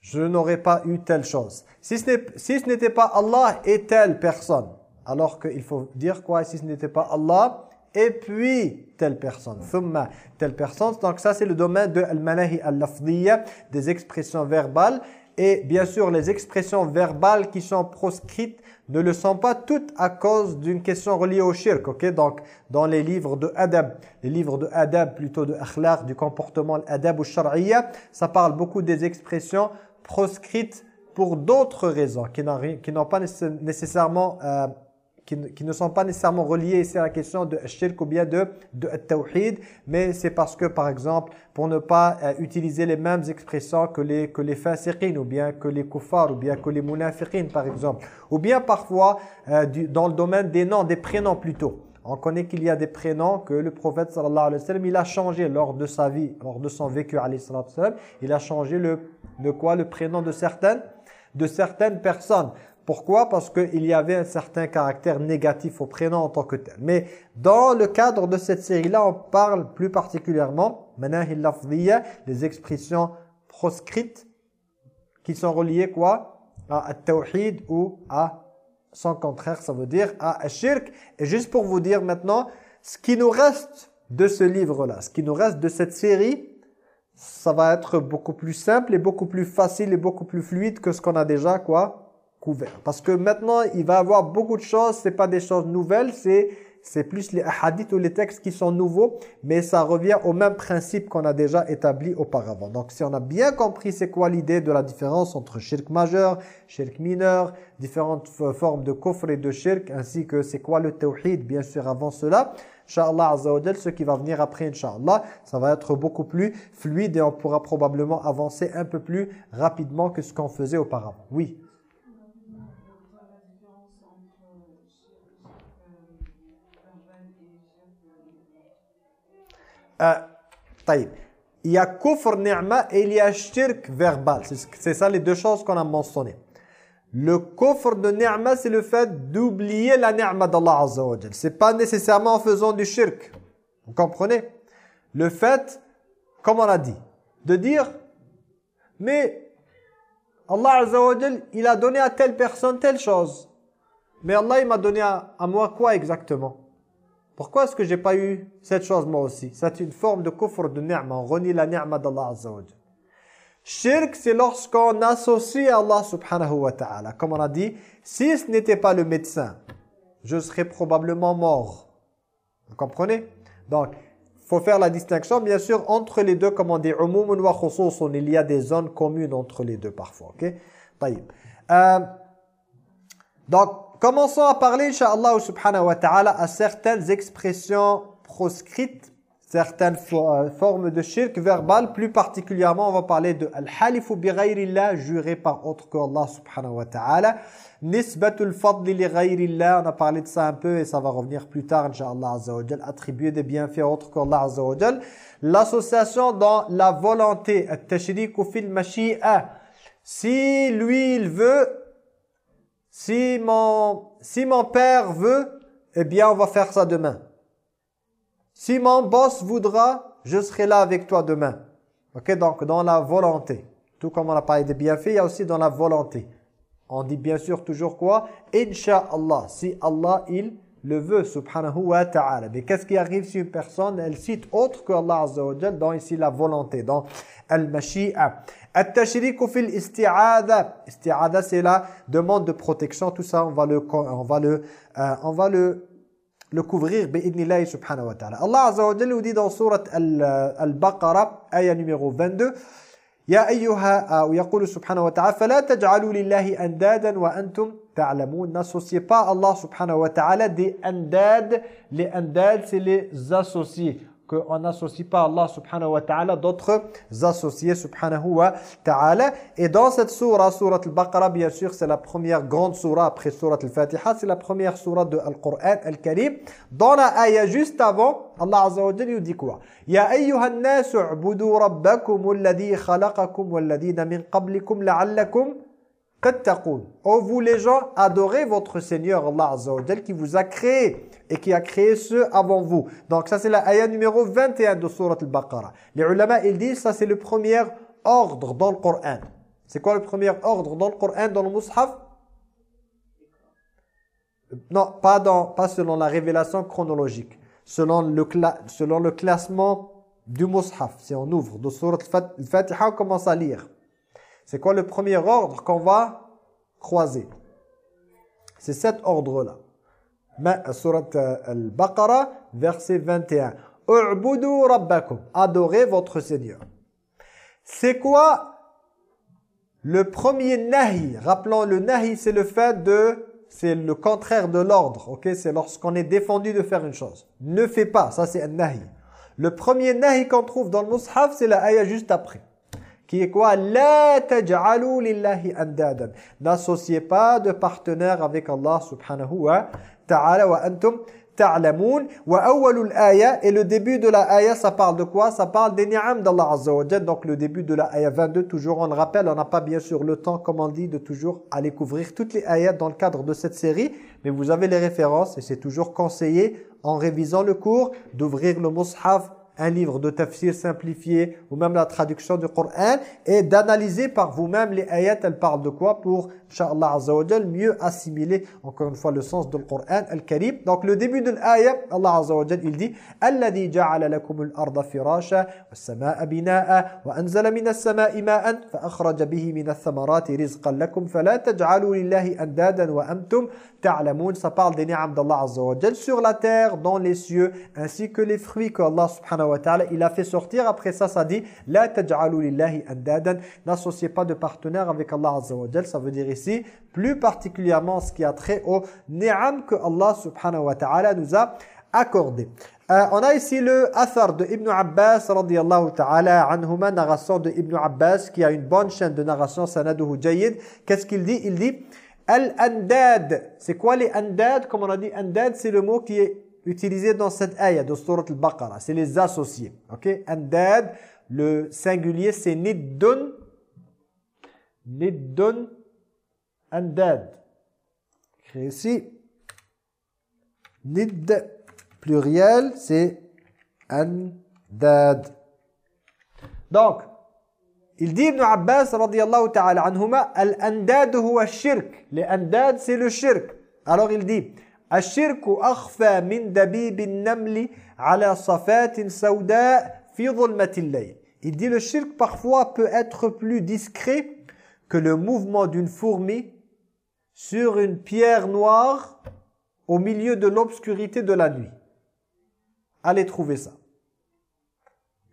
je n'aurais pas eu telle chose. Si ce n'était pas Allah et telle personne. » Alors qu'il faut dire quoi? Si ce n'était pas Allah et puis telle personne, thumma telle personne. Donc ça c'est le domaine de al-manahi al-lafdiyya, des expressions verbales. Et bien sûr les expressions verbales qui sont proscrites ne le sont pas toutes à cause d'une question reliée au shirk. ok? Donc dans les livres de adab, les livres de adab plutôt de akhlaq, du comportement adab ou shar'iyya, ça parle beaucoup des expressions proscrites pour d'autres raisons qui n'ont pas nécessairement... Euh, qui, ne sont pas nécessairement reliés ici à la question de shirk ou bien de, de tawhid, mais c'est parce que, par exemple, pour ne pas euh, utiliser les mêmes expressions que les, que les fasiqin, ou bien que les kuffars, ou bien que les munafiqin, par exemple. Ou bien parfois, euh, du, dans le domaine des noms, des prénoms plutôt. On connaît qu'il y a des prénoms que le prophète sallallahu alayhi wa sallam, il a changé lors de sa vie, lors de son vécu alayhi wa sallam, il a changé le, le quoi, le prénom de certaines, de certaines personnes. Pourquoi? Parce qu'il y avait un certain caractère négatif au prénom en tant que tel. Mais dans le cadre de cette série-là, on parle plus particulièrement, les expressions proscrites qui sont reliées quoi? À tawhid ou à son contraire, ça veut dire à shirk. Et juste pour vous dire maintenant, ce qui nous reste de ce livre-là, ce qui nous reste de cette série, ça va être beaucoup plus simple et beaucoup plus facile et beaucoup plus fluide que ce qu'on a déjà quoi Parce que maintenant, il va avoir beaucoup de choses, c'est pas des choses nouvelles, c'est c'est plus les hadiths ou les textes qui sont nouveaux, mais ça revient au même principe qu'on a déjà établi auparavant. Donc si on a bien compris c'est quoi l'idée de la différence entre shirk majeur, shirk mineur, différentes formes de kufr et de shirk, ainsi que c'est quoi le tawhid, bien sûr avant cela, Inch'Allah Azza ce qui va venir après, Inch'Allah, ça va être beaucoup plus fluide et on pourra probablement avancer un peu plus rapidement que ce qu'on faisait auparavant. Oui Euh, il y a kufr ni'ma et il y a shirk verbal. C'est ça les deux choses qu'on a mentionnées. Le kufr de ni'ma, c'est le fait d'oublier la ni'ma d'Allah Azza C'est pas nécessairement en faisant du shirk. Vous comprenez? Le fait, comme on a dit, de dire, mais Allah Azza il a donné à telle personne telle chose. Mais Allah, il m'a donné à moi quoi exactement? Pourquoi est-ce que j'ai pas eu cette chose moi aussi? C'est une forme de kufr de ni'ma. On renie la ni'ma d'Allah Azza Shirk, c'est lorsqu'on associe Allah subhanahu wa ta'ala. Comme on a dit, si ce n'était pas le médecin, je serais probablement mort. Vous comprenez? Donc, faut faire la distinction, bien sûr, entre les deux, comme on dit, il y a des zones communes entre les deux parfois, ok? Euh, Donc, commençons à parler, Inch'Allah subhanahu wa ta'ala, à certaines expressions proscrites certaines euh, formes de shirk verbal. Plus particulièrement, on va parler de al-halifu bi ghayrillah, juré par autre que Allah subhanahu wa ta'ala. Nisbatul fadli li ghayrillah, on a parlé de ça un peu et ça va revenir plus tard, inshallah azza wa Attribuer des bienfaits autres que Allah azza wa L'association dans la volonté, at-tashriku fil mashi'a. Si lui, il veut, si mon, si mon père veut, eh bien, on va faire ça demain. Si mon boss voudra, je serai là avec toi demain. Ok, donc dans la volonté. Tout comme on a parlé des bienfaits, il y a aussi dans la volonté. On dit bien sûr toujours quoi? Inch'Allah. Si Allah, il le veut, subhanahu wa ta'ala. Mais qu'est-ce qui arrive si une personne, elle cite autre que Allah azza dans ici la volonté, dans al-mashi'a? At-tashriku fil isti'adha. Isti'adha, c'est la demande de protection. Tout ça, on va le, on va le, euh, on va le le couvrir subhanahu wa ta'ala. Allah Azza wa Jalla dit dans sourate Al-Baqarah, ayah numéro 22, يا أيها آه، ويقول سبحانه وتعالى فلا تجعلوا لله أندادا وأنتم تعلمون. نصوصي با الله سبحانه وتعالى دي أنداد لأنداد سي لزاصوصي qu'on n'associe pas Allah subhanahu wa ta'ala d'autres associés subhanahu wa ta'ala. Et dans cette surah, surah al-Baqarah, bien sûr, c'est la première grande surah après surah al-Fatiha, c'est la première surah de Al-Qur'an al-Karim. Dans la ayah juste avant, Allah azza wa dit quoi? Ya ayyuhan nasu ubudu rabbakum alladhi khalaqakum walladhina min qablikum la'allakum Oh vous les gens, adorez votre Seigneur Allah Azza wa qui vous a créé et qui a créé ceux avant vous. Donc ça c'est la ayah numéro 21 de Surat Al-Baqarah. Les ulama ils disent ça c'est le premier ordre dans le Coran. C'est quoi le premier ordre dans le Coran, dans le Mus'haf? Non, pas, dans, pas selon la révélation chronologique. Selon le, selon le classement du Mus'haf. Si on ouvre de Surat Al-Fatiha, on commence à lire. C'est quoi le premier ordre qu'on va croiser? C'est cet ordre-là. Surat euh, Al-Baqarah, verset 21. « U'budu rabbakum » Adorez votre Seigneur. C'est quoi le premier nahi? Rappelons, le nahi, c'est le fait de... C'est le contraire de l'ordre, ok? C'est lorsqu'on est défendu de faire une chose. Ne fais pas, ça c'est un nahi. Le premier nahi qu'on trouve dans le mushaf, c'est la ayah juste après qui est quoi? La lillahi andadan. N'associez pas de partenaire avec Allah subhanahu wa ta'ala wa antum ta'lamun. Wa awwalul aya et le début de la aya ça parle de quoi? Ça parle des ni'am d'Allah azza wa Donc le début de la aya 22 toujours on le rappelle, on n'a pas bien sûr le temps comme on dit de toujours aller couvrir toutes les ayats dans le cadre de cette série, mais vous avez les références et c'est toujours conseillé en révisant le cours d'ouvrir le mushaf un livre de tafsir simplifié ou même la traduction du Coran et d'analyser par vous-même les ayats, elles parlent de quoi? Pour, Inch'Allah Azza wa mieux assimiler encore une fois le sens du Coran al-Karim. Donc le début de l'ayat, Allah Azza wa il dit « Alladhi ja'ala lakum al-arda firasha was-samaa'a binaa'a wa anzala min as-samaa'i ma'an fa akhraja bihi min ath-thamarati rizqan lakum fala taj'alu lillahi andadan wa antum ta'lamun » Ça parle des ni'am d'Allah Azza wa sur la terre, dans les cieux, ainsi que les fruits que Allah subhanahu wa ta'ala, il a fait sortir. Après ça, ça dit La taj'alu lillahi andadan. N'associez pas de partenaire avec Allah Azza wa Ça veut dire plus particulièrement ce qui a trait au ni'am que Allah subhanahu wa ta'ala nous a accordé. Euh, on a ici le athar de Ibn Abbas radiyallahu ta'ala anhuma, narration de Ibn Abbas qui a une bonne chaîne de narration, sanaduhu jayid. Qu'est-ce qu'il dit? Il dit Al-andad. C'est quoi les andad? Comme on a dit, andad c'est le mot qui est utilisé dans cette ayah de Surat al-Baqarah. C'est les associés. Ok? Andad, le singulier, c'est niddun. Niddun andad. Écrit ici. Nid, pluriel, c'est andad. Donc, il dit Ibn Abbas radiyallahu ta'ala anhuma, al-andad huwa shirk. Les andad, c'est le shirk. Alors il dit, الشرك أخفى من دبيب النمل على صفات سوداء في ظلمة الليل. Il dit le shirk parfois peut être plus discret que le mouvement d'une fourmi sur une pierre noire au milieu de l'obscurité de la nuit. Allez trouver ça.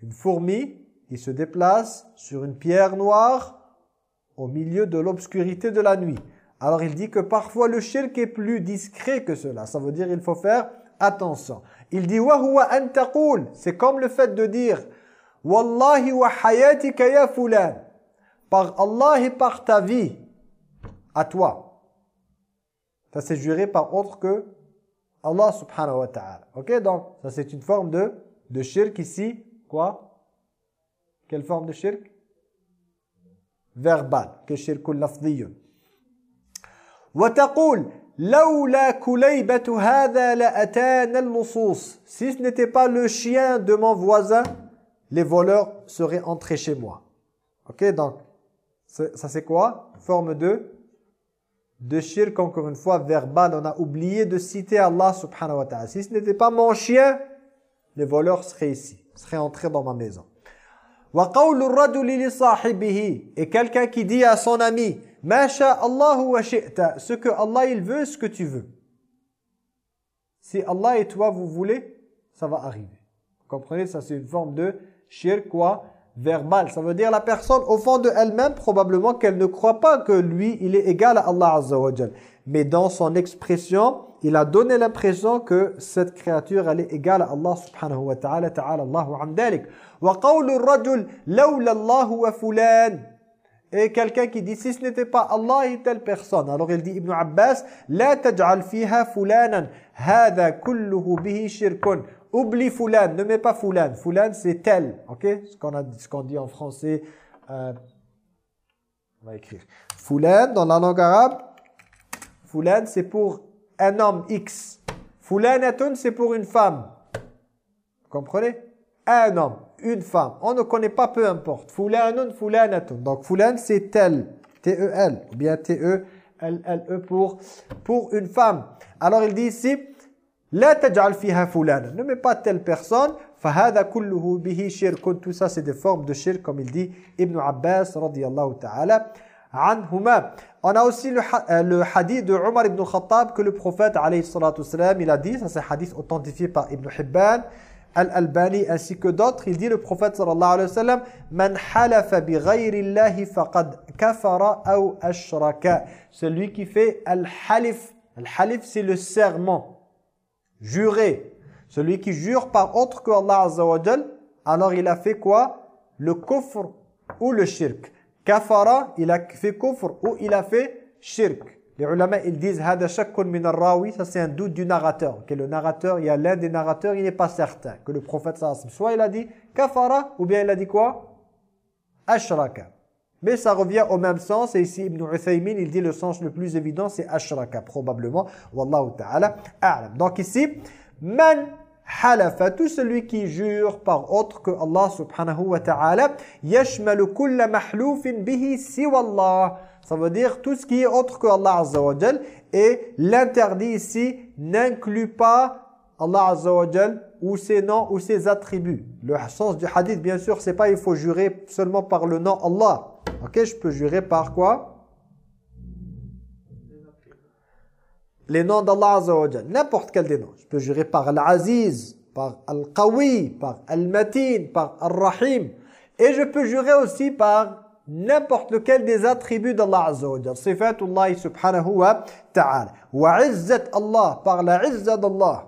Une fourmi qui se déplace sur une pierre noire au milieu de l'obscurité de la nuit. Alors il dit que parfois le shirk est plus discret que cela. Ça veut dire il faut faire attention. Il dit wa c'est comme le fait de dire wallahi wa hayatika ya fulan par Allah et par ta vie à toi. Ça c'est juré par autre que Allah subhanahu wa ta'ala. OK donc ça c'est une forme de de shirk ici quoi Quelle forme de shirk Verbal, que shirk lafdhiyun. وتقول لولا كليبة هذا لأتانا اللصوص si ce n'était pas le chien de mon voisin les voleurs seraient entrés chez moi ok donc ça c'est quoi forme de de shirk, encore une fois, verbal. On a oublié de citer Allah subhanahu wa ta'ala. Si ce n'était pas mon chien, les voleurs seraient ici, seraient entrés dans ma maison. Et quelqu'un qui dit à son ami, ce que Allah il veut, ce que tu veux. Si Allah et toi vous voulez, ça va arriver. Vous comprenez, ça c'est une forme de shirk, quoi? Verbal. Ça veut dire la personne au fond de elle-même probablement qu'elle ne croit pas que lui il est égal à Allah Azza wa Mais dans son expression, il a donné l'impression que cette créature elle est égale à Allah subhanahu wa ta'ala ta'ala Allahu an dalik. Wa qawlu rajul lawla Allah wa fulan. Et quelqu'un qui dit si ce n'était pas Allah et telle personne. Alors il dit Ibn Abbas la oublie fulan ne mets pas fulan fulan c'est tel OK? Ce qu'on dit en français euh, on va écrire fulan dans la langue arabe fulan c'est pour un homme X fulanatun c'est pour une femme vous comprenez? Un homme une femme. On ne connaît pas, peu importe. Fulanun, fulanatun. Donc, fulan, c'est tel. T-E-L. Ou bien T-E-L-L-E pour, pour une femme. Alors, il dit ici, La taj'al fiha fulana. Ne mets pas telle personne. Fahada kulluhu bihi shirkun. Tout ça, c'est des formes de shirk, comme il dit Ibn Abbas, radiyallahu ta'ala. Anhuma. On a aussi le, euh, le, hadith de Omar ibn Khattab que le prophète alayhi salatu il a dit, ça c'est un hadith authentifié par Ibn Hibban, Al-Albani ainsi que d'autres, il dit le prophète sallallahu alayhi wa sallam Man halafa bi ghayri faqad kafara aw ashraka. Celui qui fait al-halif. Al-halif c'est le serment. Jurer. Celui qui jure par autre que Allah azza wa alors il a fait quoi? Le kufr ou le shirk. Kafara, il a fait kufr ou il a fait shirk. Les ulama, ils disent hada shakkun ça c'est un doute du narrateur. Que le narrateur, il y a l'un des narrateurs, il n'est pas certain que le prophète sallallahu soit il a dit kafara ou bien il a dit quoi? Ashraka. Mais ça revient au même sens et ici Ibn Uthaymin, il dit le sens le plus évident c'est ashraka probablement wallahu ta'ala a'lam. Donc ici man halafa tout celui qui jure par autre que Allah subhanahu wa ta'ala yashmalu kulla mahlufin bihi siwa ça veut dire tout ce qui est autre que Allah Azza wa Et l'interdit ici n'inclut pas Allah Azza wa ou ses noms ou ses attributs. Le sens du hadith, bien sûr, c'est pas il faut jurer seulement par le nom Allah. Ok, je peux jurer par quoi? Les noms d'Allah Azza N'importe quel des noms. Je peux jurer par Al-Aziz, par Al-Qawi, par Al-Matin, par Al-Rahim. Et je peux jurer aussi par n'importe lequel des attributs d'Allah Azza wa Jal. Sifatullah subhanahu wa ta'ala. Wa izzat Allah, par la izza d'Allah.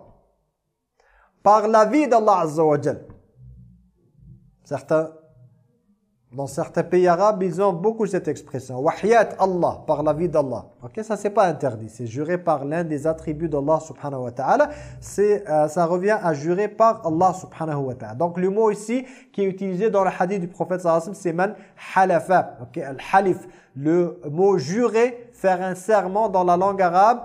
Par la vie d'Allah Azza wa Jal. Certains dans certains pays arabes, ils ont beaucoup cette expression. Wahiyat Allah, par la vie d'Allah. Ok, ça c'est pas interdit. C'est jurer par l'un des attributs d'Allah subhanahu wa ta'ala. Euh, ça revient à jurer par Allah subhanahu wa ta'ala. Donc le mot ici qui est utilisé dans le hadith du prophète sallallahu alayhi wa c'est man halafa. Ok, al-halif. Le mot jurer, faire un serment dans la langue arabe,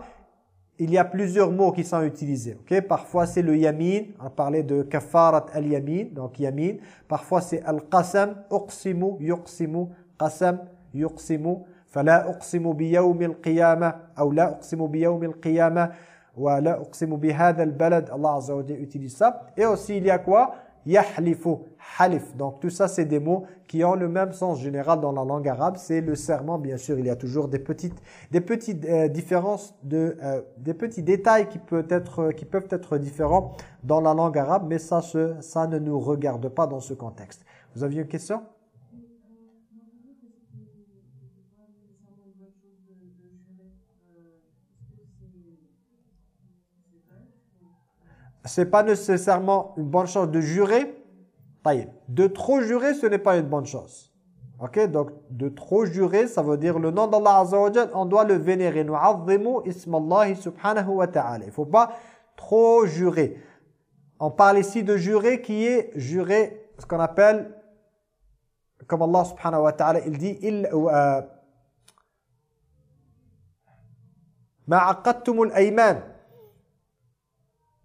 il y a plusieurs mots qui sont utilisés. ok Parfois c'est le yamin, on a parlé de kafarat al-yamin, donc yamin. Parfois c'est al-qasam, uqsimu, yuqsimu, qasam, yuqsimu. فلا أقسم بيوم القيامة أو لا أقسم بيوم القيامة ولا أقسم بهذا البلد Allah Azza wa Jalla utilise ça et aussi il y a quoi Yahlifu, halif. Donc tout ça, c'est des mots qui ont le même sens général dans la langue arabe. C'est le serment, bien sûr. Il y a toujours des petites, des petites euh, différences, de, euh, des petits détails qui, peut être, qui peuvent être différents dans la langue arabe, mais ça, se, ça ne nous regarde pas dans ce contexte. Vous aviez une question? C'est pas nécessairement une bonne chose de jurer. De trop jurer, ce n'est pas une bonne chose. Ok, donc de trop jurer, ça veut dire le nom d'Allah Azza wa on doit le vénérer. subhanahu wa ta'ala. Il faut pas trop jurer. On parle ici de jurer qui est jurer, ce qu'on appelle, comme Allah subhanahu wa ta'ala, il dit, il, euh, ayman Man alayhi al-qalb,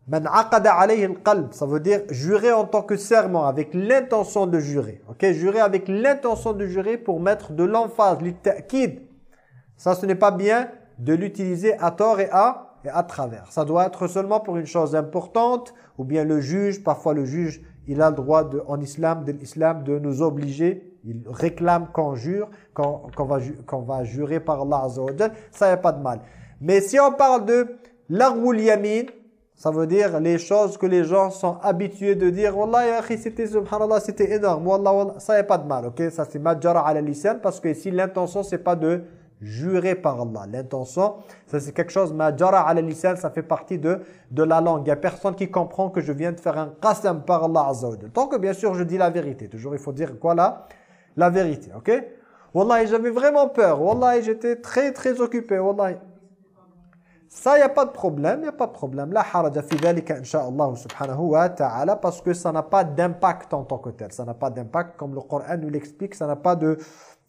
ça veut dire jurer en tant que serment, avec l'intention de jurer. Ok, jurer avec l'intention de jurer pour mettre de l'emphase, l'itaqid. Ça, ce n'est pas bien de l'utiliser à tort et à, et à travers. Ça doit être seulement pour une chose importante, ou bien le juge, parfois le juge, il a le droit de, en islam, de l'islam, de nous obliger. Il réclame qu'on jure, qu'on va, va jurer par Allah Ça, n'y a pas de mal. Mais si on parle de l'arwul yamin, ça veut dire les choses que les gens sont habitués de dire « Wallah, c'était subhanallah, c'était énorme. Wallah, wallah. Ça, a pas de mal, ok? Ça, c'est majara ala lisan parce que ici, l'intention, c'est pas de jurer par Allah. L'intention, ça c'est quelque chose, majara ala lisan, ça fait partie de, de la langue. Il n'y a personne qui comprend que je viens de faire un qasam par Allah Azza Tant que, bien sûr, je dis la vérité. Toujours, il faut dire quoi là? La vérité, ok? Wallah, j'avais vraiment peur. Wallah, j'étais très, très occupé. Wallah. Ça, il n'y a pas de problème, il a pas de problème. La haraja fi dhalika, subhanahu wa ta'ala, parce que ça n'a pas d'impact en tant que tel. Ça n'a pas d'impact, comme le Coran nous l'explique, ça n'a pas de,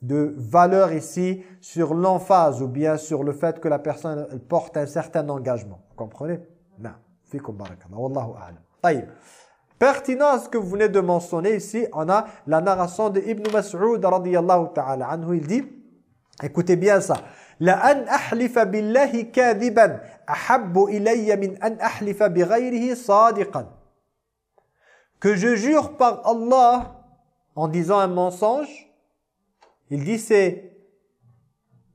de valeur ici sur l'emphase ou bien sur le fait que la personne porte un certain engagement. Vous comprenez? Non. Fikum barakallah. Wallahu a'lam. Taïb. Pertinent ce que vous venez de mentionner ici, on a la narration de Ibn Mas'ud radiyallahu ta'ala anhu. Il dit, Écoutez bien ça. Que je jure par Allah en disant un mensonge, il dit c'est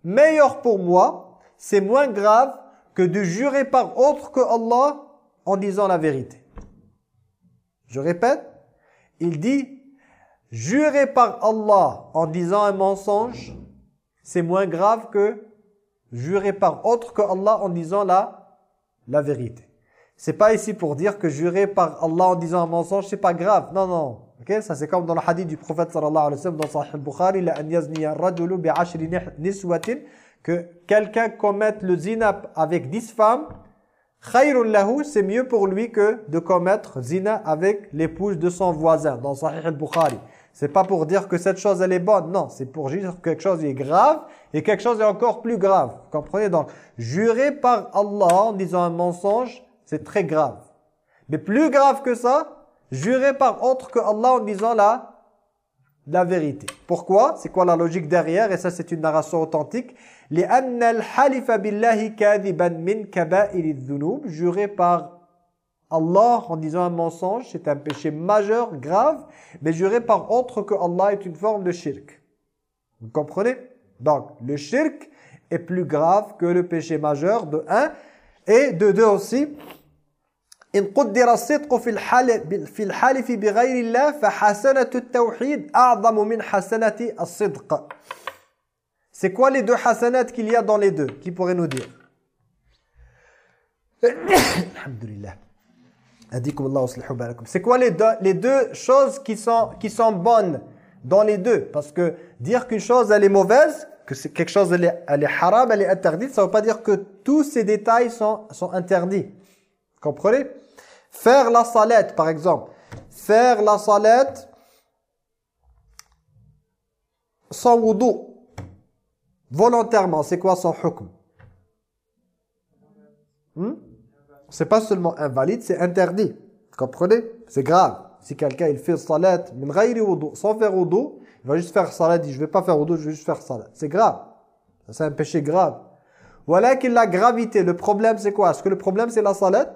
meilleur pour moi, c'est moins grave que de jurer par autre que Allah en disant la vérité. Je répète, il dit jurer par Allah en disant un mensonge, c'est moins grave que jurer par autre que Allah en disant la, la vérité. C'est pas ici pour dire que jurer par Allah en disant un mensonge, c'est pas grave. Non, non. ok? Ça, c'est comme dans le hadith du prophète sallallahu alayhi wa sallam dans Sahih al-Bukhari, la an yazniya rajulu bi'ashri que quelqu'un commette le zina avec dix femmes, khayrun lahu, c'est mieux pour lui que de commettre zina avec l'épouse de son voisin, dans Sahih al-Bukhari. C'est pas pour dire que cette chose elle est bonne, non, c'est pour dire que quelque chose est grave et quelque chose est encore plus grave. Vous comprenez? Donc jurer par Allah en disant un mensonge, c'est très grave. Mais plus grave que ça, jurer par autre que Allah en disant la la vérité. Pourquoi? C'est quoi la logique derrière? Et ça c'est une narration authentique. Jurer par Allah en disant un mensonge, c'est un péché majeur, grave, mais jurer par autre que Allah est une forme de shirk. Vous comprenez Donc, le shirk est plus grave que le péché majeur de un, et de deux aussi. إن قدر الصدق في الحلف في الحلف بغير الله فحسنة التوحيد أعظم من حسنة الصدق. C'est quoi les deux hasanat qu'il y a dans les deux Qui pourrait nous dire Alhamdulillah. C'est quoi les deux, les deux choses qui sont, qui sont bonnes dans les deux? Parce que dire qu'une chose elle est mauvaise, que c'est quelque chose elle est, elle est haram, elle est interdite, ça ne veut pas dire que tous ces détails sont, sont interdits. Comprenez? Faire la salette par exemple. Faire la salette sans wudu. Volontairement, c'est quoi son hukm? Hmm? C'est pas seulement invalide, c'est interdit. Vous comprenez? C'est grave. Si quelqu'un il fait salat sans faire wudu, il va juste faire salat, il dit je vais pas faire wudu, je vais juste faire salat. C'est grave. C'est un péché grave. Voilà qu'il la gravité. Le problème c'est quoi? Est-ce que le problème c'est la salat?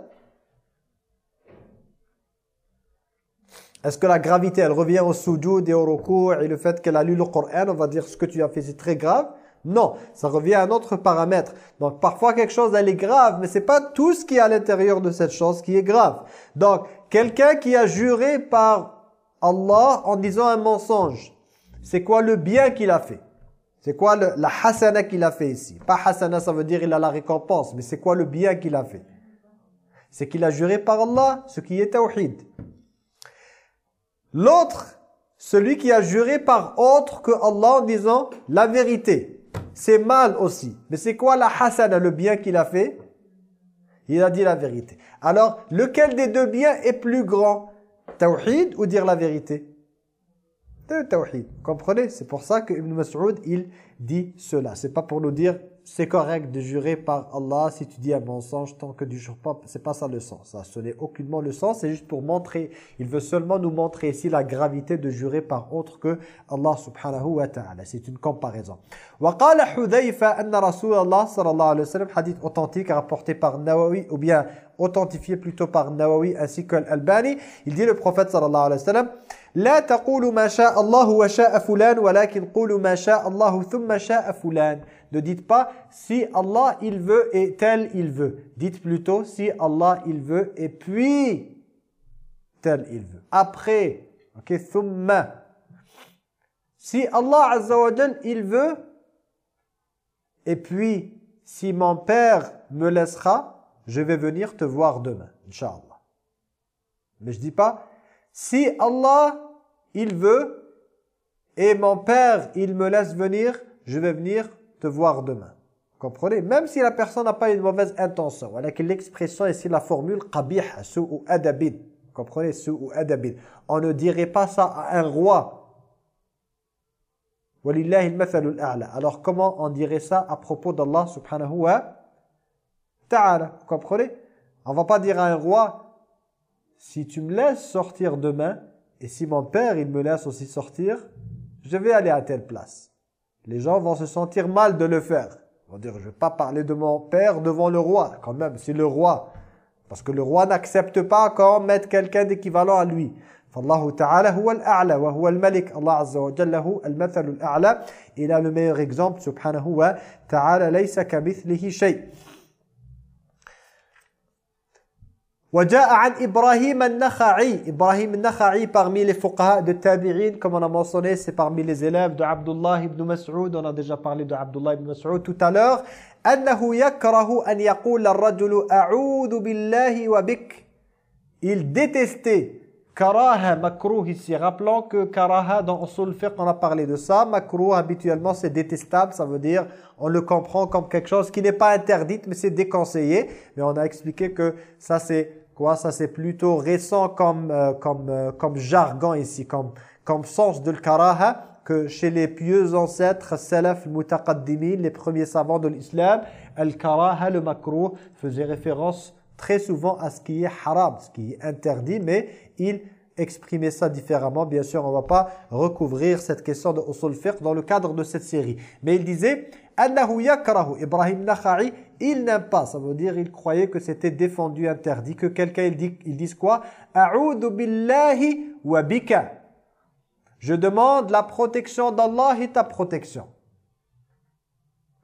Est-ce que la gravité, elle revient au sujoud et au recours et le fait qu'elle a lu le Coran, on va dire ce que tu as fait, c'est très grave? Non, ça revient à un autre paramètre. Donc parfois quelque chose, elle est grave, mais c'est pas tout ce qui est à l'intérieur de cette chose qui est grave. Donc, quelqu'un qui a juré par Allah en disant un mensonge, c'est quoi le bien qu'il a fait? C'est quoi la hasana qu'il a fait ici? Pas hasana, ça veut dire il a la récompense, mais c'est quoi le bien qu'il a fait? C'est qu'il a juré par Allah, ce qui est tawhid. L'autre, celui qui a juré par autre que Allah en disant la vérité. C'est mal aussi. Mais c'est quoi la hasana, le bien qu'il a fait? Il a dit la vérité. Alors, lequel des deux biens est plus grand? Tawhid ou dire la vérité? Tawhid. Comprenez? C'est pour ça que Ibn Mas'ud, il dit cela. C'est pas pour nous dire c'est correct de jurer par Allah si tu dis un mensonge tant que tu jures pas. C'est pas ça le sens. Ça, ce n'est aucunement le sens. C'est juste pour montrer. Il veut seulement nous montrer ici la gravité de jurer par autre que Allah subhanahu wa ta'ala. C'est une comparaison. وقال حذيفة أن رسول الله صلى الله عليه وسلم hadith authentique rapporté par Nawawi ou bien authentifié plutôt par Nawawi ainsi que Al-Albani. Il dit le prophète sallallahu alayhi wa sallam لا تقولوا ما شاء الله وشاء فلان ولكن قولوا ما شاء الله ثم شاء فلان ne dites pas si Allah il veut et tel il veut. Dites plutôt si Allah il veut et puis tel il veut. Après, ok, thumma. Si Allah Azza il veut et puis si mon père me laissera, je vais venir te voir demain, Inch'Allah. Mais je dis pas si Allah il veut et mon père il me laisse venir, je vais venir te voir demain. Comprenez? Même si la personne n'a pas une mauvaise intention. Voilà que l'expression ici, la formule qabih, ou adabin. Comprenez? Ou adabin. On ne dirait pas ça à un roi. Alors comment on dirait ça à propos d'Allah subhanahu wa ta'ala? Comprenez? On va pas dire à un roi, si tu me laisses sortir demain, et si mon père il me laisse aussi sortir, je vais aller à telle place les gens vont se sentir mal de le faire. Ils vont dire, je ne vais pas parler de mon père devant le roi. Quand même, c'est le roi. Parce que le roi n'accepte pas qu'on mette quelqu'un d'équivalent à lui. فالله تعالى هو الأعلى وهو الملك الله عز وجل له المثل الأعلى Il a le meilleur exemple سبحانه وتعالى ليس كمثله شيء وجاء عن إبراهيم النخعي إبراهيم النخعي parmi les fuqaha de tabi'in comme on a mentionné c'est parmi les élèves de Abdullah ibn Mas'ud on a déjà parlé de Abdullah ibn Mas'ud tout à l'heure أنه يكره أن يقول الرجل أعوذ بالله وبك il détestait karaha makruh ici rappelons que karaha dans usul fiqh on a parlé de ça makruh habituellement c'est détestable ça veut dire on le comprend comme quelque chose qui n'est pas interdit mais c'est déconseillé mais on a expliqué que ça c'est Quoi Ça c'est plutôt récent comme, euh, comme, euh, comme jargon ici, comme, comme sens de karaha que chez les pieux ancêtres, salaf, mutaqaddimin, les premiers savants de l'islam, al-karaha, le makruh, faisait référence très souvent à ce qui est haram, ce qui est interdit, mais il exprimait ça différemment. Bien sûr, on ne va pas recouvrir cette question de usul fiqh dans le cadre de cette série. Mais il disait Ibrahim Nakha'i il n'aime pas ça veut dire il croyait que c'était défendu interdit que quelqu'un il dit quoi? A'udhu billahi wa bika. Je demande la protection d'Allah et ta protection.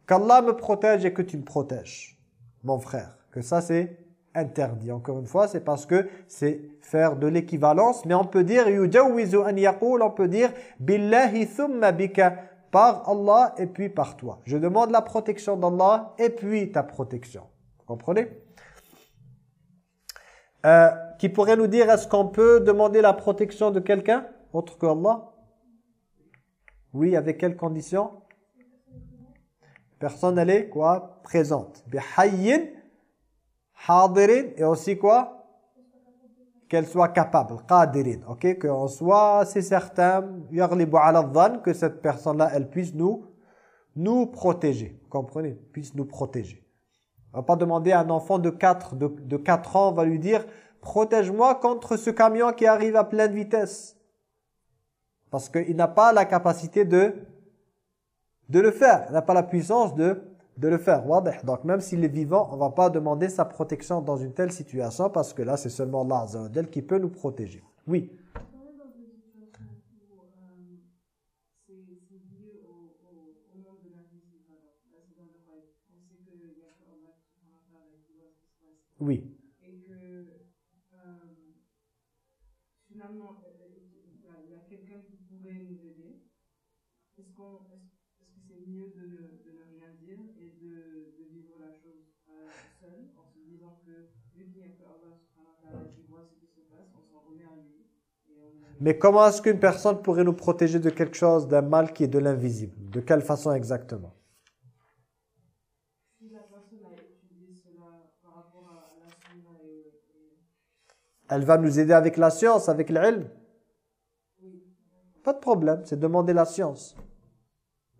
qu'Allah me protège et que tu me protèges mon frère. Que ça c'est interdit. Encore une fois c'est parce que c'est faire de l'équivalence mais on peut dire on peut dire billahi thumma bika par Allah et puis par toi. Je demande la protection d'Allah et puis ta protection. Vous comprenez? Euh, Qui pourrait nous dire, est-ce qu'on peut demander la protection de quelqu'un autre que Allah? Oui, avec quelles conditions? Personne, elle est quoi? Présente. Bihayyin, hadirin et aussi quoi? Qu'elle soit capable, qadirin, ok, qu'on soit assez certain, que cette personne-là, elle puisse nous, nous protéger, vous comprenez, puisse nous protéger. On va pas demander à un enfant de 4, de, de 4 ans, on va lui dire, protège-moi contre ce camion qui arrive à pleine vitesse. Parce qu'il n'a pas la capacité de, de le faire, il n'a pas la puissance de de le faire. Donc même s'il est vivant, on ne va pas demander sa protection dans une telle situation parce que là, c'est seulement Allah qui peut nous protéger. Oui Oui. Mais comment est-ce qu'une personne pourrait nous protéger de quelque chose, d'un mal qui est de l'invisible? De quelle façon exactement? Elle va nous aider avec la science, avec l'ilm? Pas de problème, c'est demander la science.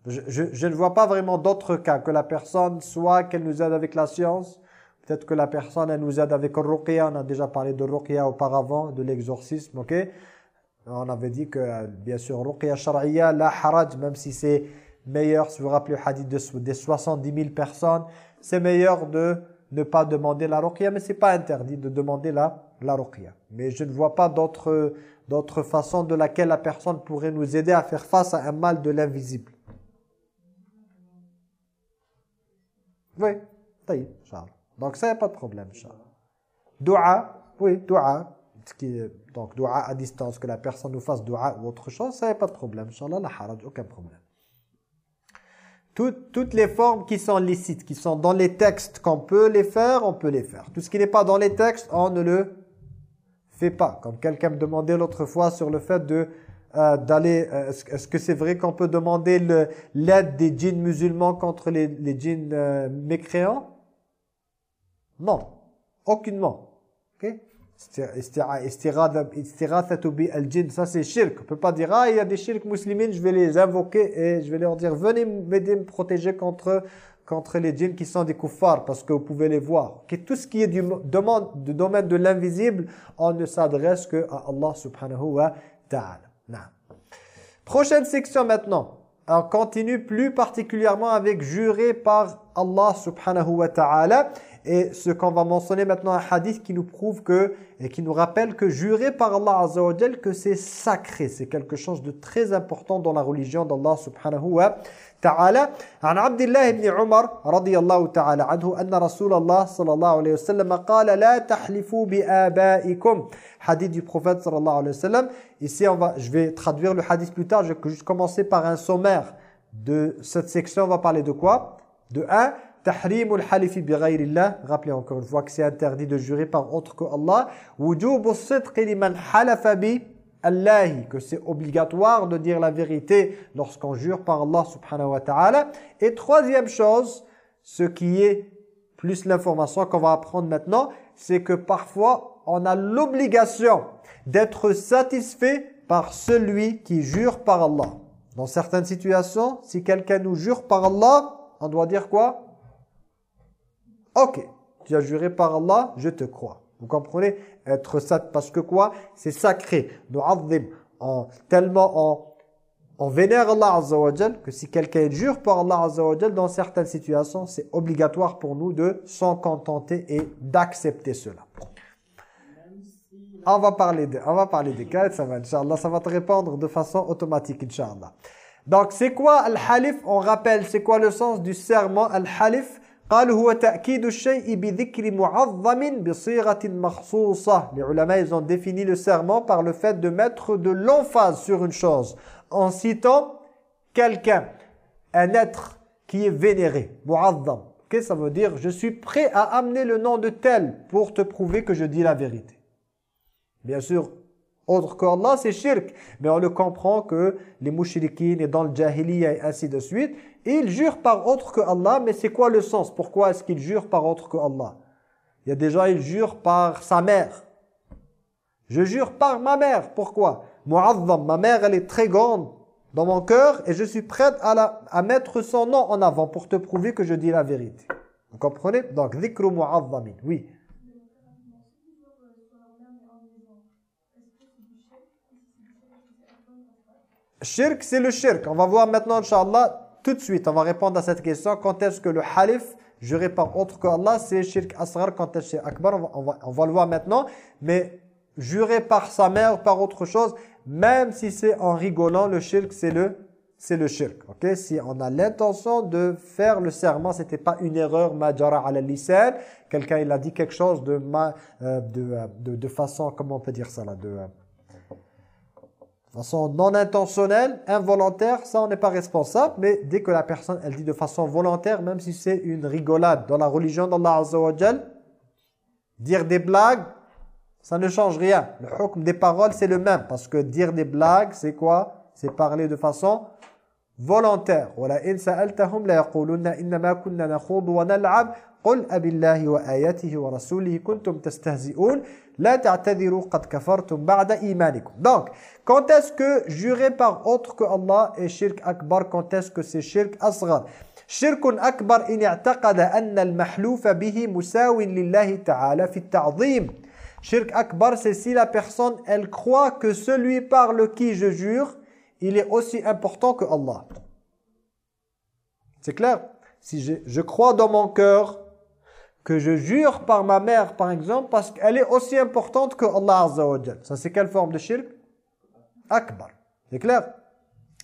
Je, je- je ne vois pas vraiment d'autres cas. Que la personne, soit qu'elle nous aide avec la science, peut-être que la personne, elle nous aide avec le ruqya, on a déjà parlé de ruqya auparavant, de l'exorcisme, ok? On avait dit que, bien sûr, ruqya shar'iyya, la haraj, même si c'est meilleur, si vous vous rappelez le hadith de des 70 000 personnes, c'est meilleur de ne pas demander la ruqya, mais c'est pas interdit de demander la, la ruqya. Mais je ne vois pas d'autres d'autres façons de laquelle la personne pourrait nous aider à faire face à un mal de l'invisible. Oui, taïb. Donc ça, il a pas de problème, Inch'Allah. Dua, oui, dua. Donc dua à distance, que la personne nous fasse dua ou autre chose, ça, a pas de problème, Inch'Allah, la haraj, aucun problème. Toutes, toutes les formes qui sont licites, qui sont dans les textes, qu'on peut les faire, on peut les faire. Tout ce qui n'est pas dans les textes, on ne le fait pas. Comme quelqu'un me demandait l'autre fois sur le fait de euh, d'aller... euh, Est-ce que c'est vrai qu'on peut demander l'aide des djinns musulmans contre les, les djinns euh, mécréants? Non, aucunement. Ok? Ça c'est shirk. On peut pas dire, ah il y a des shirk musulmans, je vais les invoquer et je vais leur dire, venez m'aider, me protéger contre, contre les djinns qui sont des kuffars, parce que vous pouvez les voir. Ok, Tout ce qui est du, domaine de l'invisible, on ne s'adresse que à Allah subhanahu wa ta'ala. Prochaine section maintenant. On continue plus particulièrement avec jurer par Allah subhanahu wa ta'ala. Et ce qu'on va mentionner maintenant, un hadith qui nous prouve que, et qui nous rappelle que jurer par Allah azza wa jal, que c'est sacré. C'est quelque chose de très important dans la religion d'Allah subhanahu wa ta'ala. عن عبد الله بن عمر رضي الله تعالى عنه أن رسول الله صلى الله عليه وسلم قال لا تحلفوا بآبائكم hadith du prophète sallallahu alayhi wa sallam. Ici, on va, je vais traduire le hadith plus tard. Je vais juste commencer par un sommaire de cette section. On va parler de quoi De 1. Tahrimul halifi bi ghayrillah. Rappelez encore une fois que c'est interdit de jurer par autre que Allah. Halafa bi. Que c'est obligatoire de dire la vérité lorsqu'on jure par Allah subhanahu wa ta'ala. Et troisième chose, ce qui est plus l'information qu'on va apprendre maintenant, c'est que parfois, on a l'obligation d'être satisfait par celui qui jure par Allah. Dans certaines situations, si quelqu'un nous jure par Allah, on doit dire quoi? Ok, tu as juré par Allah, je te crois. Vous comprenez? Être sat parce que quoi? C'est sacré. Nu'adhim, en tellement on, on vénère Allah Azza wa que si quelqu'un jure par Allah Azza wa dans certaines situations, c'est obligatoire pour nous de s'en contenter et d'accepter cela. On va parler de, on va parler des cas, ça va, Inch'Allah, ça va te répondre de façon automatique, Inch'Allah. Donc, c'est quoi al-halif? On rappelle, c'est quoi le sens du serment al-halif? قال هو تأكيد الشيء بذكر معظم بصيغة مخصوصة. Les ulama, ils ont défini le serment par le fait de mettre de l'emphase sur une chose en citant quelqu'un, un être qui est vénéré, mu'azzam. Ok, ça veut dire je suis prêt à amener le nom de tel pour te prouver que je dis la vérité. Bien sûr, autre qu'Allah, c'est shirk. Mais on le comprend que les mouchriquines et dans le jahiliya et ainsi de suite, ils jurent par autre que Allah, mais c'est quoi le sens? Pourquoi est-ce qu'ils jurent par autre que Allah? Il y a des gens, ils jurent par sa mère. Je jure par ma mère. Pourquoi? Mu'azzam, ma mère, elle est très grande dans mon cœur et je suis prête à, la, à mettre son nom en avant pour te prouver que je dis la vérité. Vous comprenez? Donc, dhikru mu'azzamin. Oui. Shirk, c'est le shirk. On va voir maintenant, Inch'Allah, tout de suite. On va répondre à cette question. Quand est-ce que le halif, juré par autre que Allah, c'est shirk asghar, quand est-ce que c'est akbar on va, on, va, on va le voir maintenant. Mais juré par sa mère ou par autre chose, même si c'est en rigolant, le shirk, c'est le, c'est le shirk. ok? Si on a l'intention de faire le serment, c'était pas une erreur majara ala lisan. Quelqu'un il a dit quelque chose de, ma, euh, de, euh, de, de façon, comment on peut dire ça là, de euh, de façon non intentionnelle, involontaire, ça on n'est pas responsable, mais dès que la personne elle dit de façon volontaire, même si c'est une rigolade dans la religion d'Allah Azza wa dire des blagues, ça ne change rien. Le hukm des paroles, c'est le même parce que dire des blagues, c'est quoi? C'est parler de façon volontaire. Voilà, inna. لَا تَعْتَذِرُوا قَدْ كَفَرْتُمْ بَعْدَ إِيمَانِكُمْ Donc, quand est-ce que jurer par autre que Allah est shirk akbar Quand est-ce que c'est shirk asghar شرك أكبر إن اعتقد أن المحلوف به مساو لله تعالى في التعظيم Shirk akbar, c'est si la personne, elle croit que celui par le qui je jure, il est aussi important que Allah. C'est clair Si je, je crois dans mon cœur que je jure par ma mère, par exemple, parce qu'elle est aussi importante que Allah Azza. Ça, c'est quelle forme de shirk? Akbar. C'est clair?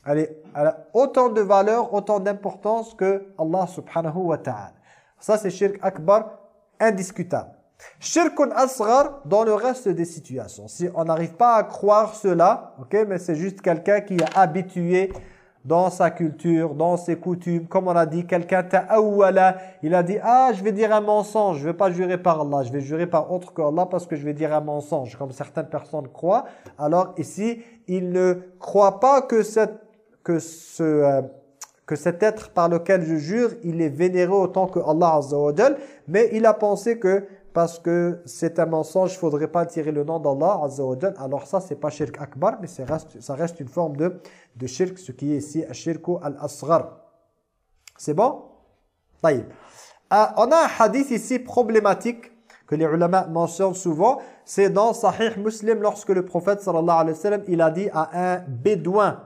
Elle, est, elle a autant de valeur, autant d'importance que Allah subhanahu wa ta'ala. Ça, c'est shirk akbar, indiscutable. Shirkun asghar dans le reste des situations. Si on n'arrive pas à croire cela, ok, mais c'est juste quelqu'un qui est habitué dans sa culture, dans ses coutumes, comme on a dit, quelqu'un ta'awwala, il a dit « Ah, je vais dire un mensonge, je ne vais pas jurer par Allah, je vais jurer par autre que Allah parce que je vais dire un mensonge », comme certaines personnes croient. Alors ici, il ne croit pas que, cette, que, ce, euh, que cet être par lequel je jure, il est vénéré autant que Allah mais il a pensé que parce que c'est un mensonge, il ne faudrait pas tirer le nom d'Allah Azza wa Jal. Alors ça, c'est pas shirk akbar, mais ça reste, une forme de, de shirk, ce qui est ici shirku al-asghar. C'est bon? Taïb. Ah, on a un hadith ici problématique que les ulama mentionnent souvent. C'est dans Sahih Muslim lorsque le prophète sallallahu alayhi wa sallam, il a dit à un bédouin,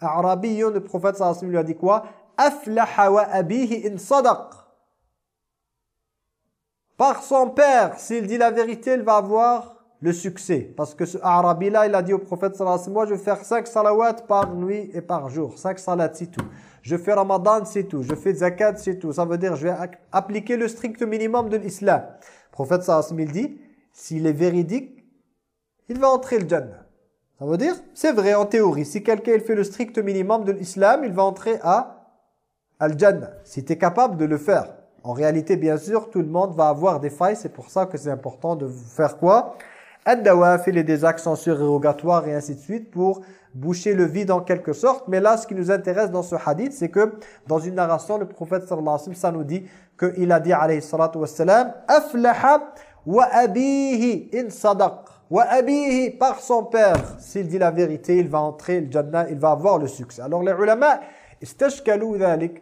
un arabiyon, le prophète sallallahu alayhi wa sallam lui a dit quoi? Aflaha wa abihi in sadaq. Par son père, s'il dit la vérité, il va avoir le succès. Parce que ce Arabi-là, il a dit au prophète sallallahu alayhi je vais faire 5 salawats par nuit et par jour. 5 salats, c'est tout. Je fais Ramadan, c'est tout. Je fais zakat, c'est tout. Ça veut dire, je vais appliquer le strict minimum de l'islam. Prophète sallallahu alayhi il dit, s'il est véridique, il va entrer le Jannah. Ça veut dire, c'est vrai en théorie. Si quelqu'un fait le strict minimum de l'islam, il va entrer à Al-Jannah. Si tu es capable de le faire. En réalité, bien sûr, tout le monde va avoir des failles. C'est pour ça que c'est important de faire quoi? Ad-dawafil et des accents surérogatoires et ainsi de suite pour boucher le vide en quelque sorte. Mais là, ce qui nous intéresse dans ce hadith, c'est que dans une narration, le prophète sallallahu alayhi wa sallam, ça nous dit qu'il a dit alayhi salatu wassalam « Aflaha wa abihi in sadaq » Wa abihi par son père. S'il dit la vérité, il va entrer le Jannah, il va avoir le succès. Alors les ulama,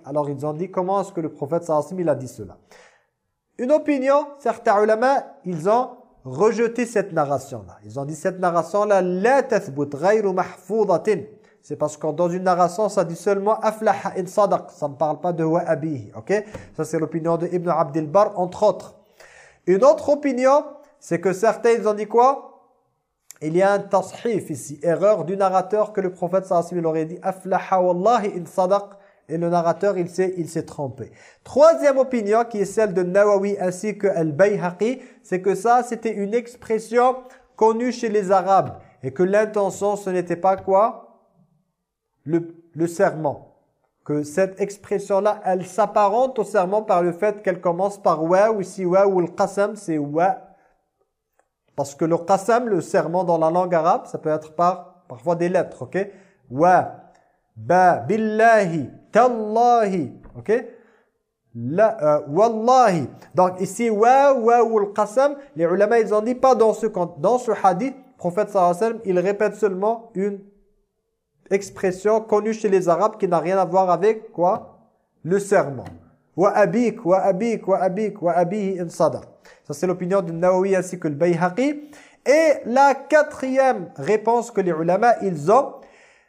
alors ils ont dit comment est-ce que le prophète sallallahu il a dit cela? Une opinion, certains ulama, ils ont rejeté cette narration-là. Ils ont dit cette narration-là, la tathbut ghayru. C'est parce que dans une narration, ça dit seulement aflaha in sadaq. Ça ne parle pas de wa abihi. Ok? Ça, c'est l'opinion de Ibn Abdel Bar, entre autres. Une autre opinion, c'est que certains, ils ont dit quoi? Il y a un tashif ici, erreur du narrateur que le prophète sallallahu aurait dit aflaha wallahi in sadaq et le narrateur il s'est il s'est trompé. Troisième opinion qui est celle de Nawawi ainsi que Al-Bayhaqi, c'est que ça c'était une expression connue chez les arabes et que l'intention ce n'était pas quoi? Le, le serment. Que cette expression-là, elle s'apparente au serment par le fait qu'elle commence par wa ou ici wa ou le qasam c'est wa parce que le qasam, le serment dans la langue arabe, ça peut être par parfois des lettres, ok? Wa, ba, billahi, tallahi, ok? La, euh, wallahi. Donc ici, wa, wa ou le qasam, les ulama, ils ont dit pas dans ce, dans ce hadith, le prophète sallallahu alayhi wa sallam, il répète seulement une expression connue chez les arabes qui n'a rien à voir avec quoi? Le serment. Wa abik, wa abik, wa abik, wa abihi in sadaq. Ça, c'est l'opinion de Nawawi ainsi que le Bayhaqi. Et la quatrième réponse que les ulama, ils ont,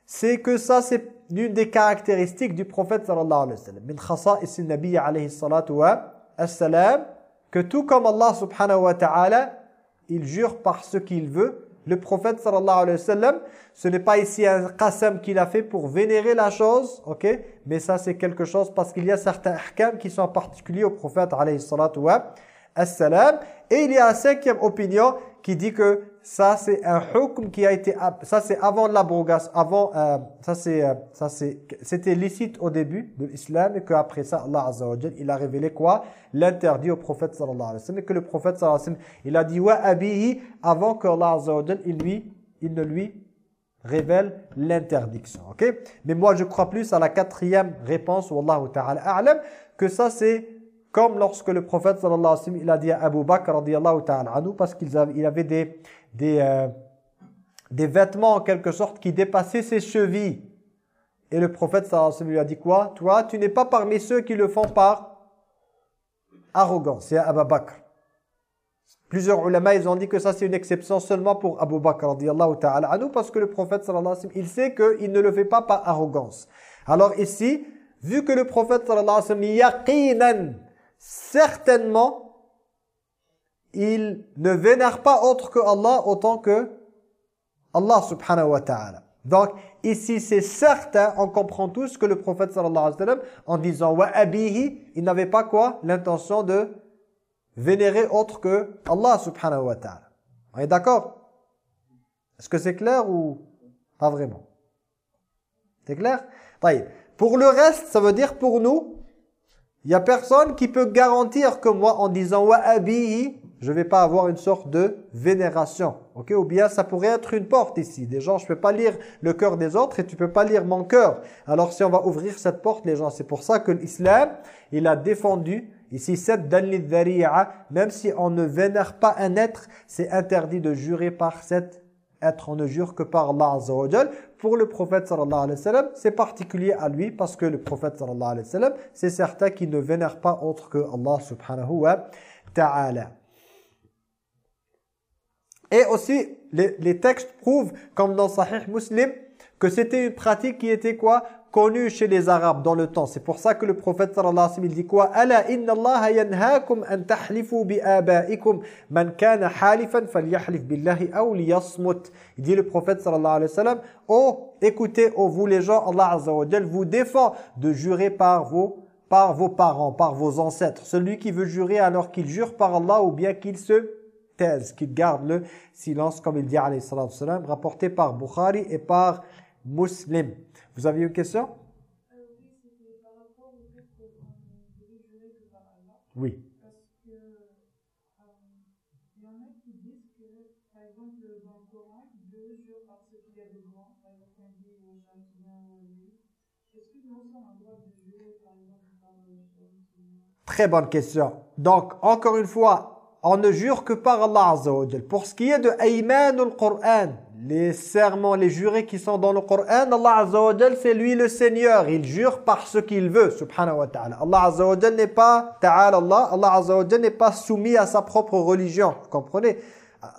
c'est que ça, c'est l'une des caractéristiques du prophète sallallahu alayhi wa sallam. Min khasa'is nabi alayhi salatu wa que tout comme Allah subhanahu wa ta'ala, il jure par ce qu'il veut, Le prophète sallallahu alayhi wa sallam, ce n'est pas ici un qasam qu'il a fait pour vénérer la chose, ok Mais ça c'est quelque chose parce qu'il y a certains ahkam qui sont particuliers au prophète alayhi salatu wa salam. Et il y a une cinquième opinion qui dit que ça c'est un hukm qui a été ça c'est avant l'abrogation avant euh, ça c'est euh, ça c'est c'était licite au début de l'islam et qu'après ça Allah azza wa il a révélé quoi? L'interdit au prophète sallallahu alayhi wa sallam et que le prophète sallallahu alayhi wa sallam il a dit wa abihi avant que Allah azza wa il lui il ne lui révèle l'interdiction OK? Mais moi je crois plus à la quatrième réponse wallahu ta'ala a'lam que ça c'est comme lorsque le prophète sallallahu alayhi wa sallam il a dit à Abu Bakr radiyallahu ta'ala anhu parce qu'il avait, des des, euh, des vêtements en quelque sorte qui dépassaient ses chevilles. Et le prophète sallallahu alayhi wa sallam lui a dit quoi? Toi, tu n'es pas parmi ceux qui le font par arrogance. C'est Abu Bakr. Plusieurs ulama, ils ont dit que ça c'est une exception seulement pour Abu Bakr radiyallahu ta'ala anhu parce que le prophète sallallahu alayhi wa sallam, il sait qu'il ne le fait pas par arrogance. Alors ici, vu que le prophète sallallahu alayhi wa sallam, certainement, il ne vénère pas autre que Allah autant que Allah subhanahu wa ta'ala. Donc ici c'est certain, on comprend tous que le prophète sallallahu alayhi wa sallam en disant wa abihi, il n'avait pas quoi? L'intention de vénérer autre que Allah subhanahu wa ta'ala. On est d'accord? Est-ce que c'est clair ou pas vraiment? C'est clair? Pour le reste, ça veut dire pour nous, il n'y a personne qui peut garantir que moi en disant wa abihi, je ne vais pas avoir une sorte de vénération. ok Ou bien ça pourrait être une porte ici. Des gens, je ne peux pas lire le cœur des autres et tu ne peux pas lire mon cœur. Alors si on va ouvrir cette porte, les gens, c'est pour ça que l'islam, il a défendu Ici, cette même si on ne vénère pas un être, c'est interdit de jurer par cet être. On ne jure que par Allah Pour le prophète sallallahu alayhi wa sallam, c'est particulier à lui parce que le prophète sallallahu alayhi wa sallam, c'est certain qu'il ne vénère pas autre que Allah subhanahu wa ta'ala. Et aussi, les, textes prouvent, comme dans Sahih Muslim, que c'était une pratique qui était quoi? Connue chez les Arabes dans le temps. C'est pour ça que le prophète sallallahu alayhi wa sallam, dit quoi? Ala inna Allah yanhaakum an tahlifu bi abaikum man kana halifan falyahlif billahi aw liyasmut. Il dit le prophète sallallahu alayhi wa sallam, oh écoutez, oh vous les gens, Allah azza wa vous défend de jurer par vos par vos parents, par vos ancêtres. Celui qui veut jurer alors qu'il jure par Allah ou bien qu'il se thèse, qu'il garde le silence, comme il dit alayhi salam, rapporté par Bukhari et par Muslim. Vous aviez une question Oui. Euh, le Très bonne question. Donc, encore une fois, on ne jure que par Allah Azza wa Pour ce qui est de Aymanul Qur'an, les serments, les jurés qui sont dans le Coran, Allah Azza wa c'est lui le Seigneur. Il jure par ce qu'il veut, subhanahu wa ta'ala. Allah Azza wa n'est pas, ta'ala Allah, Allah n'est pas soumis à sa propre religion. Vous comprenez?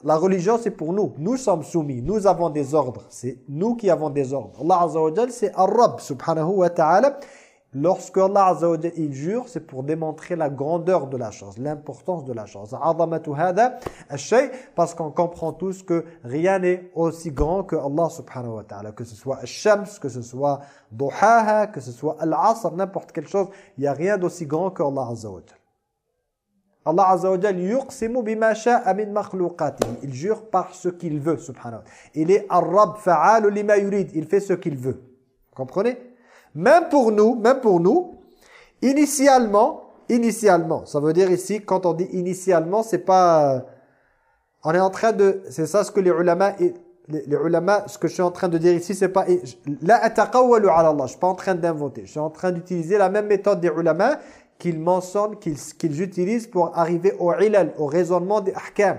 La religion, c'est pour nous. Nous sommes soumis. Nous avons des ordres. C'est nous qui avons des ordres. Allah Azza wa c'est Ar-Rabb, subhanahu wa ta'ala. Lorsque Allah Azza wa il jure, c'est pour démontrer la grandeur de la chose, l'importance de la chose. Parce qu'on comprend tous que rien n'est aussi grand que Allah subhanahu wa ta'ala. Que ce soit Shams, que ce soit Duhaha, que ce soit Al-Asr, n'importe quelle chose. Il n'y a rien d'aussi grand que Allah Azza wa Allah Azza wa yuqsimu bima sha'a min makhluqatihi. Il jure par ce qu'il veut, subhanahu wa ta'ala. Il est Ar-Rab fa'alu lima yurid. Il fait ce qu'il veut. Vous comprenez? Même pour nous, même pour nous, initialement, initialement, ça veut dire ici, quand on dit initialement, c'est pas... On est en train de... C'est ça ce que les ulama... Les, ce que je suis en train de dire ici, c'est pas... La ataqawwalu ala Allah. Je suis pas en train d'inventer. Je suis en train d'utiliser la même méthode des ulama qu'ils mentionnent, qu'ils utilisent pour arriver au ilal, au raisonnement des ahkam.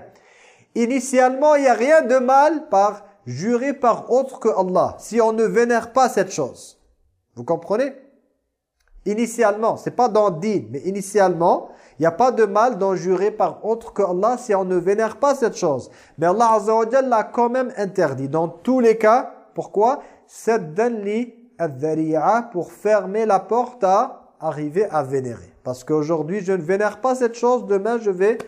Initialement, il n'y a rien de mal par jurer par autre que Allah, si on ne vénère pas cette chose. Vous comprenez? Initialement, c'est pas dans din, mais initialement, il n'y a pas de mal d'en jurer par autre que Allah si on ne vénère pas cette chose. Mais Allah Azza wa l'a quand même interdit. Dans tous les cas, pourquoi? Pour fermer la porte à arriver à vénérer. Parce qu'aujourd'hui, je ne vénère pas cette chose, demain je vais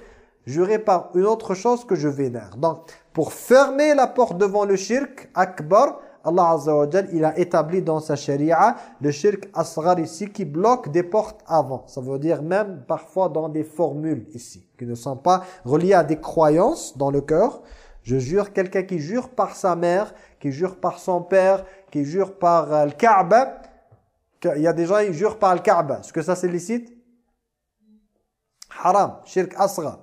jurer par une autre chose que je vénère. Donc, pour fermer la porte devant le shirk akbar, Allah Azza il a établi dans sa sharia le shirk asghar ici qui bloque des portes avant. Ça veut dire même parfois dans des formules ici, qui ne sont pas reliées à des croyances dans le cœur. Je jure, quelqu'un qui jure par sa mère, qui jure par son père, qui jure par euh, le Kaaba. Il y a des gens qui jurent par le Kaaba. Est-ce que ça c'est Haram, shirk asghar.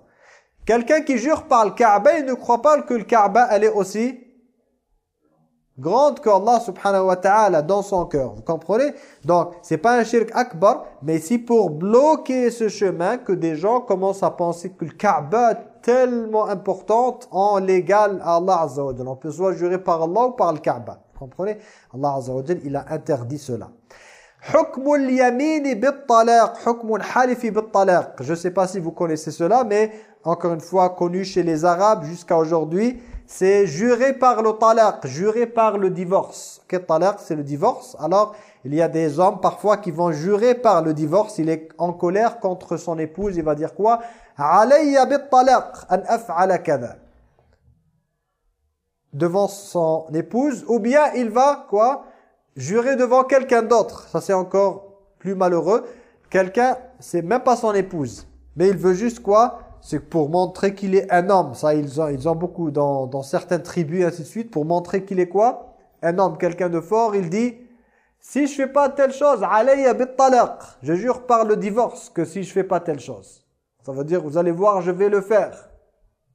Quelqu'un qui jure par le Kaaba, il ne croit pas que le Kaaba elle est aussi grande que Allah subhanahu wa ta'ala dans son cœur. Vous comprenez Donc, c'est pas un shirk akbar, mais c'est pour bloquer ce chemin que des gens commencent à penser que le Kaaba est tellement importante en légal à Allah azza wa On peut soit jurer par Allah ou par le Kaaba. Vous comprenez Allah azza wa il a interdit cela. حكم اليمين بالطلاق حكم الحلف بالطلاق je ne sais pas si vous connaissez cela mais encore une fois connu chez les arabes jusqu'à aujourd'hui c'est jurer par le talaq, jurer par le divorce. Que talaq, c'est le divorce. Alors, il y a des hommes parfois qui vont jurer par le divorce. Il est en colère contre son épouse. Il va dire quoi? Alayya bit talaq an af'ala kada. Devant son épouse. Ou bien il va, quoi? Jurer devant quelqu'un d'autre. Ça, c'est encore plus malheureux. Quelqu'un, c'est même pas son épouse. Mais il veut juste quoi? C'est pour montrer qu'il est un homme. Ça, ils ont, ils ont beaucoup dans, certaines tribus, ainsi de suite, pour montrer qu'il est quoi? Un homme, quelqu'un de fort, il dit si je fais pas telle chose, alayya talaq. Je jure par le divorce que si je fais pas telle chose. Ça veut dire, vous allez voir, je vais le faire.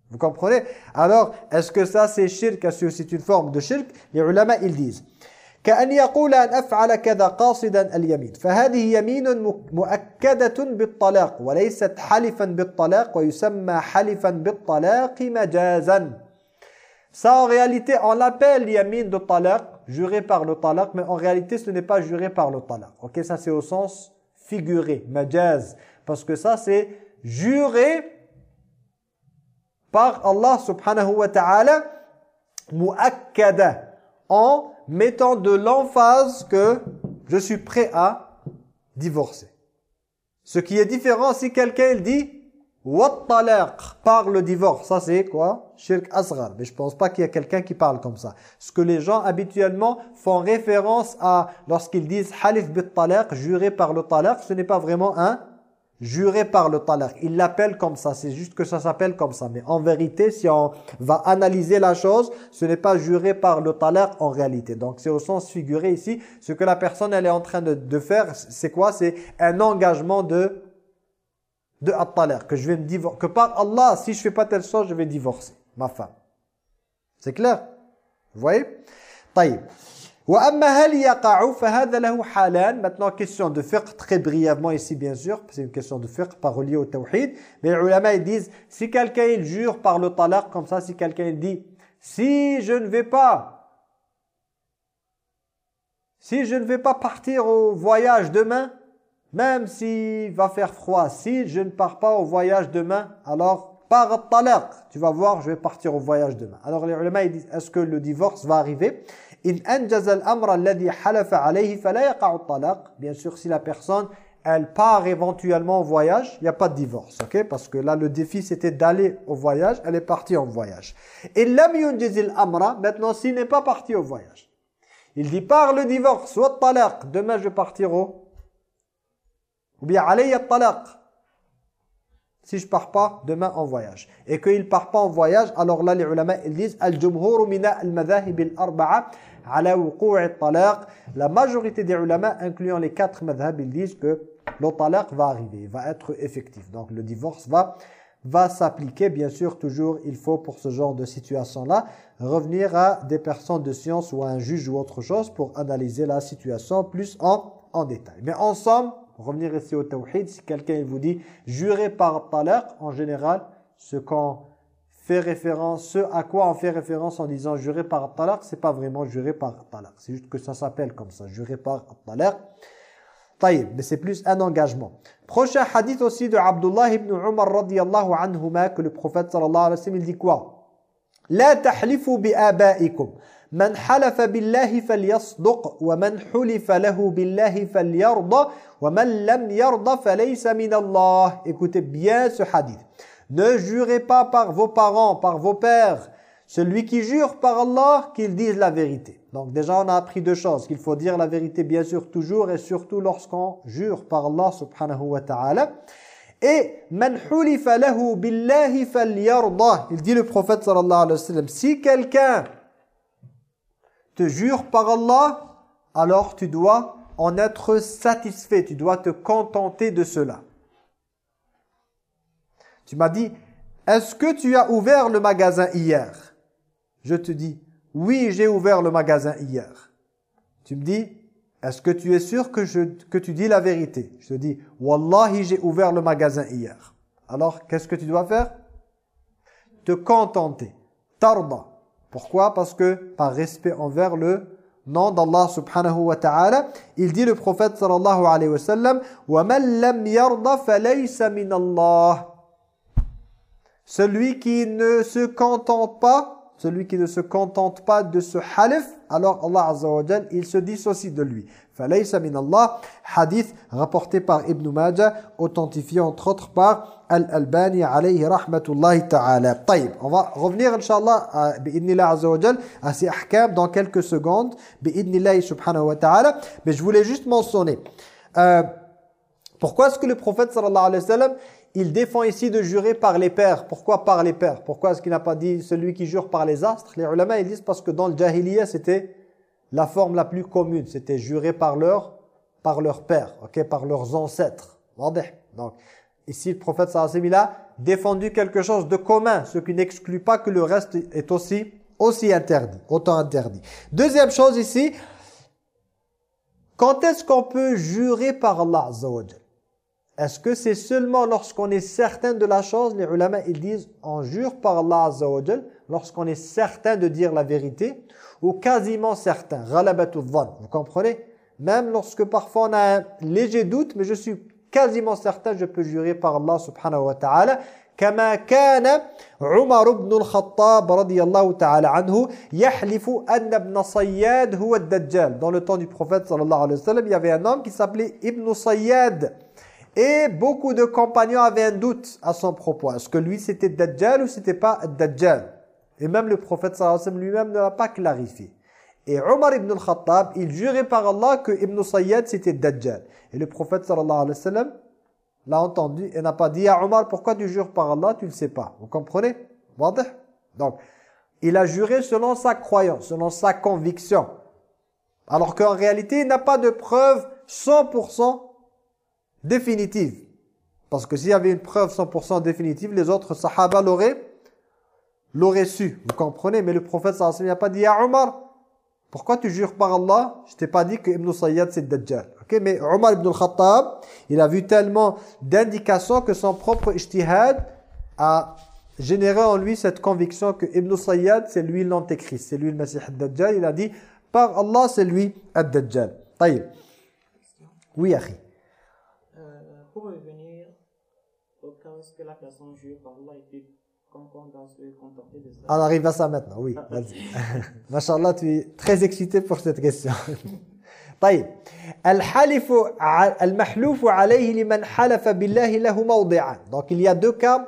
Vous comprenez? Alors, est-ce que ça c'est shirk? Est-ce que c'est une forme de shirk? Les ulama, ils disent كأن يقول أن أفعل كذا قاصدا اليمين فهذه يمين مؤكدة بالطلاق وليست حلفا بالطلاق ويسمى حلفا بالطلاق مجازا Ça, en réalité, on l'appelle yamin de talaq, juré par le talaq, mais en réalité, ce n'est pas juré par le talaq. Ok, ça c'est au sens figuré, majaz. Parce que ça, c'est juré par Allah subhanahu wa ta'ala, muakkada, en mettant de l'emphase que je suis prêt à divorcer. Ce qui est différent si quelqu'un dit par le divorce. Ça c'est quoi? Shirk asghar. Mais je pense pas qu'il y a quelqu'un qui parle comme ça. Ce que les gens habituellement font référence à lorsqu'ils disent halif bit talaq, juré par le talaq, ce n'est pas vraiment un juré par le talaq. Il l'appelle comme ça, c'est juste que ça s'appelle comme ça. Mais en vérité, si on va analyser la chose, ce n'est pas juré par le talaq en réalité. Donc c'est au sens figuré ici. Ce que la personne elle est en train de, faire, c'est quoi? C'est un engagement de de at que je vais me divorcer. Que par Allah, si je fais pas telle chose, je vais divorcer ma femme. C'est clair? Vous voyez? Taïb. Maintenant, question de fiqh, très brièvement ici bien sûr, c'est une question de fiqh, pas reliée au tawhid. Mais les ulama ils disent, si quelqu'un il jure par le talaq comme ça, si quelqu'un il dit, si je ne vais pas, si je ne vais pas partir au voyage demain, même s'il va faire froid, si je ne pars pas au voyage demain, alors par talaq, tu vas voir, je vais partir au voyage demain. Alors les ulama ils disent, est-ce que le divorce va arriver? Bien sûr, si la personne, elle part éventuellement au voyage, il n'y a pas de divorce, ok? Parce que là, le défi, c'était d'aller au voyage, elle est partie en voyage. Et amra, maintenant, s'il n'est pas parti au voyage, il dit par le divorce, soit talaq, demain je vais partir au... Ou bien alayya talaq, si je pars pas demain en voyage. Et qu'il part pas en voyage alors là les ulama ils disent al-jumhur min al-madhahib al-arba'a la majorité des ulama, incluant les quatre madhab, ils disent que le talaq va arriver, va être effectif. Donc le divorce va, va s'appliquer. Bien sûr, toujours, il faut pour ce genre de situation-là, revenir à des personnes de science ou à un juge ou autre chose pour analyser la situation plus en, en détail. Mais en somme, revenir ici au tawhid, si quelqu'un vous dit « jurer par talaq », en général, ce qu'on fait référence, ce à quoi on fait référence en disant jurer par talaq, c'est pas vraiment jurer par talaq. C'est juste que ça s'appelle comme ça, jurer par talaq. Taïb, mais c'est plus un engagement. Prochain hadith aussi de Abdullah ibn Umar radiyallahu anhuma que le prophète sallallahu alayhi wa sallam il dit quoi لا تحلفوا بآبائكم من حلف بالله فليصدق ومن حلف له بالله فليرضى ومن لم يرضى فليس من الله Écoutez bien ce hadith. ne jurez pas par vos parents, par vos pères. Celui qui jure par Allah, qu'il dise la vérité. Donc déjà, on a appris deux choses. Qu'il faut dire la vérité, bien sûr, toujours et surtout lorsqu'on jure par Allah subhanahu wa ta'ala. Et man hulifa lahu billahi. Il dit le prophète sallallahu alayhi wa sallam, si quelqu'un te jure par Allah, alors tu dois en être satisfait, tu dois te contenter de cela. Tu m'as dit, est-ce que tu as ouvert le magasin hier Je te dis, oui, j'ai ouvert le magasin hier. Tu me dis, est-ce que tu es sûr que, je, que tu dis la vérité Je te dis, Wallahi, j'ai ouvert le magasin hier. Alors, qu'est-ce que tu dois faire Te contenter. Tarda. Pourquoi Parce que par respect envers le nom d'Allah subhanahu wa ta'ala, il dit le prophète sallallahu alayhi wa sallam وَمَنْ لَمْ يَرْضَ فَلَيْسَ مِنَ اللَّهِ celui qui ne se contente pas, celui qui ne se contente pas de ce halif, alors Allah Azza wa Jal, il se dissocie de lui. Falaysa min Allah, hadith rapporté par Ibn Majah, authentifié entre autres par Al-Albani alayhi rahmatullahi ta'ala. Taïb, on va revenir inshallah à bi'idnillah Azza wa Jal, à ces ahkam dans quelques secondes, bi'idnillah subhanahu wa ta'ala, mais je voulais juste mentionner, euh, pourquoi est-ce que le prophète sallallahu alayhi wa sallam, il défend ici de jurer par les pères. Pourquoi par les pères? Pourquoi est-ce qu'il n'a pas dit celui qui jure par les astres? Les ulama ils disent parce que dans le jahiliya c'était la forme la plus commune, c'était jurer par leur par leur père, OK, par leurs ancêtres. Donc ici le prophète sallallahu a défendu quelque chose de commun, ce qui n'exclut pas que le reste est aussi aussi interdit, autant interdit. Deuxième chose ici, quand est-ce qu'on peut jurer par Allah Azza est-ce que c'est seulement lorsqu'on est certain de la chose Les ulama, ils disent, on jure par Allah Azza wa lorsqu'on est certain de dire la vérité, ou quasiment certain, vous comprenez Même lorsque parfois on a un léger doute, mais je suis quasiment certain, je peux jurer par Allah subhanahu wa ta'ala, كما كان عمر بن الخطاب رضي الله تعالى عنه يحلف أن ابن صياد هو الدجال dans le temps du prophète sallallahu alayhi wa sallam il y avait un homme qui s'appelait Ibn Sayyad et beaucoup de compagnons avaient un doute à son propos. Est-ce que lui c'était Dajjal ou c'était pas Dajjal? Et même le prophète sallallahu lui-même ne l'a pas clarifié. Et Omar ibn al-Khattab, il jurait par Allah que Ibn Sayyad c'était Dajjal. Et le prophète sallallahu alayhi wa sallam l'a entendu et n'a pas dit à Omar pourquoi tu jures par Allah, tu ne sais pas. Vous comprenez? Donc, il a juré selon sa croyance, selon sa conviction. Alors qu'en réalité, il n'a pas de preuve 100% définitive. Parce que s'il y avait une preuve 100% définitive, les autres sahaba l'auraient su. Vous comprenez? Mais le prophète sallallahu n'a pas dit à Omar, pourquoi tu jures par Allah? Je t'ai pas dit que Ibn Sayyad c'est Dajjal. ok? Mais Omar ibn al-Khattab, il a vu tellement d'indications que son propre ijtihad a généré en lui cette conviction que Ibn Sayyad c'est lui l'antéchrist, c'est lui le Messie Dajjal. Il a dit, par Allah c'est lui Ad-Dajjal. Oui, Akhi pour revenir au cas où que la personne jure par Allah et puis qu'on dans se comporter de ça. On arrive à ça maintenant, oui. Vas-y. Machallah, tu es très excité pour cette question. طيب الحلف المحلوف عليه لمن حلف بالله له موضعان donc il y a deux cas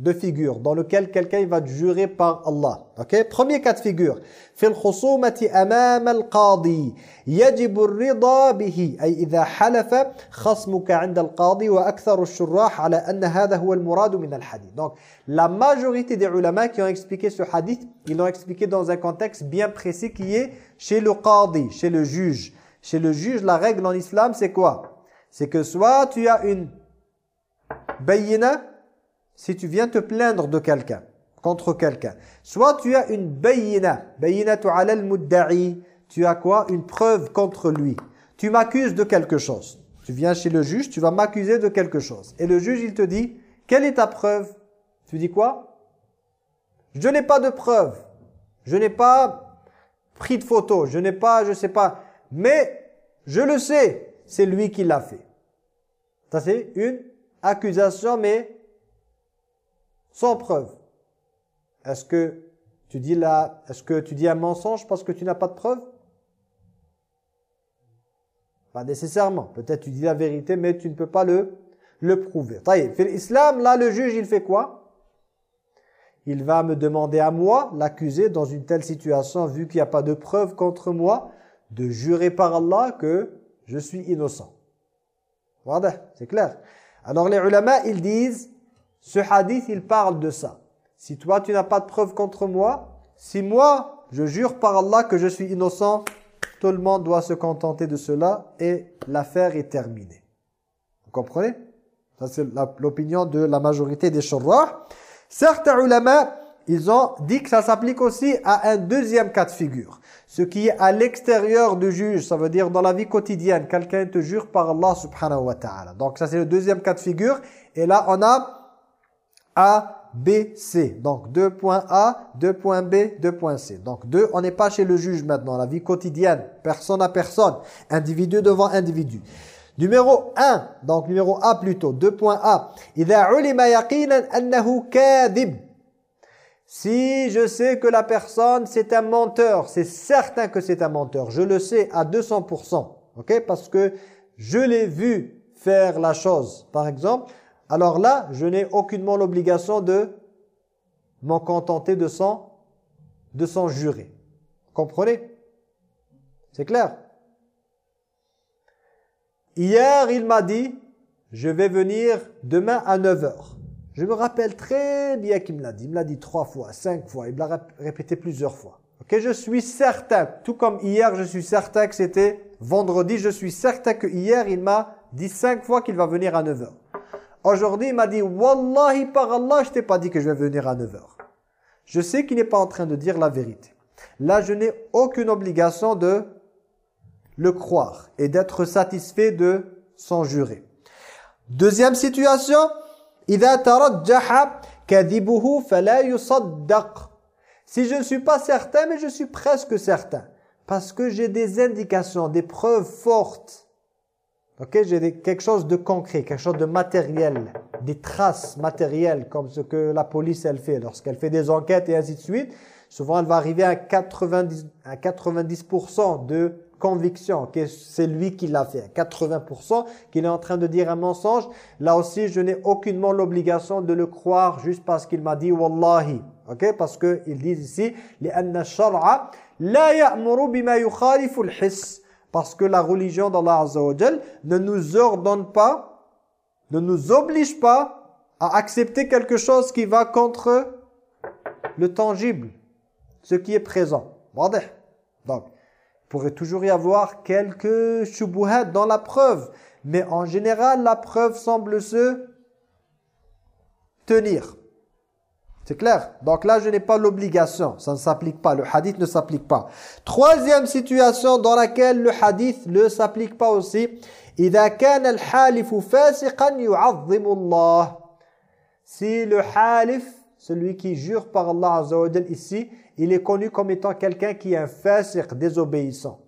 de figure dans lequel quelqu'un va jurer par Allah. OK Premier cas de figure. في الخصومة أمام القاضي يجب الرضا به أي إذا حلف خصمك عند القاضي وأكثر الشراح على أن هذا هو المراد من الحديث. Donc la majorité des ulama qui ont expliqué ce hadith, ils l'ont expliqué dans un contexte bien précis qui est chez le qadi, chez le juge. Chez le juge, la règle en islam, c'est quoi C'est que soit tu as une bayina si tu viens te plaindre de quelqu'un, contre quelqu'un, soit tu as une bayina, bayinatu ala al-mudda'i, tu as quoi? Une preuve contre lui. Tu m'accuses de quelque chose. Tu viens chez le juge, tu vas m'accuser de quelque chose. Et le juge, il te dit, quelle est ta preuve? Tu dis quoi? Je n'ai pas de preuve. Je n'ai pas pris de photo. Je n'ai pas, je sais pas. Mais je le sais, c'est lui qui l'a fait. Ça, c'est une accusation, mais sans preuve. Est-ce que tu dis là, est-ce que tu dis un mensonge parce que tu n'as pas de preuve? Pas nécessairement. Peut-être tu dis la vérité, mais tu ne peux pas le, le prouver. Fait l'islam, là, le juge, il fait quoi? Il va me demander à moi, l'accusé, dans une telle situation, vu qu'il n'y a pas de preuve contre moi, de jurer par Allah que je suis innocent. Voilà, c'est clair. Alors les ulama, ils disent, ce hadith, il parle de ça. Si toi, tu n'as pas de preuve contre moi, si moi, je jure par Allah que je suis innocent, tout le monde doit se contenter de cela et l'affaire est terminée. Vous comprenez? Ça, c'est l'opinion de la majorité des shurrah. Certains ulama, ils ont dit que ça s'applique aussi à un deuxième cas de figure. Ce qui est à l'extérieur du juge, ça veut dire dans la vie quotidienne, quelqu'un te jure par Allah subhanahu wa ta'ala. Donc ça c'est le deuxième cas de figure. Et là on a a, B, C. Donc, deux points A, deux points B, deux points C. Donc, deux, on n'est pas chez le juge maintenant. La vie quotidienne, personne à personne, individu devant individu. Numéro 1, donc numéro A plutôt, 2.A. Si je sais que la personne, c'est un menteur, c'est certain que c'est un menteur, je le sais à 200%, ok? Parce que je l'ai vu faire la chose, par exemple. Alors là, je n'ai aucunement l'obligation de m'en contenter de son, de son jurer. Comprenez? C'est clair? Hier, il m'a dit, je vais venir demain à 9h. Je me rappelle très bien qu'il me l'a dit. Il me l'a dit trois fois, cinq fois. Il me l'a répété plusieurs fois. Ok, je suis certain, tout comme hier, je suis certain que c'était vendredi. Je suis certain que hier, il m'a dit cinq fois qu'il va venir à 9h. Aujourd'hui, il m'a dit, Wallahi, par Allah, je t'ai pas dit que je vais venir à 9h. Je sais qu'il n'est pas en train de dire la vérité. Là, je n'ai aucune obligation de le croire et d'être satisfait de son jurer. Deuxième situation, si je ne suis pas certain, mais je suis presque certain, parce que j'ai des indications, des preuves fortes, ok, j'ai quelque chose de concret, quelque chose de matériel, des traces matérielles, comme ce que la police elle fait, lorsqu'elle fait des enquêtes et ainsi de suite, souvent elle va arriver à 90, à 90% de conviction. Que c'est lui qui l'a fait, 80%, qu'il est en train de dire un mensonge, là aussi je n'ai aucunement l'obligation de le croire juste parce qu'il m'a dit Wallahi. ok Parce qu'ils disent ici, parce que la religion d'Allah Azza ne nous ordonne pas, ne nous oblige pas à accepter quelque chose qui va contre le tangible, ce qui est présent. Donc, pourrait toujours y avoir quelques shubuhat dans la preuve. Mais en général, la preuve semble se tenir. C'est clair Donc là, je n'ai pas l'obligation. Ça ne s'applique pas. Le hadith ne s'applique pas. Troisième situation dans laquelle le hadith ne s'applique pas aussi. Si le halif, celui qui jure par Allah Azza ici, il est connu comme étant quelqu'un qui est un fasiq, désobéissant.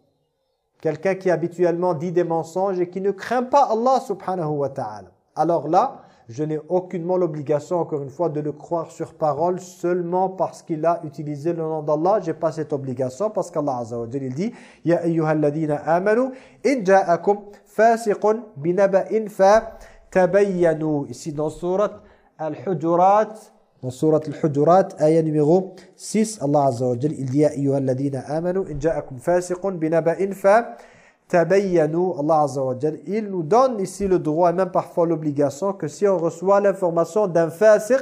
Quelqu'un qui habituellement dit des mensonges et qui ne craint pas Allah subhanahu wa ta'ala. Alors là, je n'ai aucunement l'obligation, encore une fois, de le croire sur parole seulement parce qu'il a utilisé le nom d'Allah. Je n'ai pas cette obligation parce qu'Allah Azza wa il dit « Ya ayyuhalladina amanu, in ja'akum fasiqun binaba'in fa tabayyanu » Ici dans surat Al-Hujurat, dans surat Al-Hujurat, ayah numéro 6, Allah Azza wa Jal, il dit Ya ayyuhalladina amanu, in ja'akum fasiqun binaba'in fa tabayyanu. Allah Azza wa il nous donne ici le droit et même parfois l'obligation que si on reçoit l'information d'un fasiq,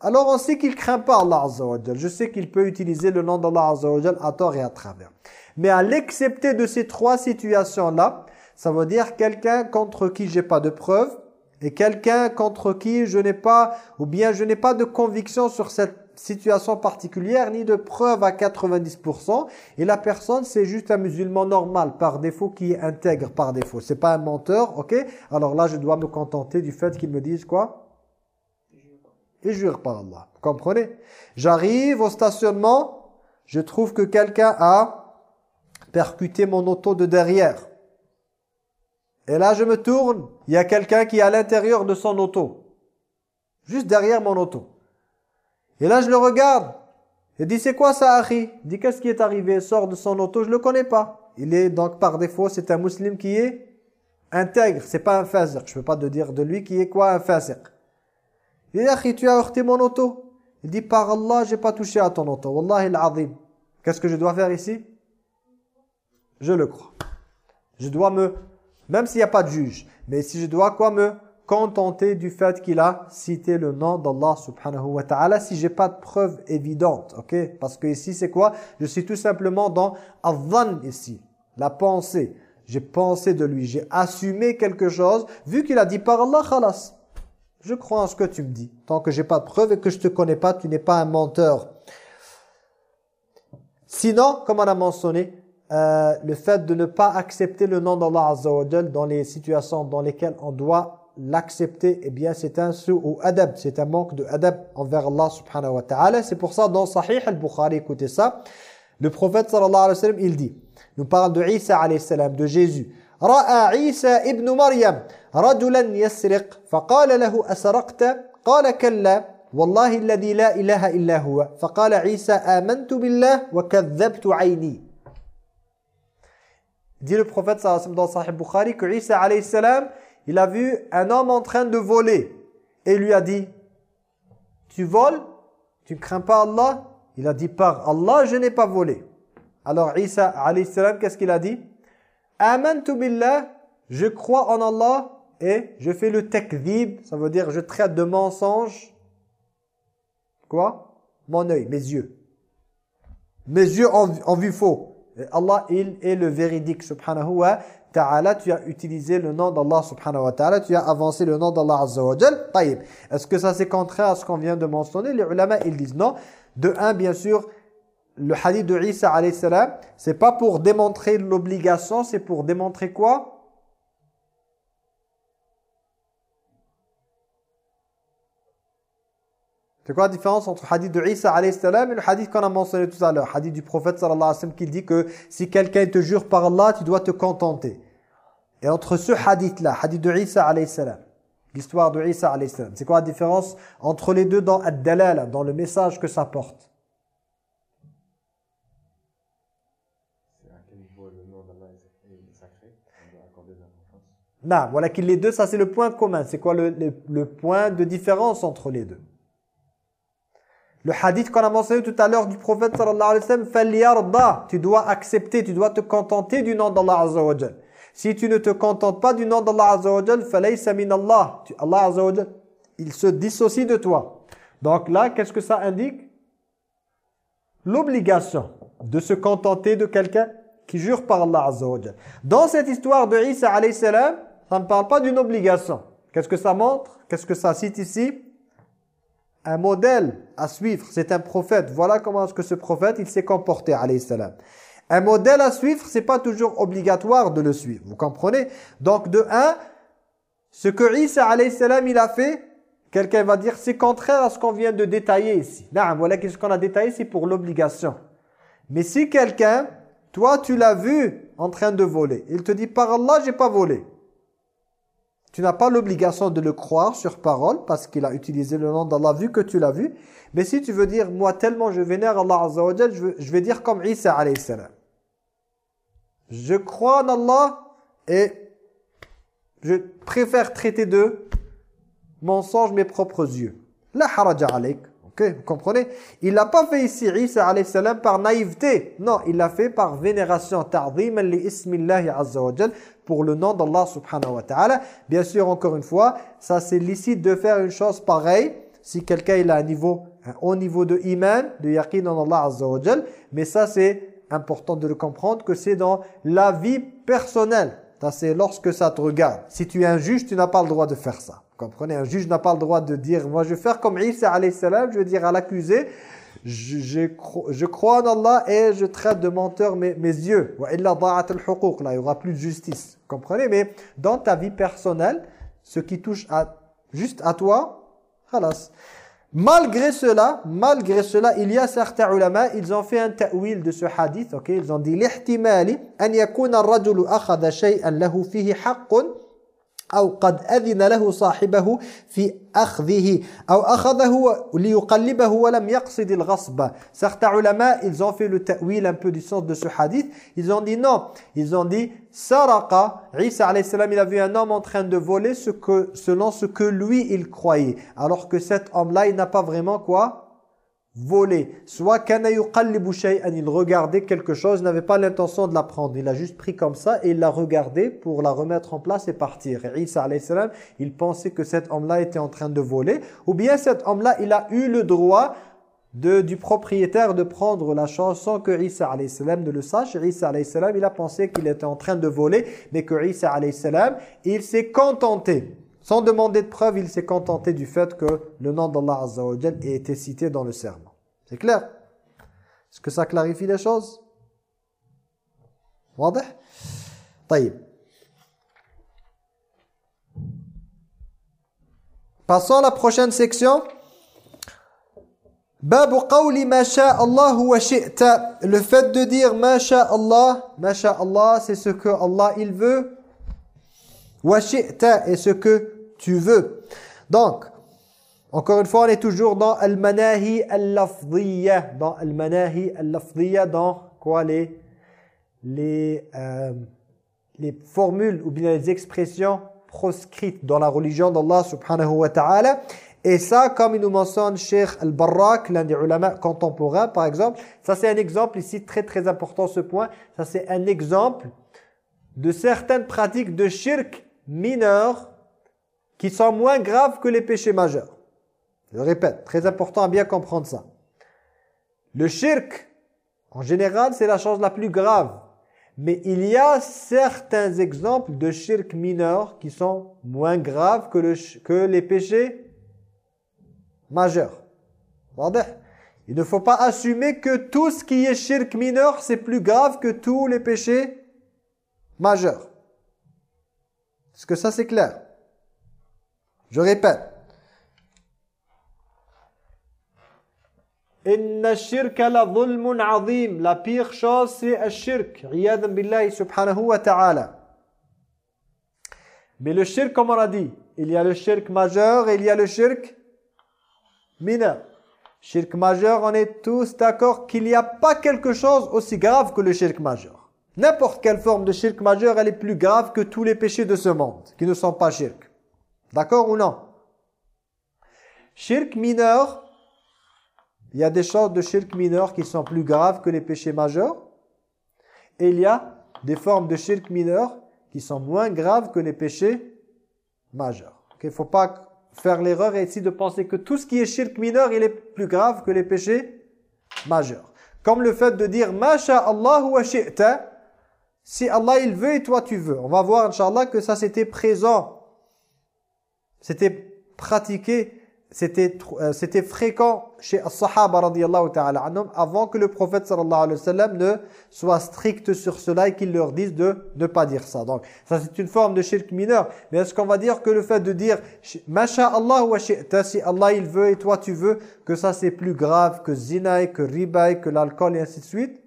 alors on sait qu'il craint pas Allah Azza wa. Je sais qu'il peut utiliser le nom d'Allah Azza wa à tort et à travers. Mais à l'excepté de ces trois situations-là, ça veut dire quelqu'un contre qui j'ai pas de preuve, et quelqu'un contre qui je n'ai pas, ou bien je n'ai pas de conviction sur cette situation particulière, ni de preuve à 90%, et la personne c'est juste un musulman normal, par défaut, qui intègre par défaut. C'est pas un menteur, ok? Alors là, je dois me contenter du fait qu'il me dise quoi? Et jure par Allah. Vous comprenez? J'arrive au stationnement, je trouve que quelqu'un a percuté mon auto de derrière. Et là, je me tourne, il y a quelqu'un qui est à l'intérieur de son auto. Juste derrière mon auto. Et là, je le regarde. Il dit, c'est quoi ça, Akhi? Il dit, qu'est-ce qui est arrivé? Il sort de son auto, je le connais pas. Il est donc par défaut, c'est un musulman qui est intègre. C'est pas un fasiq. Je peux pas te dire de lui qui est quoi un fasiq. Il dit, Akhi, tu as heurté mon auto. Il dit, par Allah, j'ai pas touché à ton auto. Wallahi al-azim. Qu'est-ce que je dois faire ici? Je le crois. Je dois me, même s'il n'y a pas de juge, mais si je dois quoi me contenter du fait qu'il a cité le nom d'Allah subhanahu wa ta'ala si j'ai pas de preuve évidente, ok? Parce que ici c'est quoi? Je suis tout simplement dans adhan ici, la pensée. J'ai pensé de lui, j'ai assumé quelque chose, vu qu'il a dit par Allah, khalas. Je crois en ce que tu me dis. Tant que j'ai pas de preuve et que je te connais pas, tu n'es pas un menteur. Sinon, comme on a mentionné, euh, le fait de ne pas accepter le nom d'Allah Azza dans les situations dans lesquelles on doit l'accepter, eh bien c'est un sou ou adab, c'est un manque de adab envers Allah subhanahu wa ta'ala. C'est pour ça dans Sahih al-Bukhari, écoutez ça, le prophète sallallahu alayhi wa sallam, il dit, nous parle de Isa alayhi salam, de Jésus. رأى عيسى ابن مريم رجلا يسرق فقال له أسرقت قال كلا والله الذي لا إله إلا هو فقال عيسى آمنت بالله وكذبت عيني Dit le prophète sallallahu alayhi wa sallam dans Sahih Bukhari que Isa alayhi salam il a vu un homme en train de voler et lui a dit tu voles tu ne crains pas Allah? Il a dit par Allah je n'ai pas volé. Alors Isa alayhi salam qu'est-ce qu'il a dit? Amantu billah je crois en Allah et je fais le takdhib. Ça veut dire je traite de mensonge. Quoi? Mon œil mes yeux. Mes yeux ont, vu faux. Et Allah il est le véridique subhanahu wa ta'ala, tu as utilisé le nom d'Allah subhanahu wa ta'ala, tu as avancé le nom d'Allah azza wa. Est-ce que ça c'est contraire à ce qu'on vient de mentionner? Les ulama, ils disent non. De un, bien sûr, le hadith de Isa alayhi salam, c'est pas pour démontrer l'obligation, c'est pour démontrer quoi? C'est quoi la différence entre le hadith de Isa et le hadith qu'on a mentionné tout à l'heure? Hadith du prophète sallallahu alayhi wa sallam qui dit que si quelqu'un te jure par Allah, tu dois te contenter. Et entre ce hadith-là, hadith de Isa alayhi salam, l'histoire de Isa alayhi salam, c'est quoi la différence entre les deux dans Ad-Dalal, dans le message que ça porte? Non, voilà qu'il les deux, ça c'est le point commun. C'est quoi le, le point de différence entre les deux? Le hadith qu'on a mentionné tout à l'heure du prophète sallallahu alayhi wa sallam, Tu dois accepter, tu dois te contenter du nom d'Allah azza wa Si tu ne te contentes pas du nom d'Allah azza wa Allah. Allah azza il se dissocie de toi. Donc là, qu'est-ce que ça indique? L'obligation de se contenter de quelqu'un qui jure par Allah azza Dans cette histoire de Isa alayhi ça ne parle pas d'une obligation. Qu'est-ce que ça montre? Qu'est-ce que ça cite ici? Un modèle à suivre. C'est un prophète. Voilà comment est-ce que ce prophète, il s'est comporté, alayhi. Un modèle à suivre, c'est pas toujours obligatoire de le suivre. Vous comprenez? Donc, de un, ce que Isa, alayhi salam, il a fait, quelqu'un va dire, c'est contraire à ce qu'on vient de détailler ici. Non, voilà ce qu'on a détaillé, c'est pour l'obligation. Mais si quelqu'un, toi, tu l'as vu en train de voler, il te dit, par Allah, j'ai pas volé. Tu n'as pas l'obligation de le croire sur parole parce qu'il a utilisé le nom d'Allah vu que tu l'as vu. Mais si tu veux dire, moi tellement je vénère Allah je, vais dire comme Isa alayhi salam. Je crois en Allah et je préfère traiter de mensonge mes propres yeux. La haraja alayk. Ok, vous comprenez? Il l'a pas fait ici, Isa alayhi salam, par naïveté. Non, il l'a fait par vénération. Ta'zim li ismillahi azza wa pour le nom d'Allah subhanahu wa ta'ala. Bien sûr, encore une fois, ça c'est licite de faire une chose pareille si quelqu'un il a un niveau, un haut niveau de iman, de yaqin en Allah azza mais ça c'est important de le comprendre que c'est dans la vie personnelle. C'est lorsque ça te regarde. Si tu es un juge, tu n'as pas le droit de faire ça. Comprenez? Un juge n'a pas le droit de dire, moi je vais faire comme Isa alayhi salam, je vais dire à l'accusé, je, crois en Allah et je traite de menteur mes, yeux. Il n'y aura plus de justice. Comprenez? Mais dans ta vie personnelle, ce qui touche à, juste à toi, khalas. Malgré cela, malgré cela, il y a certains ulama, ils ont fait un ta'wil de ce hadith, ok? Ils ont dit l'ihtimali an yakuna ar-rajulu akhadha shay'an lahu fihi haqqun أو قد أذن له صاحبه في أخذه أو أخذه ليقلبه ولم يقصد الغصب certains ulama ils ont fait le ta'wil un peu du sens de ce hadith ils ont dit non ils ont dit Saraqa Isa alayhi salam il a vu un homme en train de voler ce que, selon ce que lui il croyait alors que cet homme là il n'a pas vraiment quoi Voler. Soit kana yuqallibu shay'an, il regardait quelque chose, il n'avait pas l'intention de la prendre. Il a juste pris comme ça et il l'a regardé pour la remettre en place et partir. Et Isa alayhi il pensait que cet homme-là était en train de voler. Ou bien cet homme-là, il a eu le droit de, du propriétaire de prendre la chose sans que Isa alayhi salam ne le sache. Isa alayhi salam, il a pensé qu'il était en train de voler, mais que Isa alayhi salam, il s'est contenté. Sans demander de preuve, il s'est contenté du fait que le nom d'Allah Azza wa Jal ait été cité dans le serment. C'est clair Est-ce que ça clarifie les choses واضح طيب Passons à la prochaine section. Babu qawli ma Allah wa shi'ta. Le fait de dire ma Allah, ma Allah, c'est ce que Allah il veut. Wa shi'ta est ce que tu veux. Donc, encore une fois, on est toujours dans al-manahi al-lafdiyya. Dans al-manahi al-lafdiyya, dans quoi les, les, euh, les formules ou bien les expressions proscrites dans la religion d'Allah subhanahu wa ta'ala. Et ça, comme il nous mentionne Sheikh Al-Barrak, l'un des ulama contemporains par exemple, ça c'est un exemple ici très très important ce point, ça c'est un exemple de certaines pratiques de shirk mineurs qui sont moins graves que les péchés majeurs. Je le répète, très important à bien comprendre ça. Le shirk, en général, c'est la chose la plus grave. Mais il y a certains exemples de shirk mineurs qui sont moins graves que, que les péchés majeur. Il ne faut pas assumer que tout ce qui est shirk mineur, c'est plus grave que tous les péchés majeurs. Est-ce que ça c'est clair? Je répète. Inna la pire chose c'est shirk. Billahi subhanahu wa ta'ala. Mais le shirk, comme on a dit, il y a le shirk majeur et il y a le shirk mineur. Shirk majeur, on est tous d'accord qu'il n'y a pas quelque chose aussi grave que le shirk majeur. N'importe quelle forme de shirk majeur, elle est plus grave que tous les péchés de ce monde, qui ne sont pas shirk. D'accord ou non? Shirk mineur, il y a des choses de shirk mineur qui sont plus graves que les péchés majeurs. Et il y a des formes de shirk mineur qui sont moins graves que les péchés majeurs. Il ne faut pas faire l'erreur ici de penser que tout ce qui est shirk mineur, il est plus grave que les péchés majeurs. Comme le fait de dire « Masha Allah wa shi'ta » Si Allah il veut et toi tu veux. On va voir, Inch'Allah, que ça c'était présent. C'était pratiqué c'était euh, c'était fréquent chez les sahaba radiyallahu ta'ala anhum avant que le prophète sallallahu alayhi wa sallam ne soit strict sur cela et qu'il leur dise de ne pas dire ça. Donc ça c'est une forme de shirk mineur. Mais est-ce qu'on va dire que le fait de dire masha Allah wa shi'ta si Allah il veut et toi tu veux que ça c'est plus grave que zina que riba que l'alcool et ainsi de suite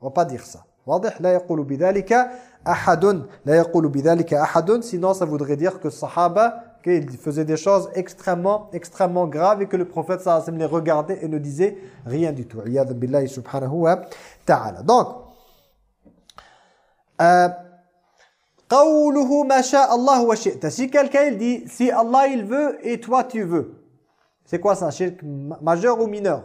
On va pas dire ça. واضح لا يقول بذلك ahadun la yaqulu bidhalika ahadun sinon ça voudrait dire que sahaba qu'il faisait des choses extrêmement extrêmement graves et que le prophète sallallahu alayhi les regardait et ne disait rien du tout. Billahi subhanahu wa ta'ala. Donc euh qawluhu ma wa shi'ta. Si quelqu'un il dit si Allah il veut et toi tu veux. C'est quoi ça shirk majeur ou mineur?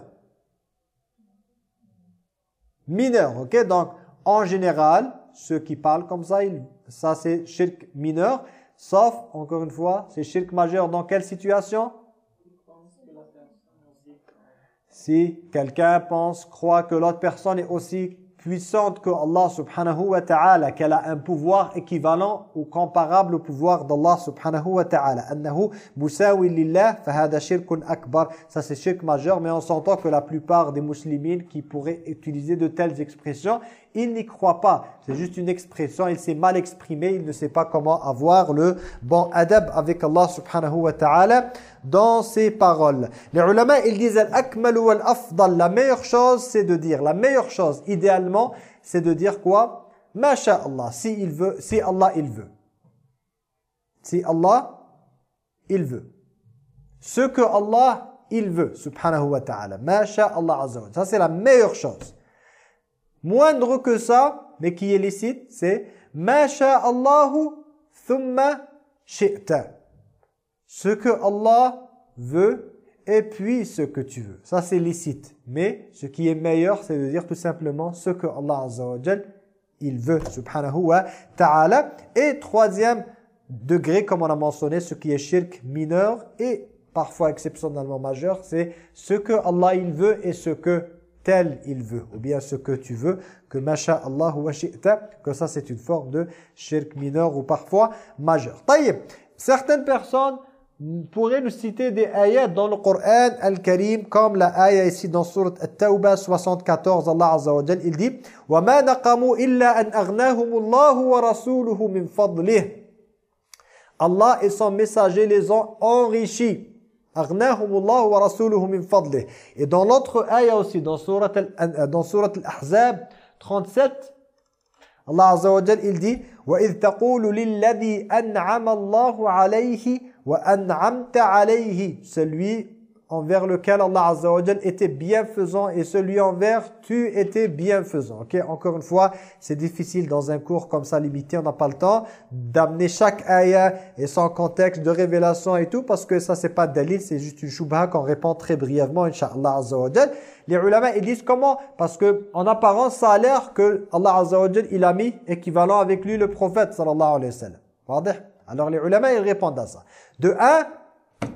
Mineur, OK? Donc en général, ceux qui parlent comme ça, ça c'est shirk mineur. Sauf, encore une fois, c'est shirk majeur dans quelle situation? Si quelqu'un pense, croit que l'autre personne est aussi puissante que Allah subhanahu wa ta'ala, qu'elle a un pouvoir équivalent ou comparable au pouvoir d'Allah subhanahu wa ta'ala. Annahu musawi lillah akbar. Ça c'est shirk majeur, mais on s'entend que la plupart des musulmans qui pourraient utiliser de telles expressions, il n'y croit pas. C'est juste une expression, il s'est mal exprimé, il ne sait pas comment avoir le bon adab avec Allah subhanahu wa ta'ala dans ses paroles. Les ulama, ils disent al-akmal la meilleure chose c'est de dire, la meilleure chose idéalement c'est de dire quoi? Masha Allah, si il veut, si Allah il veut. Si Allah il veut. Ce que Allah il veut, subhanahu wa ta'ala. Masha Allah azza Ça c'est la meilleure chose. Moindre que ça, mais qui est licite, c'est Masha Allahu thumma shi'ta. Ce que Allah veut et puis ce que tu veux. Ça, c'est licite. Mais ce qui est meilleur, c'est de dire tout simplement ce que Allah Azza il veut, subhanahu wa ta'ala. Et troisième degré, comme on a mentionné, ce qui est shirk mineur et parfois exceptionnellement majeur, c'est ce que Allah il veut et ce que tel il veut, ou bien ce que tu veux, que masha Allah wa shi'ta, que ça c'est une forme de shirk mineur ou parfois majeur. Taïb, certaines personnes pourraient nous citer des ayats dans le Coran al-Karim, comme la ayah ici dans surat At-Tawbah 74, Allah Azza wa Jal, il dit « وَمَا نَقَمُوا إِلَّا أَنْ أَغْنَاهُمُ اللَّهُ وَرَسُولُهُ مِنْ فَضْلِهِ » Allah et son messager les ont enrichis. Aghnahumullah wa rasuluhu min fadlih. Et dans l'autre ayah aussi, dans surat al-Ahzab 37, Allah Azza wa Jal, il dit وَإِذْ تَقُولُ لِلَّذِي أَنْعَمَ اللَّهُ عَلَيْهِ Wa an'amta celui envers lequel Allah Azza wa était bienfaisant et celui envers tu étais bienfaisant. Ok, Encore une fois, c'est difficile dans un cours comme ça limité, on n'a pas le temps d'amener chaque ayah et sans contexte de révélation et tout parce que ça c'est pas dalil, c'est juste une choubha qu'on répand très brièvement Inch'Allah Azza wa Les ulama ils disent comment? Parce que en apparence ça a l'air que Allah Azza wa il a mis équivalent avec lui le prophète sallallahu alayhi wa sallam. Alors les ulama ils répondent à ça. De un,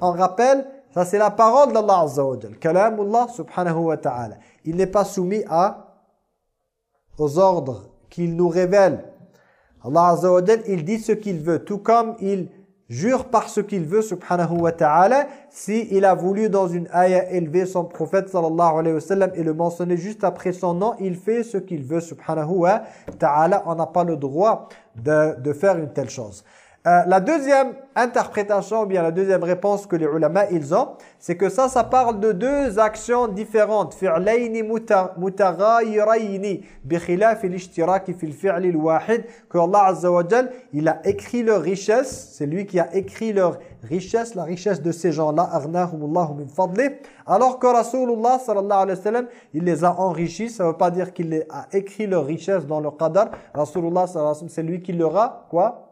on rappelle ça, c'est la parole d'Allah Azza wa. Kalamullah subhanahu wa ta'ala. Il n'est pas soumis à, aux ordres qu'il nous révèle. Allah Azza wa il dit ce qu'il veut. Tout comme il jure par ce qu'il veut, subhanahu wa ta'ala, si il a voulu dans une ayah élever son prophète sallallahu alayhi wa et le mentionner juste après son nom, il fait ce qu'il veut, subhanahu wa ta'ala. On n'a pas le droit de, de faire une telle chose. Euh, la deuxième interprétation, ou bien la deuxième réponse que les ulama ils ont, c'est que ça, ça parle de deux actions différentes. Fi'layni mutaghayrayni bikhilaf al-ishtirak fi al-fi'l. Que Allah Azza wa Jal, il a écrit leur richesse, c'est lui qui a écrit leur richesse, la richesse de ces gens-là, aghnahumullahu min fadli. Alors que Rasulullah sallallahu alayhi wa sallam, il les a enrichis, ça veut pas dire qu'il a écrit leur richesse dans leur qadar. Rasulullah sallallahu alayhi wa sallam, c'est lui qui leur a quoi?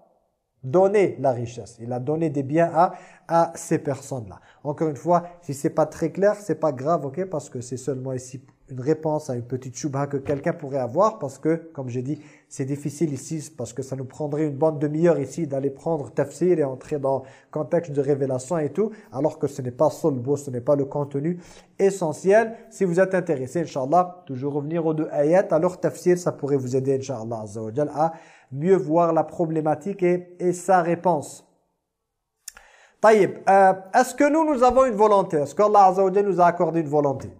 Donner la richesse. Il a donné des biens à, à ces personnes-là. Encore une fois, si c'est pas très clair, c'est pas grave, ok Parce que c'est seulement ici une réponse à une petite chouba que quelqu'un pourrait avoir parce que, comme j'ai dit, c'est difficile ici parce que ça nous prendrait une bonne demi-heure ici d'aller prendre tafsir et entrer dans contexte de révélation et tout, alors que ce n'est pas ça ce n'est pas le contenu essentiel. Si vous êtes intéressé, Inch'Allah, toujours revenir aux deux ayats, alors tafsir, ça pourrait vous aider, Inch'Allah, à mieux voir la problématique et, et sa réponse. Taïb, euh, est-ce que nous, nous avons une volonté Est-ce qu'Allah Azza nous a accordé une volonté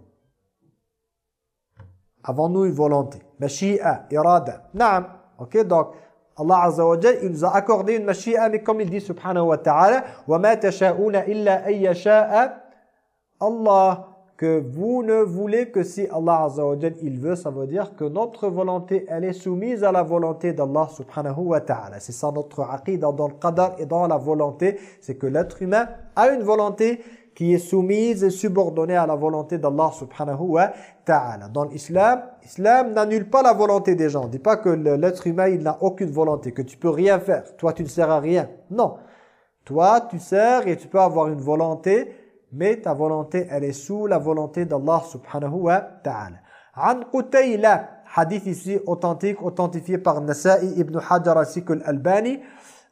Avons-nous une volonté Mashi'a, irada. Naam. Ok, donc Allah Azza wa il nous a accordé une mashi'a, mais comme il dit subhanahu wa ta'ala, وَمَا تَشَاءُونَ إِلَّا أَن يَشَاءَ Allah que vous ne voulez que si Allah Azza wa il veut, ça veut dire que notre volonté, elle est soumise à la volonté d'Allah subhanahu wa ta'ala. C'est ça notre aqidah dans le qadar et dans la volonté, c'est que l'être humain a une volonté qui est soumise et subordonnée à la volonté d'Allah subhanahu wa ta'ala. Dans l'islam, l'islam n'annule pas la volonté des gens. Ne dit pas que l'être humain, il n'a aucune volonté, que tu peux rien faire. Toi, tu ne sers à rien. Non. Toi, tu sers et tu peux avoir une volonté, mais ta volonté, elle est sous la volonté d'Allah subhanahu wa ta'ala. An Qutayla, hadith ici authentique, authentifié par Nasa'i ibn Hajar al-Albani,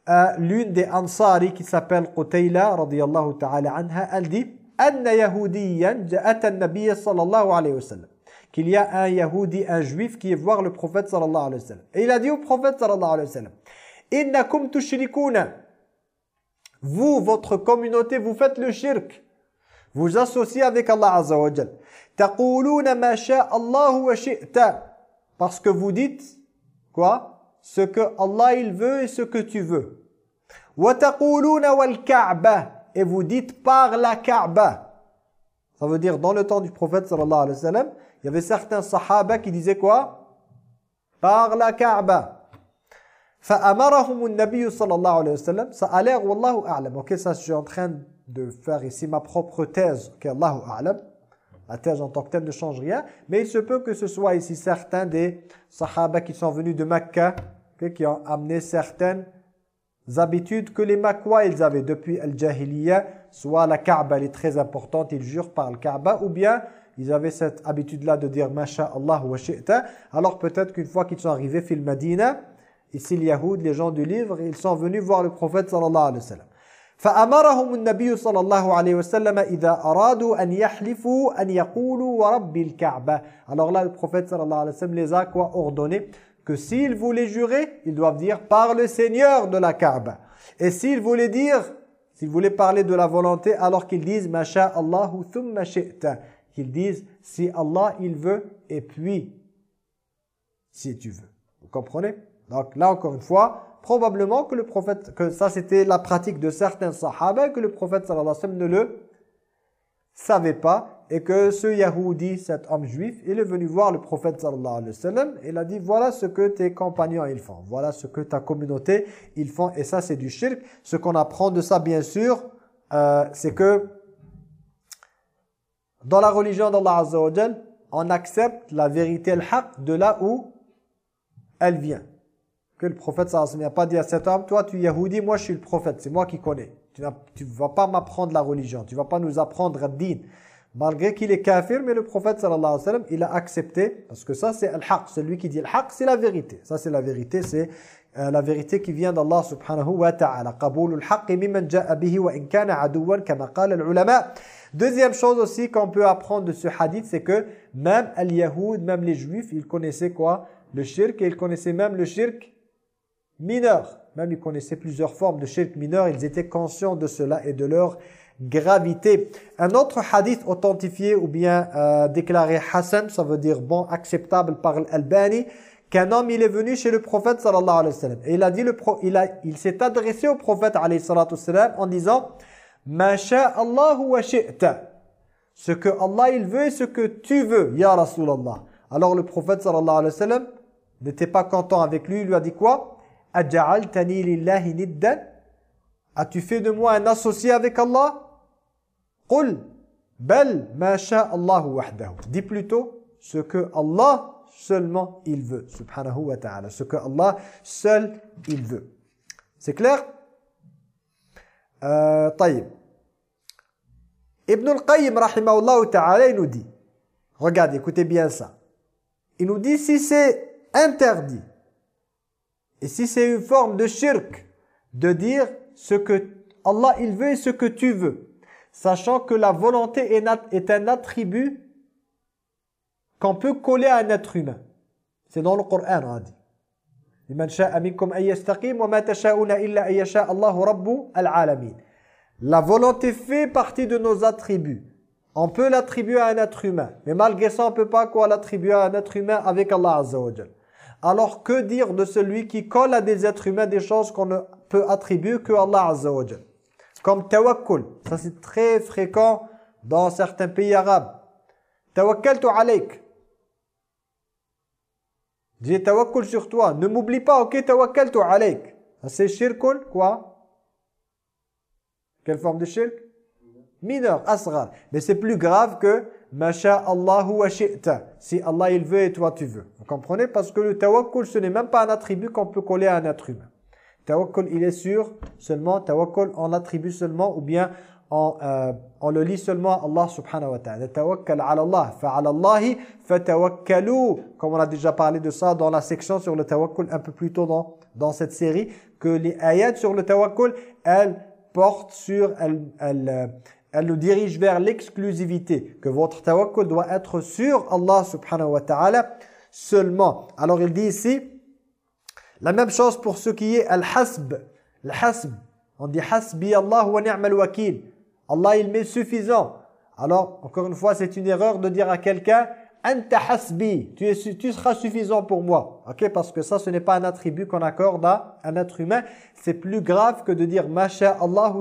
euh, l'une des Ansari qui s'appelle Qutayla, radiyallahu ta'ala anha, elle dit « Anna yahudiyan ja'ata an-nabiy sallallahu alayhi wa sallam » qu'il y a un Yahudi, un Juif qui est voir le prophète sallallahu alayhi wa sallam. Et il a dit au prophète sallallahu alayhi wa sallam « Innakum tushrikuna » Vous, votre communauté, vous faites le shirk. Vous associez avec Allah Azza wa Jal. Taquluna ma Allah wa shi'ta. Parce que vous dites quoi Ce que Allah il veut et ce que tu veux. Wa taquluna wal Ka'ba et vous dites par la Kaaba. Ça veut dire dans le temps du prophète sallallahu alayhi wa sallam, il y avait certains sahaba qui disaient quoi Par la Kaaba. فأمرهم النبي صلى الله عليه وسلم ça a l'air wallahu a'lam ok ça je suis en train de faire ici ma propre thèse, qu'Allahu A'lam. La thèse en tant que telle ne change rien, mais il se peut que ce soit ici certains des sahaba qui sont venus de Mecca, qui ont amené certaines habitudes que les Makwa ils avaient depuis Al-Jahiliya, soit la Kaaba elle est très importante, ils jurent par le Kaaba, ou bien ils avaient cette habitude-là de dire Masha Allah wa shi'ta. Alors peut-être qu'une fois qu'ils sont arrivés fil Madina, ici les Yahoud, les gens du livre, ils sont venus voir le prophète sallallahu alayhi wa sallam. فأمرهم النبي صلى الله عليه وسلم إذا أرادوا أن يحلفوا أن يقولوا ورب الكعبة Alors là, le prophète sallallahu alayhi wa sallam les a quoi ordonné que s'ils voulaient jurer, ils doivent dire par le Seigneur de la Kaaba. Et s'ils voulaient dire, s'ils voulaient parler de la volonté, alors qu'ils disent Masha Allahu thumma shi'ta. Qu'ils disent si Allah il veut et puis si tu veux. Vous comprenez Donc là encore une fois, probablement que le prophète, que ça c'était la pratique de certains sahaba, que le prophète sallallahu alayhi wa sallam ne le savait pas et que ce Yahoudi, cet homme juif, il est venu voir le prophète sallallahu alayhi wa sallam et il a dit voilà ce que tes compagnons ils font, voilà ce que ta communauté ils font et ça c'est du shirk. Ce qu'on apprend de ça bien sûr, euh, c'est que dans la religion d'Allah Azza wa on accepte la vérité, le haq, de là où elle vient. Que le prophète sallallahu alayhi wa sallam n'a pas dit à cet homme, toi tu es Yahoudi, moi je suis le prophète, c'est moi qui connais. Tu ne vas pas m'apprendre la religion, tu ne vas pas nous apprendre ad-din. Malgré qu'il est kafir, mais le prophète sallallahu alayhi wa sallam, il a accepté, parce que ça c'est al-haq, celui qui dit al-haq, c'est la vérité. Ça c'est la vérité, c'est euh, la vérité qui vient d'Allah subhanahu wa ta'ala. Deuxième chose aussi qu'on peut apprendre de ce hadith, c'est que même al-yahoud, même les juifs, ils connaissaient quoi? Le shirk, ils connaissaient même le shirk mineur. Même ils connaissaient plusieurs formes de shirk mineur, ils étaient conscients de cela et de leur gravité. Un autre hadith authentifié ou bien euh, déclaré Hassan, ça veut dire bon, acceptable par l'Albani, qu'un homme il est venu chez le prophète sallallahu alayhi wa sallam. Et il a dit, le pro, il, a, il s'est adressé au prophète alayhi salatu sallam en disant « Ma Allahu wa shi'ta » Ce que Allah il veut et ce que tu veux, ya Rasulallah. Alors le prophète sallallahu alayhi wa sallam n'était pas content avec lui, il lui a dit quoi « Aja'altani lillahi niddan » As-tu fait de moi un associé avec Allah Qul bel ma Allahu wahdahu. Dis plutôt ce que Allah seulement il veut, subhanahu wa ta'ala. Ce que Allah seul il veut. C'est clair euh, طيب. Ibn al-Qayyim rahimahullah ta'ala il nous dit Regardez, écoutez bien ça. Il nous dit si c'est interdit et si c'est une forme de shirk de dire ce que Allah il veut et ce que tu veux. Sachant que la volonté est un attribut qu'on peut coller à un être humain. C'est dans le Coran, on dit. La volonté fait partie de nos attributs. On peut l'attribuer à un être humain. Mais malgré ça, on ne peut pas l'attribuer à un être humain avec Allah Azza Alors que dire de celui qui colle à des êtres humains des choses qu'on ne peut attribuer que Allah Azza wa Comme tawakkul. Ça c'est très fréquent dans certains pays arabes. Tawakkaltu alayk. J'ai tawakkul sur toi. Ne m'oublie pas, ok, tawakkaltu alayk. C'est shirkul, quoi? Quelle forme de shirk? Mineur, asghar. Mais c'est plus grave que Masha Allahu wa shi'ta. Si Allah il veut et toi tu veux. Vous comprenez? Parce que le tawakkul, ce n'est même pas un attribut qu'on peut coller à un être humain. Tawakkul, il est sûr seulement, tawakkul, on l'attribue seulement ou bien on, euh, on, le lit seulement à Allah subhanahu wa ta'ala. Tawakkal ala Allah, fa'ala Allahi. Comme on a déjà parlé de ça dans la section sur le tawakkul un peu plus tôt dans, dans cette série, que les ayats sur le tawakkul, elles portent sur, elles, elles, elles nous dirigent vers l'exclusivité. Que votre tawakkul doit être sur Allah subhanahu wa ta'ala seulement. Alors il dit ici, la même chose pour ce qui est al-hasb. Al-hasb. On dit hasbi Allah wa ni'mal wakil. Allah il met suffisant. Alors, encore une fois, c'est une erreur de dire à quelqu'un anta hasbi, tu, es, tu seras suffisant pour moi. OK Parce que ça ce n'est pas un attribut qu'on accorde à un être humain, c'est plus grave que de dire masha Allah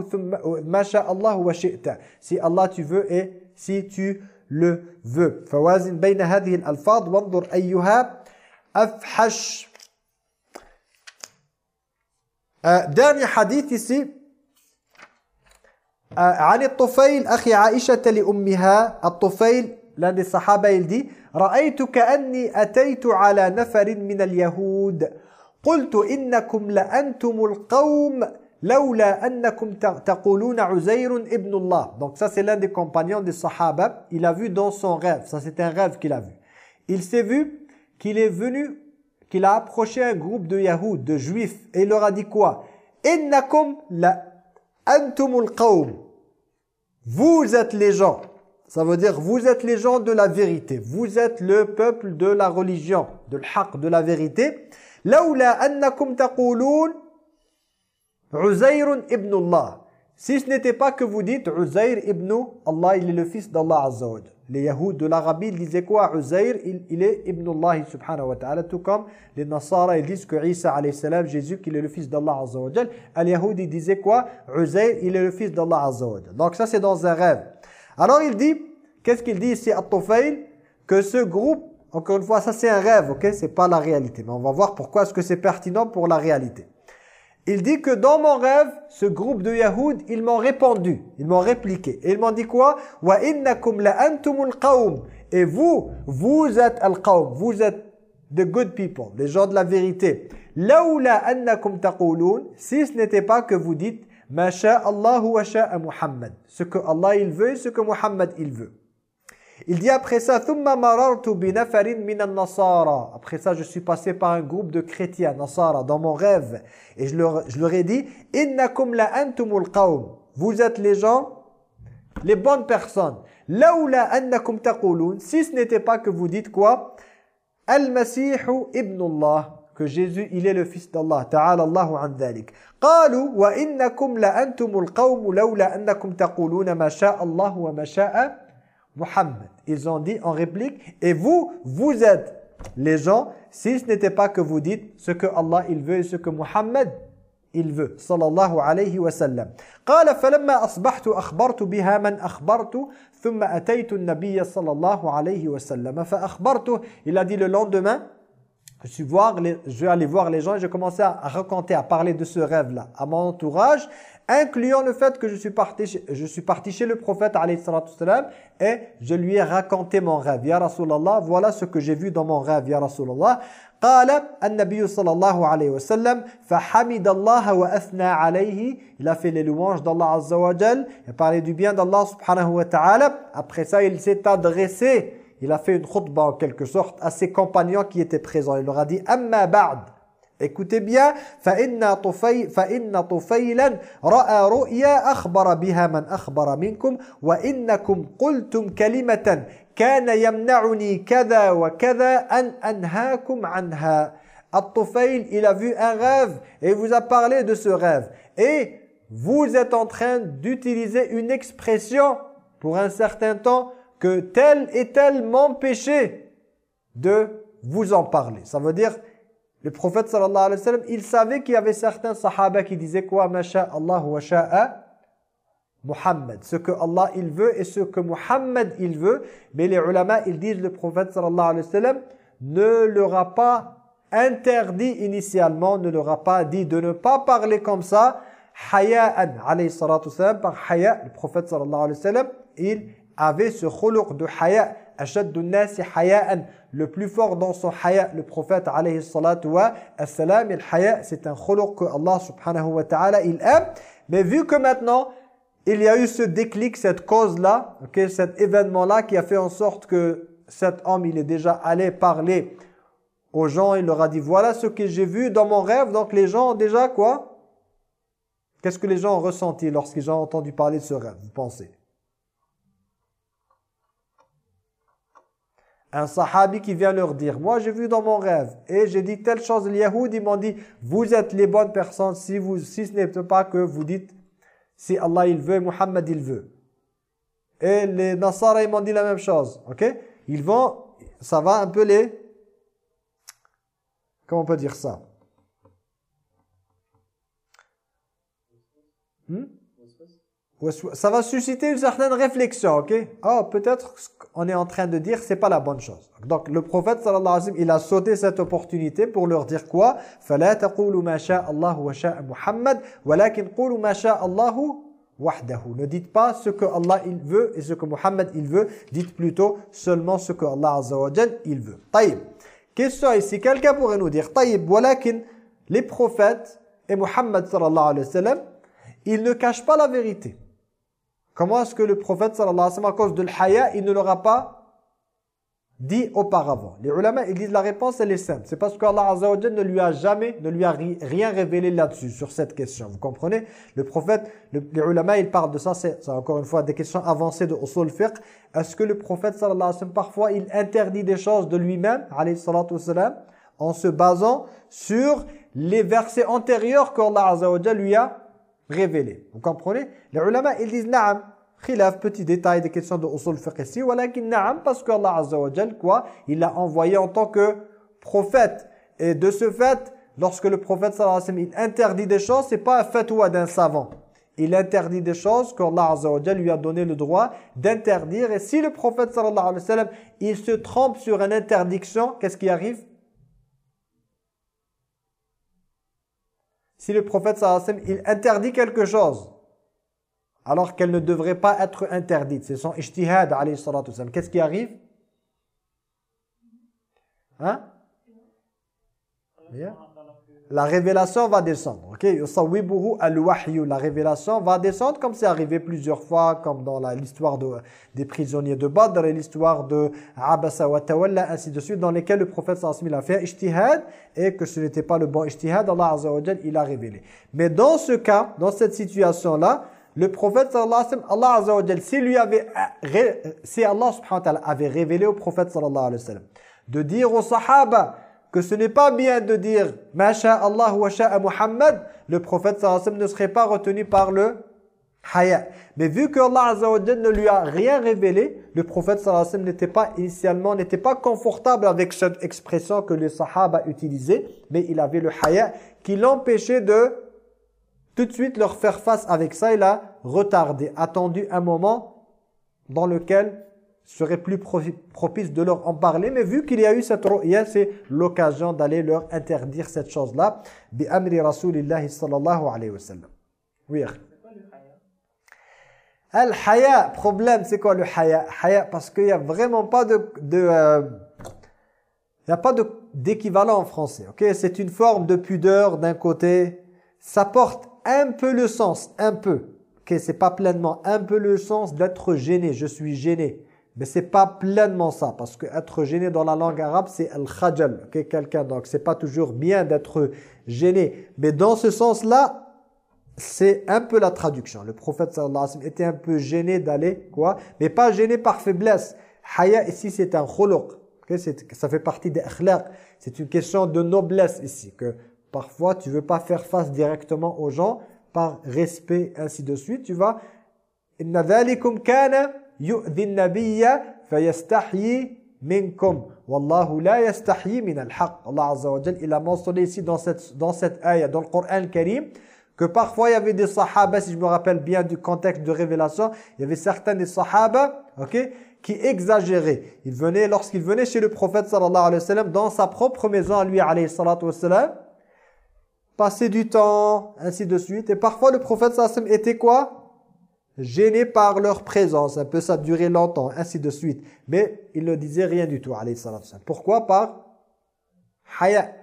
masha Allah wa shi'ta. Si Allah tu veux et si tu le veux. فوازن بين هذه الألفاظ وانظر أيها أفحش euh, dernier hadith ici. عن الطفيل أخي عائشة لأمها الطفيل l'un des sahaba il dit رأيت كأني أتيت على نفر من اليهود قلت إنكم لأنتم القوم لولا أنكم تقولون عزير ابن الله donc ça c'est l'un des compagnons des sahaba il a vu dans son rêve ça c'est un rêve qu'il a vu il s'est vu qu'il est venu qu'il a approché un groupe de Yahoud de juifs et il leur a dit quoi innakum la antumul qawm vous êtes les gens ça veut dire vous êtes les gens de la vérité vous êtes le peuple de la religion de l'haq de la vérité laula annakum taqulun Uzair ibn Allah. Si ce n'était pas que vous dites Uzair ibn Allah, il est le fils d'Allah Azza Les Yahouds de l'Arabie, ils disaient quoi? Uzair, il, est ibn Allah. Tout comme les Nasara, ils disent que Isa Jésus, qu'il est le fils d'Allah Azza wa Les Yahouds, ils disaient quoi? Uzair, il est le fils d'Allah Azza Donc ça, c'est dans un rêve. Alors il dit, qu'est-ce qu'il dit ici à Tufayl Que ce groupe, encore une fois, ça c'est un rêve, ok? C'est pas la réalité. Mais on va voir pourquoi est-ce que c'est pertinent pour la réalité. Il dit que dans mon rêve, ce groupe de Yahoud, ils m'ont répondu, ils m'ont répliqué. Et ils m'ont dit quoi? Wa innakum la antumul qawm. Et vous, vous êtes al-qawm, vous êtes the good people, les gens de la vérité. Laula annakum taqulun, si ce n'était pas que vous dites ma Allah wa Muhammad, ce que Allah il veut et ce que Muhammad il veut. Il dit après ça, Après ça, je suis passé par un groupe de chrétiens, Nasara, dans mon rêve. Et je leur, je leur ai dit, Innakum la antumul qawm. Vous êtes les gens, les bonnes personnes. Laula annakum taqulun. Si ce n'était pas que vous dites quoi? Al-Masihu ibn Allah. Que Jésus, il est le fils d'Allah. Ta'ala Allahu an dhalik. قالوا وإنكم لأنتم القوم لولا أنكم تقولون ما شاء الله وما شاء Muhammad. Ils ont dit en réplique, et vous, vous êtes les gens, si ce n'était pas que vous dites ce que Allah il veut et ce que Muhammad il veut. Sallallahu alayhi wa sallam. قال فلما أصبحت أخبرت بها من أخبرت ثم أتيت النبي صلى الله عليه وسلم فأخبرته Il a dit le lendemain, je, suis voir les, je vais aller voir les gens et j'ai commencé à raconter, à parler de ce rêve-là à mon entourage incluant le fait que je suis parti, je suis parti chez le prophète salam, et je lui ai raconté mon rêve. Ya Rasulallah, voilà ce que j'ai vu dans mon rêve, Ya Rasulallah. قال النبي صلى الله عليه وسلم فحمد الله وأثنى عليه il a fait les louanges d'Allah Azza wa Jal il a parlé du bien d'Allah subhanahu wa ta'ala après ça il s'est adressé il a fait une khutbah en quelque sorte à ses compagnons qui étaient présents il leur a dit أما بعد Écoutez bien, فإن طفي فإن طفيلا رأى رؤيا أخبر بها من أخبر منكم وإنكم قلتم كلمة كان يمنعني كذا وكذا أن أنهاكم عنها. At-Tufayl, il a vu un rêve et il vous a parlé de ce rêve. Et vous êtes en train d'utiliser une expression pour un certain temps que tel et tel m'empêchait de vous en parler. Ça veut dire le prophète sallallahu alayhi wa sallam, il savait qu'il y avait certains sahaba qui disaient quoi? Masha Allah wa sha'a Muhammad. Ce que Allah il veut et ce que Muhammad il veut. Mais les ulama ils disent le prophète sallallahu alayhi wa sallam ne leur a pas interdit initialement, ne leur a pas dit de ne pas parler comme ça. Haya'an alayhi salatu sallam, par haya, le prophète sallallahu alayhi wa sallam, il avait ce khuluq de haya' le plus fort dans son haya, le prophète alayhi salatu wa salam, et le haya, c'est un khuluq que Allah subhanahu wa ta'ala, il aime. Mais vu que maintenant, il y a eu ce déclic, cette cause-là, okay, cet événement-là qui a fait en sorte que cet homme, il est déjà allé parler aux gens, il leur a dit, voilà ce que j'ai vu dans mon rêve. Donc les gens ont déjà quoi? Qu'est-ce que les gens ont ressenti lorsqu'ils ont entendu parler de ce rêve, vous pensez? Un sahabi qui vient leur dire, moi j'ai vu dans mon rêve et j'ai dit telle chose, les Yahoud ils m'ont dit, vous êtes les bonnes personnes si, vous, si ce n'est pas que vous dites, si Allah il veut, Muhammad il veut. Et les Nasara ils m'ont dit la même chose, ok? Ils vont, ça va un peu les, comment on peut dire ça hmm? Ça va susciter une certaine réflexion, ok Oh, peut-être on est en train de dire c'est pas la bonne chose. Donc le prophète sallallahu alayhi wa sallam, il a sauté cette opportunité pour leur dire quoi فَلَا تَقُولُوا مَا شَاءَ اللَّهُ وَشَاءَ مُحَمَّدٍ وَلَكِنْ قُولُوا مَا شَاءَ اللَّهُ وَحْدَهُ Ne dites pas ce que Allah il veut et ce que Muhammad il veut, dites plutôt seulement ce que Allah azza wa jal il veut. طيب. Question ici, quelqu'un pourrait nous dire طيب ولكن les prophètes et Muhammad sallallahu alayhi wa sallam il ne cache pas la vérité. Comment est-ce que le prophète sallallahu alayhi wa sallam, à cause de l'haya, il ne l'aura pas dit auparavant? Les ulama, ils disent la réponse, elle est simple. C'est parce qu'Allah Azza wa ne lui a jamais, ne lui a rien révélé là-dessus, sur cette question. Vous comprenez? Le prophète, le, les ulama, ils parlent de ça, c'est encore une fois des questions avancées de usul fiqh. Est-ce que le prophète sallallahu alayhi parfois, il interdit des choses de lui-même, alayhi salatu wa en se basant sur les versets antérieurs qu'Allah Azza lui a révélés? Vous comprenez? Les ulama, ils disent « Na'am » Khilaf, petit détail des questions de usul fiqh ici. Parce qu'Allah Azza wa quoi Il l'a envoyé en tant que prophète. Et de ce fait, lorsque le prophète sallallahu alayhi wa sallam, il interdit des choses, c'est pas un fatwa d'un savant. Il interdit des choses qu'Allah Azza wa lui a donné le droit d'interdire. Et si le prophète sallallahu alayhi wa sallam, il se trompe sur une interdiction, qu'est-ce qui arrive? Si le prophète sallallahu alayhi wa sallam, il interdit quelque chose, alors qu'elle ne devrait pas être interdite. C'est son ijtihad, alayhi salatu Qu'est-ce qui arrive Hein La révélation va descendre. Ok, La révélation va descendre comme c'est arrivé plusieurs fois, comme dans l'histoire de, des prisonniers de Badr et l'histoire de Abasa wa Tawalla, ainsi de suite, dans lesquels le prophète sallallahu a fait ijtihad et que ce n'était pas le bon ijtihad, Allah azza il a révélé. Mais dans ce cas, dans cette situation-là, le prophète sallallahu alayhi wa sallam, Allah si lui avait si Allah subhanahu wa ta'ala avait révélé au prophète sallallahu alayhi wa sallam de dire aux sahaba que ce n'est pas bien de dire ma Allah wa sha'a Muhammad, le prophète sallallahu alayhi wa sallam ne serait pas retenu par le haya. Mais vu que Allah azza wa ne lui a rien révélé, le prophète sallallahu alayhi wa sallam n'était pas initialement n'était pas confortable avec cette expression que les sahaba utilisaient, mais il avait le haya qui l'empêchait de tout de suite leur faire face avec ça, il a retardé, attendu un moment dans lequel serait plus propice de leur en parler. Mais vu qu'il y a eu cette ru'ya, c'est l'occasion d'aller leur interdire cette chose-là. Bi amri rasulillahi sallallahu alayhi wa. Oui. Al-haya, problème, c'est quoi le haya? Haya, parce qu'il n'y a vraiment pas de... de euh, il n'y a pas d'équivalent en français. ok? C'est une forme de pudeur d'un côté. Ça porte un peu le sens, un peu. Okay, c'est pas pleinement, un peu le sens d'être gêné, je suis gêné. Mais c'est pas pleinement ça, parce que être gêné dans la langue arabe, c'est al-khajal, okay, quelqu'un. Donc c'est pas toujours bien d'être gêné. Mais dans ce sens-là, c'est un peu la traduction. Le prophète sallallahu alayhi wa sallam était un peu gêné d'aller, quoi, mais pas gêné par faiblesse. Haya ici, c'est un khuluq. Okay, ça fait partie des akhlaq. C'est une question de noblesse ici, que Parfois, tu veux pas faire face directement aux gens par respect, ainsi de suite. Tu vas Inna dhalikum kana yu'dhi an-nabiyya fayastahyi minkum. Wallahu la yastahyi min al-haq. Allah Azza wa Jalla, il a mentionné ici dans cette, dans cette ayah, dans le Coran Karim, que parfois il y avait des sahaba, si je me rappelle bien du contexte de révélation, il y avait certains des sahaba, ok, qui exagéraient. Ils venaient, lorsqu'ils venaient chez le prophète sallallahu alayhi wa sallam, dans sa propre maison à lui alayhi salatu wa sallam, passer du temps, ainsi de suite. Et parfois, le prophète sallam était quoi? Gêné par leur présence. Un peu, ça durait longtemps, ainsi de suite. Mais il ne disait rien du tout, alayhi sallam. Pourquoi? Par haya.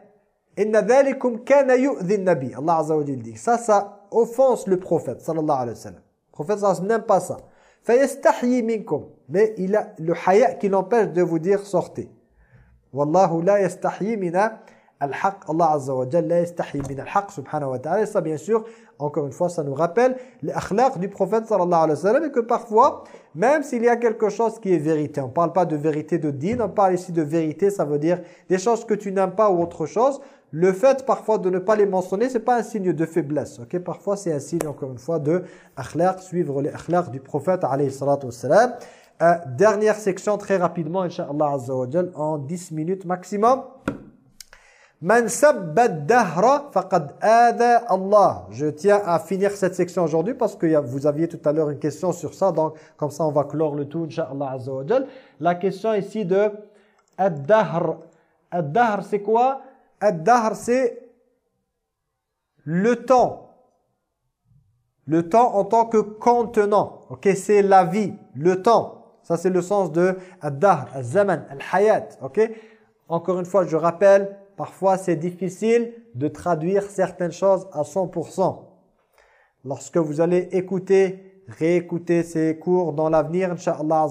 Inna dhalikum kana yu'dhi nabi. Allah Azza wa dit. Ça, ça offense le prophète, sallallahu alayhi wa sallam. Le prophète sallallahu n'aime pas ça. Fayastahyi minkum. Mais il a le haya qui l'empêche de vous dire sortez. Wallahu la yastahyi mina Al-Haq, Allah Azza wa Jalla yastahi min al-Haq subhanahu wa ta'ala. Et ça, bien sûr, encore une fois, ça nous rappelle l'akhlaq du prophète sallallahu alayhi wa sallam et que parfois, même s'il y a quelque chose qui est vérité, on ne parle pas de vérité de din, on parle ici de vérité, ça veut dire des choses que tu n'aimes pas ou autre chose. Le fait parfois de ne pas les mentionner, c'est pas un signe de faiblesse. ok? Parfois, c'est un signe, encore une fois, de akhlaq, suivre les du prophète alayhi salatu wa sallam. Euh, dernière section, très rapidement, Inch'Allah Azza wa Jalla, en 10 minutes maximum. Man dahra faqad Allah. Je tiens à finir cette section aujourd'hui parce que vous aviez tout à l'heure une question sur ça. Donc, comme ça, on va clore le tout, Inch'Allah Azza La question ici de ad-dahr. Ad-dahr, c'est quoi? Ad-dahr, c'est le temps. Le temps en tant que contenant. Ok, c'est la vie, le temps. Ça, c'est le sens de ad-dahr, al-zaman, al-hayat. Ok? Encore une fois, je rappelle, Parfois, c'est difficile de traduire certaines choses à 100%. lorsque vous allez écouter, réécouter ces cours dans l'avenir, Inch'Allah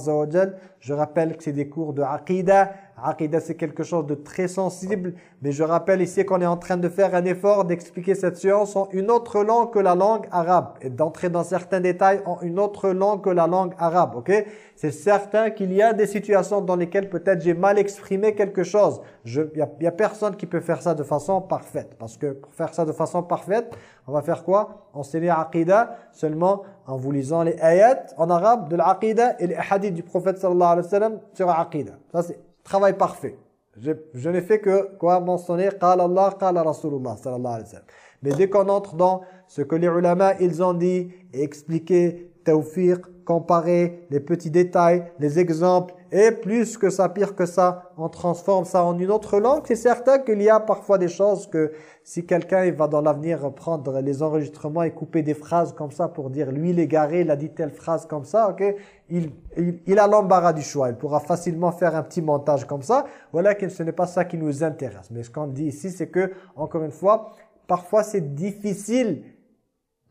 je rappelle que c'est des cours de Aqidah. Aqidah, c'est quelque chose de très sensible. Mais je rappelle ici qu'on est en train de faire un effort d'expliquer cette science en une autre langue que la langue arabe. Et d'entrer dans certains détails en une autre langue que la langue arabe. ok? C'est certain qu'il y a des situations dans lesquelles peut-être j'ai mal exprimé quelque chose. Il n'y a, y a personne qui peut faire ça de façon parfaite. Parce que pour faire ça de façon parfaite, on va faire quoi? Enseigner Aqidah seulement en vous lisant les ayats en arabe de l'Aqidah et les hadiths du prophète sallallahu alayhi wa sallam sur Aqidah. Ça c'est travail parfait. Je, je n'ai fait que quoi mentionner qala Allah, sallallahu alayhi wa sallam. Mais dès qu'on entre dans ce que les ulama ils ont dit expliqué, tawfiq, comparer les petits détails, les exemples et plus que ça, pire que ça, on transforme ça en une autre langue. C'est certain qu'il y a parfois des choses que si quelqu'un va dans l'avenir prendre les enregistrements et couper des phrases comme ça pour dire lui il est garé, il a dit telle phrase comme ça, ok? Il, il, il a l'embarras du choix. Il pourra facilement faire un petit montage comme ça. Voilà que ce n'est pas ça qui nous intéresse. Mais ce qu'on dit ici, c'est que, encore une fois, parfois c'est difficile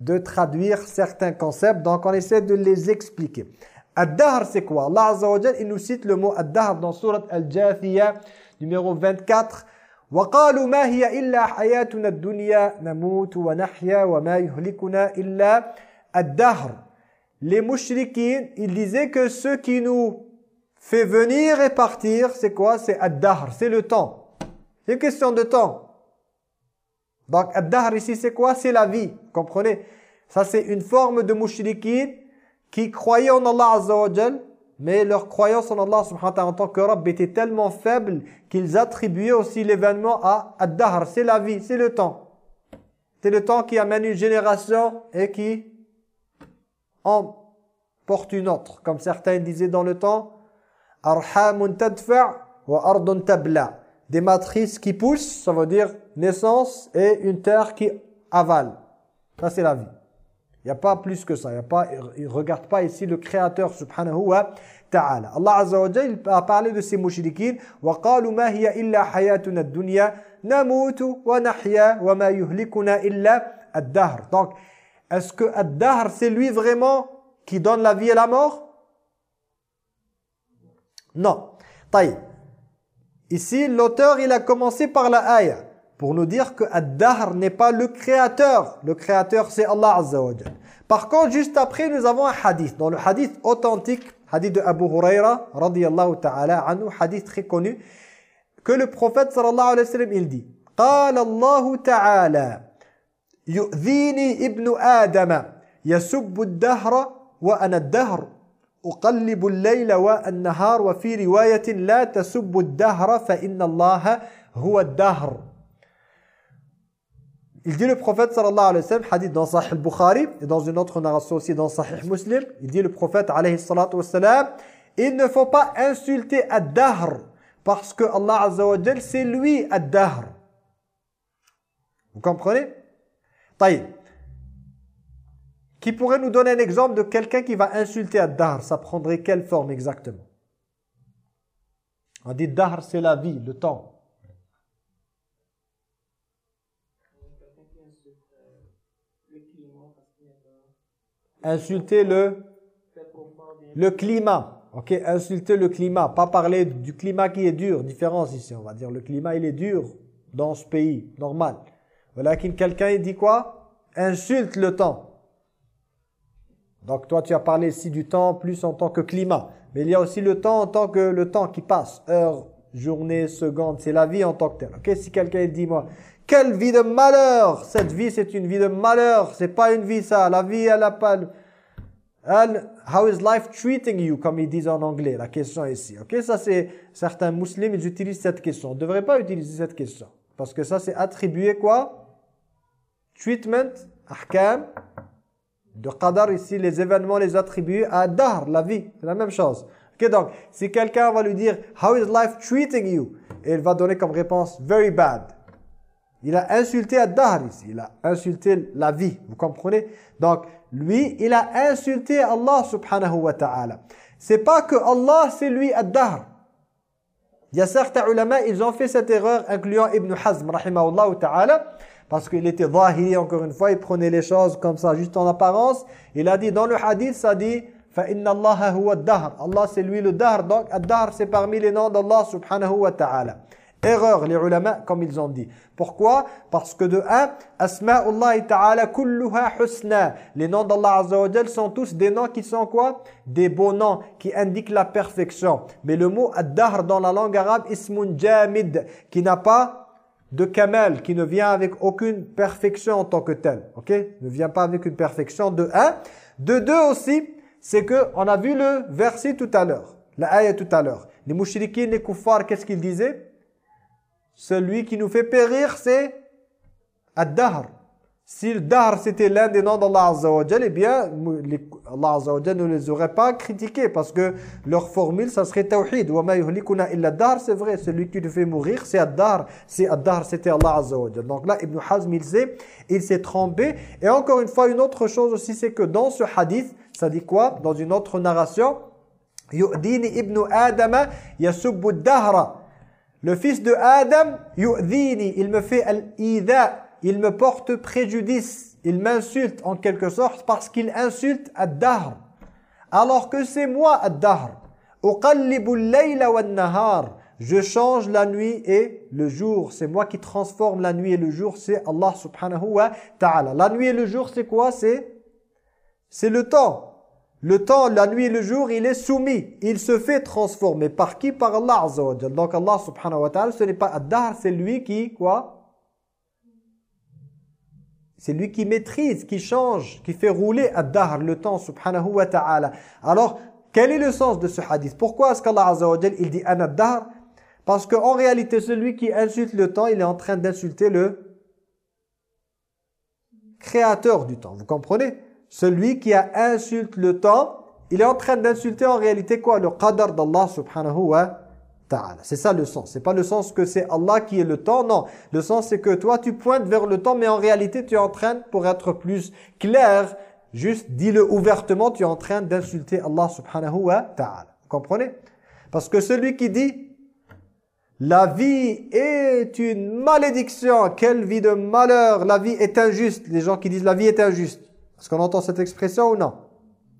de traduire certains concepts. Donc on essaie de les expliquer. Ad-Dahr, c'est quoi Allah Azza wa Jal, il nous cite le mot Ad-Dahr dans Surat Al-Jathiyah, numéro 24. وقالوا ما هي إلا حياتنا الدنيا نموت ونحيا وما يهلكنا إلا الدهر Les mouchriquins, ils disaient que ce qui nous fait venir et partir, c'est quoi C'est Ad-Dahr, c'est le temps. C'est une question de temps. Donc Ad-Dahr ici, c'est quoi C'est la vie, comprenez Ça, c'est une forme de mouchriquins qui croyaient en Allah Azza mais leur croyance en Allah subhanahu wa ta'ala en tant que était tellement faible qu'ils attribuaient aussi l'événement à Ad-Dahr, c'est la vie, c'est le temps. C'est le temps qui amène une génération et qui en porte une autre. Comme certains disaient dans le temps, Arhamun tadfa' wa ardun tabla. Des matrices qui poussent, ça veut dire naissance, et une terre qui avale. Ça c'est la vie. Il n'y a pas plus que ça. Il ne regarde pas ici le Créateur subhanahu wa ta'ala. Allah Azza wa Jalla a parlé de ces mouchriquins. وَقَالُوا مَا هِيَ إِلَّا حَيَاتُنَا الدُّنْيَا نَمُوتُ وَنَحْيَا وَمَا يُهْلِكُنَا إِلَّا الدَّهْرِ Donc, est-ce que Ad-Dahr, c'est lui vraiment qui donne la vie et la mort Non. Taï. Ici, l'auteur, il a commencé par la ayah pour nous dire que Ad-Dahr n'est pas le créateur. Le créateur, c'est Allah Azza wa Jal. Par contre, juste après, nous avons un hadith. Dans le hadith authentique, hadith de Abu Huraira, radiyallahu ta'ala anhu, hadith très connu, que le prophète sallallahu alayhi wa sallam, il dit « قال الله تعالى يؤذيني ابن آدم يسب الدهر وأنا الدهر أقلب الليل والنهار وفي رواية لا تسب الدهر فإن الله هو الدهر il dit le prophète sallallahu alayhi wa sallam, hadith dans Sahih al-Bukhari et dans une autre narration aussi dans Sahih Muslim, il dit le prophète alayhi salatu wa sallam, il ne faut pas insulter ad-dahr parce que Allah azza c'est lui ad-dahr. Vous comprenez? Taïb. Qui pourrait nous donner un exemple de quelqu'un qui va insulter ad-dahr? Ça prendrait quelle forme exactement? On dit dahr c'est la vie, le temps. Insulter le, climat. Ok, insulter le climat. Pas parler du climat qui est dur. Différence ici, on va dire. Le climat, il est dur dans ce pays, normal. Voilà quelqu'un, il dit quoi? Insulte le temps. Donc toi, tu as parlé ici du temps plus en tant que climat. Mais il y a aussi le temps en tant que le temps qui passe. Heure, journée, seconde. C'est la vie en tant que telle. Ok, si quelqu'un dit moi, quelle vie de malheur Cette vie, c'est une vie de malheur. C'est pas une vie, ça. La vie, elle a pas... Elle, how is life treating you Comme ils disent en anglais? La question ici. Ok, ça, c'est... Certains musulmans, ils utilisent cette question. On ne devrait pas utiliser cette question. Parce que ça, c'est attribuer quoi? Treatment, ahkam, de qadar ici, les événements, les attribuer à dar, la vie. C'est la même chose. Ok, donc, si quelqu'un va lui dire « How is life treating you ?» Et il va donner comme réponse « Very bad ». Il a insulté Ad-Dahr ici. Il a insulté la vie. Vous comprenez Donc, lui, il a insulté Allah subhanahu wa ta'ala. C'est pas que Allah, c'est lui Ad-Dahr. Il y a certains ulama, ils ont fait cette erreur, incluant Ibn Hazm, rahimahullah ta'ala, parce qu'il était zahiri encore une fois, il prenait les choses comme ça, juste en apparence. Il a dit dans le hadith, ça dit فَإِنَّ اللَّهَ هُوَ الدَّهْرِ Allah c'est lui le dahr, donc ad-dahr c'est parmi les noms d'Allah subhanahu wa ta'ala. Erreur, les ulama, comme ils ont dit. Pourquoi? Parce que de un, Asma'ullah ta'ala kulluha husna. Les noms d'Allah Azza sont tous des noms qui sont quoi? Des beaux noms qui indiquent la perfection. Mais le mot ad-dahr dans la langue arabe, ismun jamid, qui n'a pas de kamal, qui ne vient avec aucune perfection en tant que tel. Ok? Ne vient pas avec une perfection de un. De deux aussi, c'est que on a vu le verset tout à l'heure. La ayah tout à l'heure. Les mouchriquins, les kuffars, qu'est-ce qu'ils disaient? Celui qui nous fait périr, c'est Ad-Dahr. Si le c'était l'un des noms d'Allah Azza eh bien, Allah ne les aurait pas critiqués parce que leur formule, ça serait Tawhid. Wa ma yuhlikuna illa Dahr, c'est vrai, celui qui nous fait mourir, c'est Ad-Dahr. C'est Ad-Dahr, c'était Allah Azza. Donc là, Ibn Hazm, il s'est il trompé. Et encore une fois, une autre chose aussi, c'est que dans ce hadith, ça dit quoi? Dans une autre narration, Yu'dini ibn Adama yasubbu dahra le fils de Adam, yu'dhini, il me fait al-ida, il me porte préjudice, il m'insulte en quelque sorte parce qu'il insulte ad-dahr. Alors que c'est moi ad-dahr. nahar Je change la nuit et le jour. C'est moi qui transforme la nuit et le jour. C'est Allah subhanahu wa ta'ala. La nuit et le jour, c'est quoi? C'est le temps. Le temps, la nuit et le jour, il est soumis. Il se fait transformer. Par qui? Par Allah Azza Donc Allah subhanahu wa ta'ala, ce n'est pas Ad-Dahr, c'est lui qui, quoi? C'est lui qui maîtrise, qui change, qui fait rouler Ad-Dahr, le temps subhanahu wa ta'ala. Alors, quel est le sens de ce hadith? Pourquoi est-ce qu'Allah Azza wa il dit An-Ad-Dahr Parce qu'en réalité, celui qui insulte le temps, il est en train d'insulter le créateur du temps. Vous comprenez? Celui qui a insulte le temps, il est en train d'insulter en réalité quoi? Le qadar d'Allah subhanahu wa ta'ala. C'est ça le sens. C'est pas le sens que c'est Allah qui est le temps, non. Le sens c'est que toi tu pointes vers le temps, mais en réalité tu es en train, pour être plus clair, juste dis-le ouvertement, tu es en train d'insulter Allah subhanahu wa ta'ala. Vous comprenez? Parce que celui qui dit la vie est une malédiction, quelle vie de malheur, la vie est injuste. Les gens qui disent la vie est injuste. Est-ce qu'on entend cette expression ou non?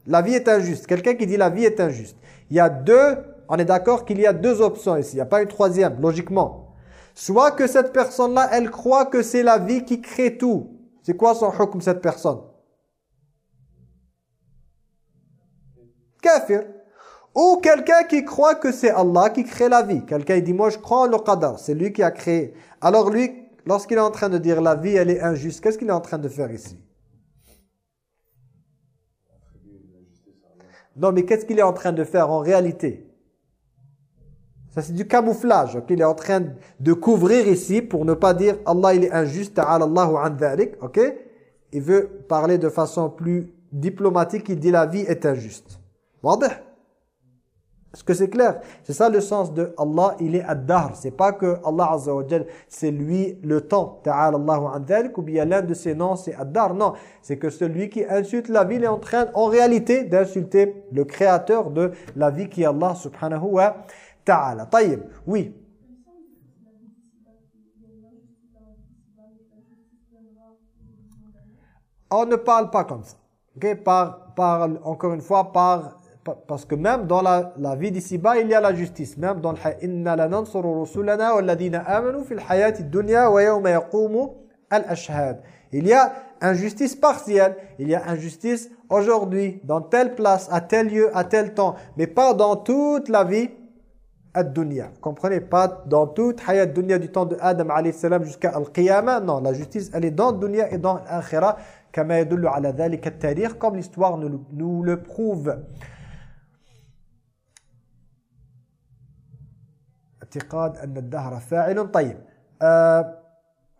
La vie est injuste. Quelqu'un qui dit la vie est injuste. Il y a deux, on est d'accord qu'il y a deux options ici. Il n'y a pas une troisième, logiquement. Soit que cette personne-là, elle croit que c'est la vie qui crée tout. C'est quoi son hukm, cette personne? Kafir. Ou quelqu'un qui croit que c'est Allah qui crée la vie. Quelqu'un dit, moi je crois en le qadar, c'est lui qui a créé. Alors lui, lorsqu'il est en train de dire la vie, elle est injuste, qu'est-ce qu'il est en train de faire ici? Non, mais qu'est-ce qu'il est en train de faire en réalité? Ça, c'est du camouflage. Il est en train de couvrir ici pour ne pas dire Allah, il est injuste, Allahu an ok? Il veut parler de façon plus diplomatique, il dit la vie est injuste. Est-ce que c'est clair? C'est ça le sens de Allah, il est ad-dahr. C'est pas que Allah Azza wa c'est lui le temps. Ta'ala Allahu an ou bien l'un de ses noms c'est ad-dahr. Non, c'est que celui qui insulte la vie, il est en train en réalité d'insulter le créateur de la vie qui est Allah subhanahu wa ta'ala. Taïb, oui. On ne parle pas comme ça. Ok, par, par, encore une fois, par parce que même dans la, vie d'ici-bas, il y a la justice. Même dans le inna lanansuru rusulana amanu fil hayati dunya wa yawma yaqumu al-ashhad. Il y a injustice partielle, il y a injustice aujourd'hui, dans telle place, à tel lieu, à tel temps, mais pas dans toute la vie ad-dunya. Comprenez? Pas dans toute hayat dunya du temps de Adam salam jusqu'à al-qiyamah. Non, la justice, elle est dans dunya et dans l'akhirah. Comme l'histoire nous, nous le prouve. اعتقاد أن الدهر فاعل طيب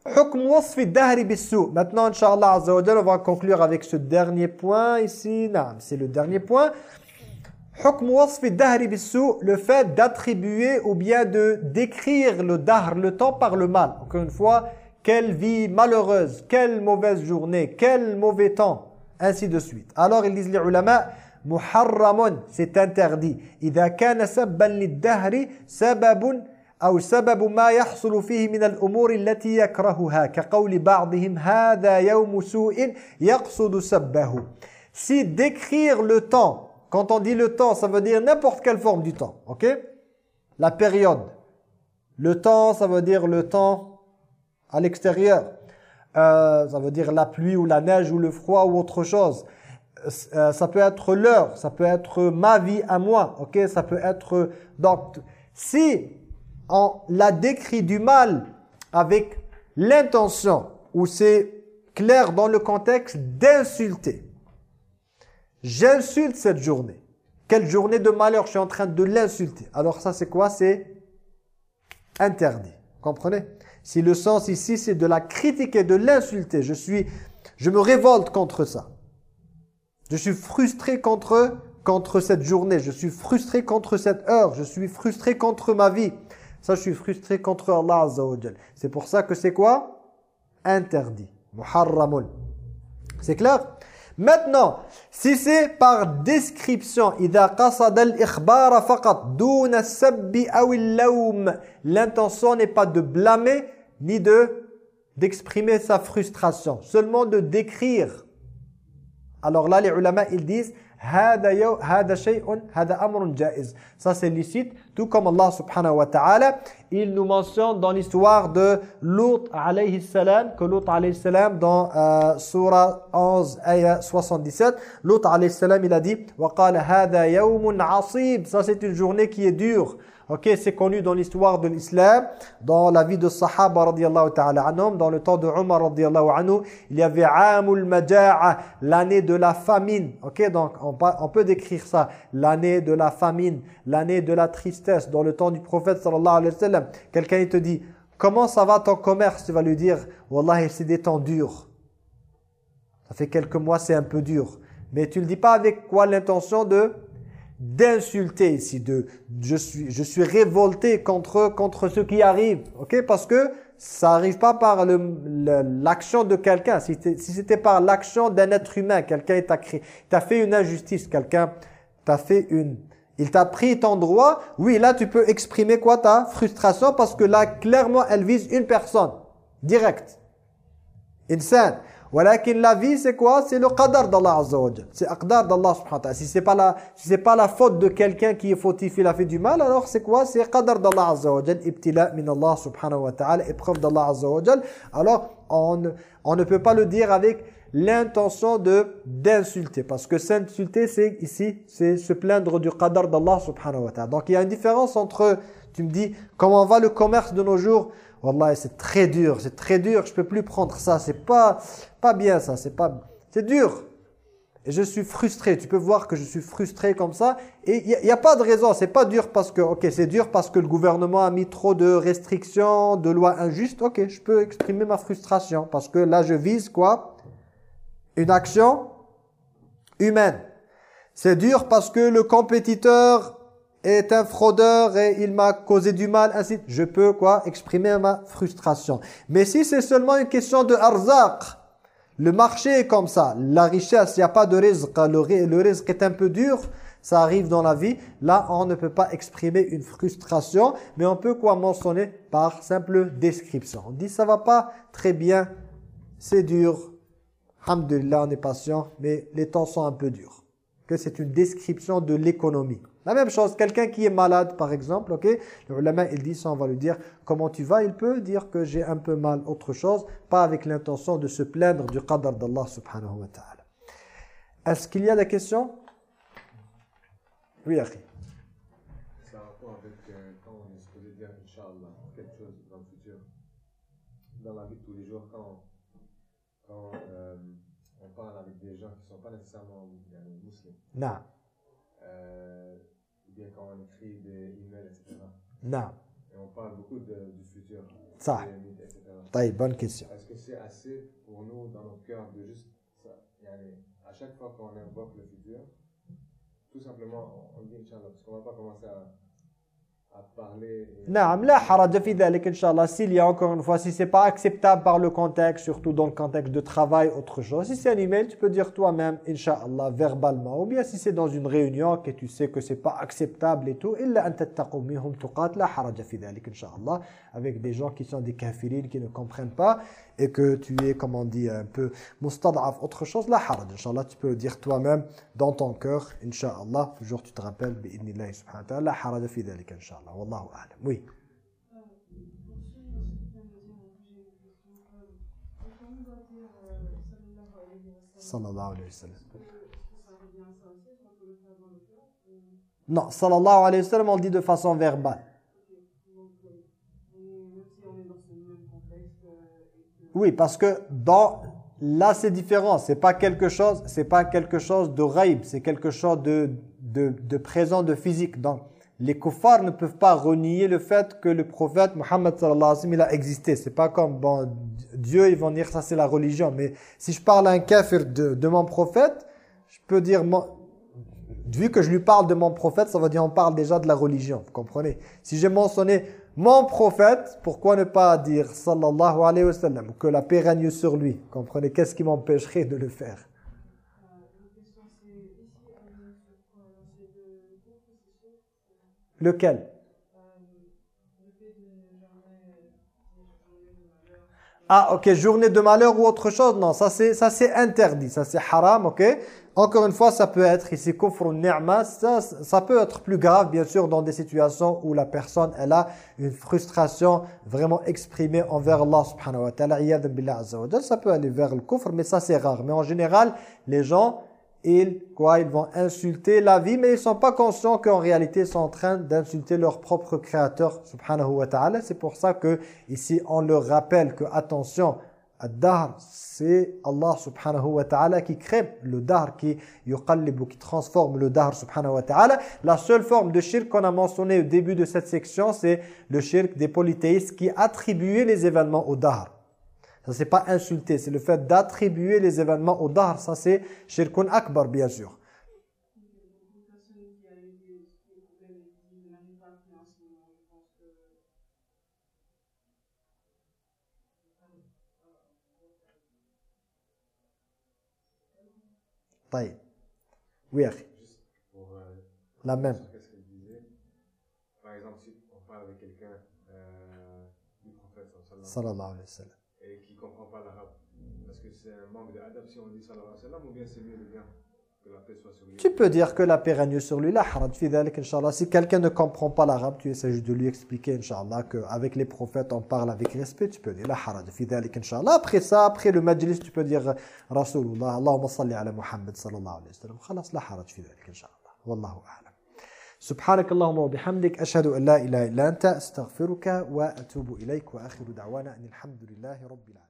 حكم وصف الدهر بالسوء maintenant Inch'Allah Azza wa on va conclure avec ce dernier point ici non c'est le dernier point حكم وصف الدهر بالسوء le fait d'attribuer ou bien de décrire le dahr le temps par le mal encore une fois quelle vie malheureuse quelle mauvaise journée quel mauvais temps ainsi de suite alors ils disent les ulama muharramun, c'est interdit. إذا كان سبا للدهر سبب أو سبب ما يحصل فيه من الأمور التي يكرهها كقول بعضهم هذا يوم سوء يقصد سبه Si décrire le temps, quand on dit le temps, ça veut dire n'importe quelle forme du temps, ok La période. Le temps, ça veut dire le temps à l'extérieur. Euh, ça veut dire la pluie ou la neige ou le froid ou autre chose. Euh, ça peut être l'heure, ça peut être ma vie à moi, ok Ça peut être... Donc, si on la décrit du mal avec l'intention, ou c'est clair dans le contexte d'insulter, J'insulte cette journée. Quelle journée de malheur, je suis en train de l'insulter. Alors ça, c'est quoi? C'est interdit. Comprenez? Si le sens ici, c'est de la critiquer, de l'insulter, je suis, je me révolte contre ça. Je suis frustré contre, contre cette journée. Je suis frustré contre cette heure. Je suis frustré contre ma vie. Ça, je suis frustré contre Allah Azza C'est pour ça que c'est quoi? Interdit. Muharramun. C'est clair? Maintenant, si c'est par description, l'intention n'est pas de blâmer ni de d'exprimer sa frustration, seulement de décrire. Alors là, les ulama, ils disent ça c'est licite tout comme Allah subhanahu wa ta'ala il nous mentionne dans l'histoire de Lut alayhi salam que Lut alayhi salam dans euh, surah 11 ayah 77 Lut alayhi salam il a dit ça c'est une journée qui est dure Ok, c'est connu dans l'histoire de l'islam, dans la vie de Sahaba radiallahu ta'ala anhum, dans le temps de Umar radiallahu anhu, il y avait Amul Maja'a, l'année de la famine. Ok, donc on, peut décrire ça, l'année de la famine, l'année de la tristesse, dans le temps du prophète sallallahu alayhi wa sallam. Quelqu'un il te dit, comment ça va ton commerce? Tu vas lui dire, Wallah, c'est des temps durs. Ça fait quelques mois, c'est un peu dur. Mais tu le dis pas avec quoi l'intention de d'insulter ici, de je suis je suis révolté contre contre ce qui arrive, Parce que ça arrive pas par l'action de quelqu'un. Si, si c'était par l'action d'un être humain, quelqu'un t'a t'a fait une injustice, quelqu'un t'a fait une, il t'a pris ton droit. Oui, là tu peux exprimer quoi? Ta frustration parce que là clairement elle vise une personne, direct, insane. Walakin la vie, c'est quoi? C'est le qadar d'Allah Azza wa C'est qadar d'Allah subhanahu wa ta'ala. Si c'est pas la si pas la faute de quelqu'un qui est fautif, il a fait du mal, alors c'est quoi? C'est qadar d'Allah Azza wa Ibtila min Allah subhanahu wa ta'ala, épreuve d'Allah Azza wa Alors on on ne peut pas le dire avec l'intention de d'insulter parce que s'insulter c'est ici c'est se plaindre du qadar d'Allah subhanahu wa ta'ala. Donc il y a une différence entre tu me dis comment va le commerce de nos jours Wallah, c'est très dur, c'est très dur, je peux plus prendre ça, c'est pas pas bien ça, c'est pas c'est dur. Et je suis frustré, tu peux voir que je suis frustré comme ça. Et il n'y a, a, pas de raison, c'est pas dur parce que OK, c'est dur parce que le gouvernement a mis trop de restrictions, de lois injustes. OK, je peux exprimer ma frustration parce que là je vise quoi? Une action humaine. C'est dur parce que le compétiteur est un fraudeur et il m'a causé du mal, ainsi je peux quoi exprimer ma frustration. Mais si c'est seulement une question de arzaq, le marché est comme ça, la richesse, il n'y a pas de risque, le, le risque est un peu dur, ça arrive dans la vie, là on ne peut pas exprimer une frustration, mais on peut quoi mentionner par simple description. On dit ça va pas très bien, c'est dur, alhamdulillah on est patient, mais les temps sont un peu durs. Que c'est une description de l'économie. La même chose, quelqu'un qui est malade par exemple, ok, le ulama il dit ça, on va lui dire comment tu vas, il peut dire que j'ai un peu mal, autre chose, pas avec l'intention de se plaindre du qadar d'Allah subhanahu wa ta'ala. Est-ce qu'il y a des questions? Oui, Akhi. Ça a rapport avec euh, quand on est supposé dire Inch'Allah, quelque chose dans le futur. Dans la vie de tous les jours, quand, quand euh, on parle avec des gens qui ne sont pas nécessairement musulmans. Non. On écrit des emails, etc. Non. Et on parle beaucoup de, du futur. Ça. Taï, bonne question. Est-ce que c'est assez pour nous dans notre cœur de juste ça, à chaque fois qu'on invoque le futur, tout simplement on, dit Inch'Allah, parce qu'on ne va pas commencer à, Naam, la haraja fi dhalik. S'il y a encore une fois, si c'est pas acceptable par le contexte, surtout dans le contexte de travail, autre chose. Si c'est un email, tu peux dire toi-même, Inch'Allah, verbalement. Ou bien si c'est dans une réunion que tu sais que c'est pas acceptable et tout, illa an tattaqu minhum tuqat, la haraja fi dhalik. Avec des gens qui sont des kafirines, qui ne comprennent pas, et que tu es, comme on dit, un peu mustad'af, autre chose, la haraja. Inch'Allah, tu peux le dire toi-même dans ton cœur, Inch'Allah. Toujours tu te rappelles, bi'idnillahi subhanahu wa ta'ala, la haraja fi dhalik, Inch'Allah. Wallahu a'lam. Oui. Sallallahu alayhi Non, sallallahu alayhi wa on dit de façon verbale. Oui, parce que dans là c'est différent, c'est pas quelque chose, c'est pas quelque chose de raïb, c'est quelque chose de, de, présent, de physique. Donc les kuffars ne peuvent pas renier le fait que le prophète Mohammed sallallahu alayhi wa sallam il a existé. C'est pas comme bon Dieu ils vont dire ça c'est la religion, mais si je parle à un kafir de, mon prophète, je peux dire vu que je lui parle de mon prophète, ça veut dire on parle déjà de la religion, vous comprenez? Si j'ai mentionné mon prophète, pourquoi ne pas dire sallallahu alayhi wa sallam, que la paix règne sur lui? Comprenez Qu'est-ce qui m'empêcherait de le faire? Lequel? Ah, ok, journée de malheur ou autre chose? Non, ça c'est interdit, ça c'est haram, ok? Encore une fois, ça peut être ici kufr ni'ma, ça, ça peut être plus grave, bien sûr, dans des situations où la personne, elle a une frustration vraiment exprimée envers Allah subhanahu wa ta'ala, billah azza wa ça peut aller vers le kufr, mais ça c'est rare. Mais en général, les gens, ils, quoi, ils vont insulter la vie, mais ils sont pas conscients qu'en réalité, ils sont en train d'insulter leur propre créateur, subhanahu wa ta'ala. C'est pour ça que ici, on leur rappelle que, attention, Ad-Dahr, c'est Allah subhanahu wa ta'ala qui crée le Dahr, qui qui transforme le Dahr subhanahu wa ta'ala. La seule forme de shirk qu'on a mentionné au début de cette section, c'est le shirk des polythéistes qui attribuaient les événements au Dahr. Ça, c'est pas insulter, c'est le fait d'attribuer les événements au Dahr. Ça, c'est shirkun akbar, bien sûr. Une personne qui a eu des des problèmes et qui n'arrive pas à faire en ce moment, je pense que طيب. Oui, akhi. Juste pour. euh, la même. sur Qu'est-ce qu'elle disait Par exemple, si on parle avec quelqu'un euh, du prophète sallallahu Sallallahu alayhi wa sallam. et qui ne comprend pas l'arabe, est-ce que c'est un manque d'adab si on dit sallallahu alayhi wa sallam ou bien c'est mieux de dire que la paix soit sur lui Tu peux dire que la paix règne sur lui, la harad fi dhalik, Inch'Allah. Si quelqu'un ne comprend pas l'arabe, tu essaies juste de lui expliquer, Inch'Allah, qu'avec les prophètes, on parle avec respect, tu peux dire la harad fi dhalik, Inch'Allah. Après ça, après le majlis, tu peux dire Rasulullah, Allahumma salli ala Muhammad sallallahu alayhi wa sallam. Khalas, la harad fi dhalik, Inch'Allah. Wallahu a'lam. سبحانك اللهم وبحمدك أشهد أن لا إله إلا أنت أستغفرك وأتوب إليك وآخر دعوانا أن الحمد لله رب العالمين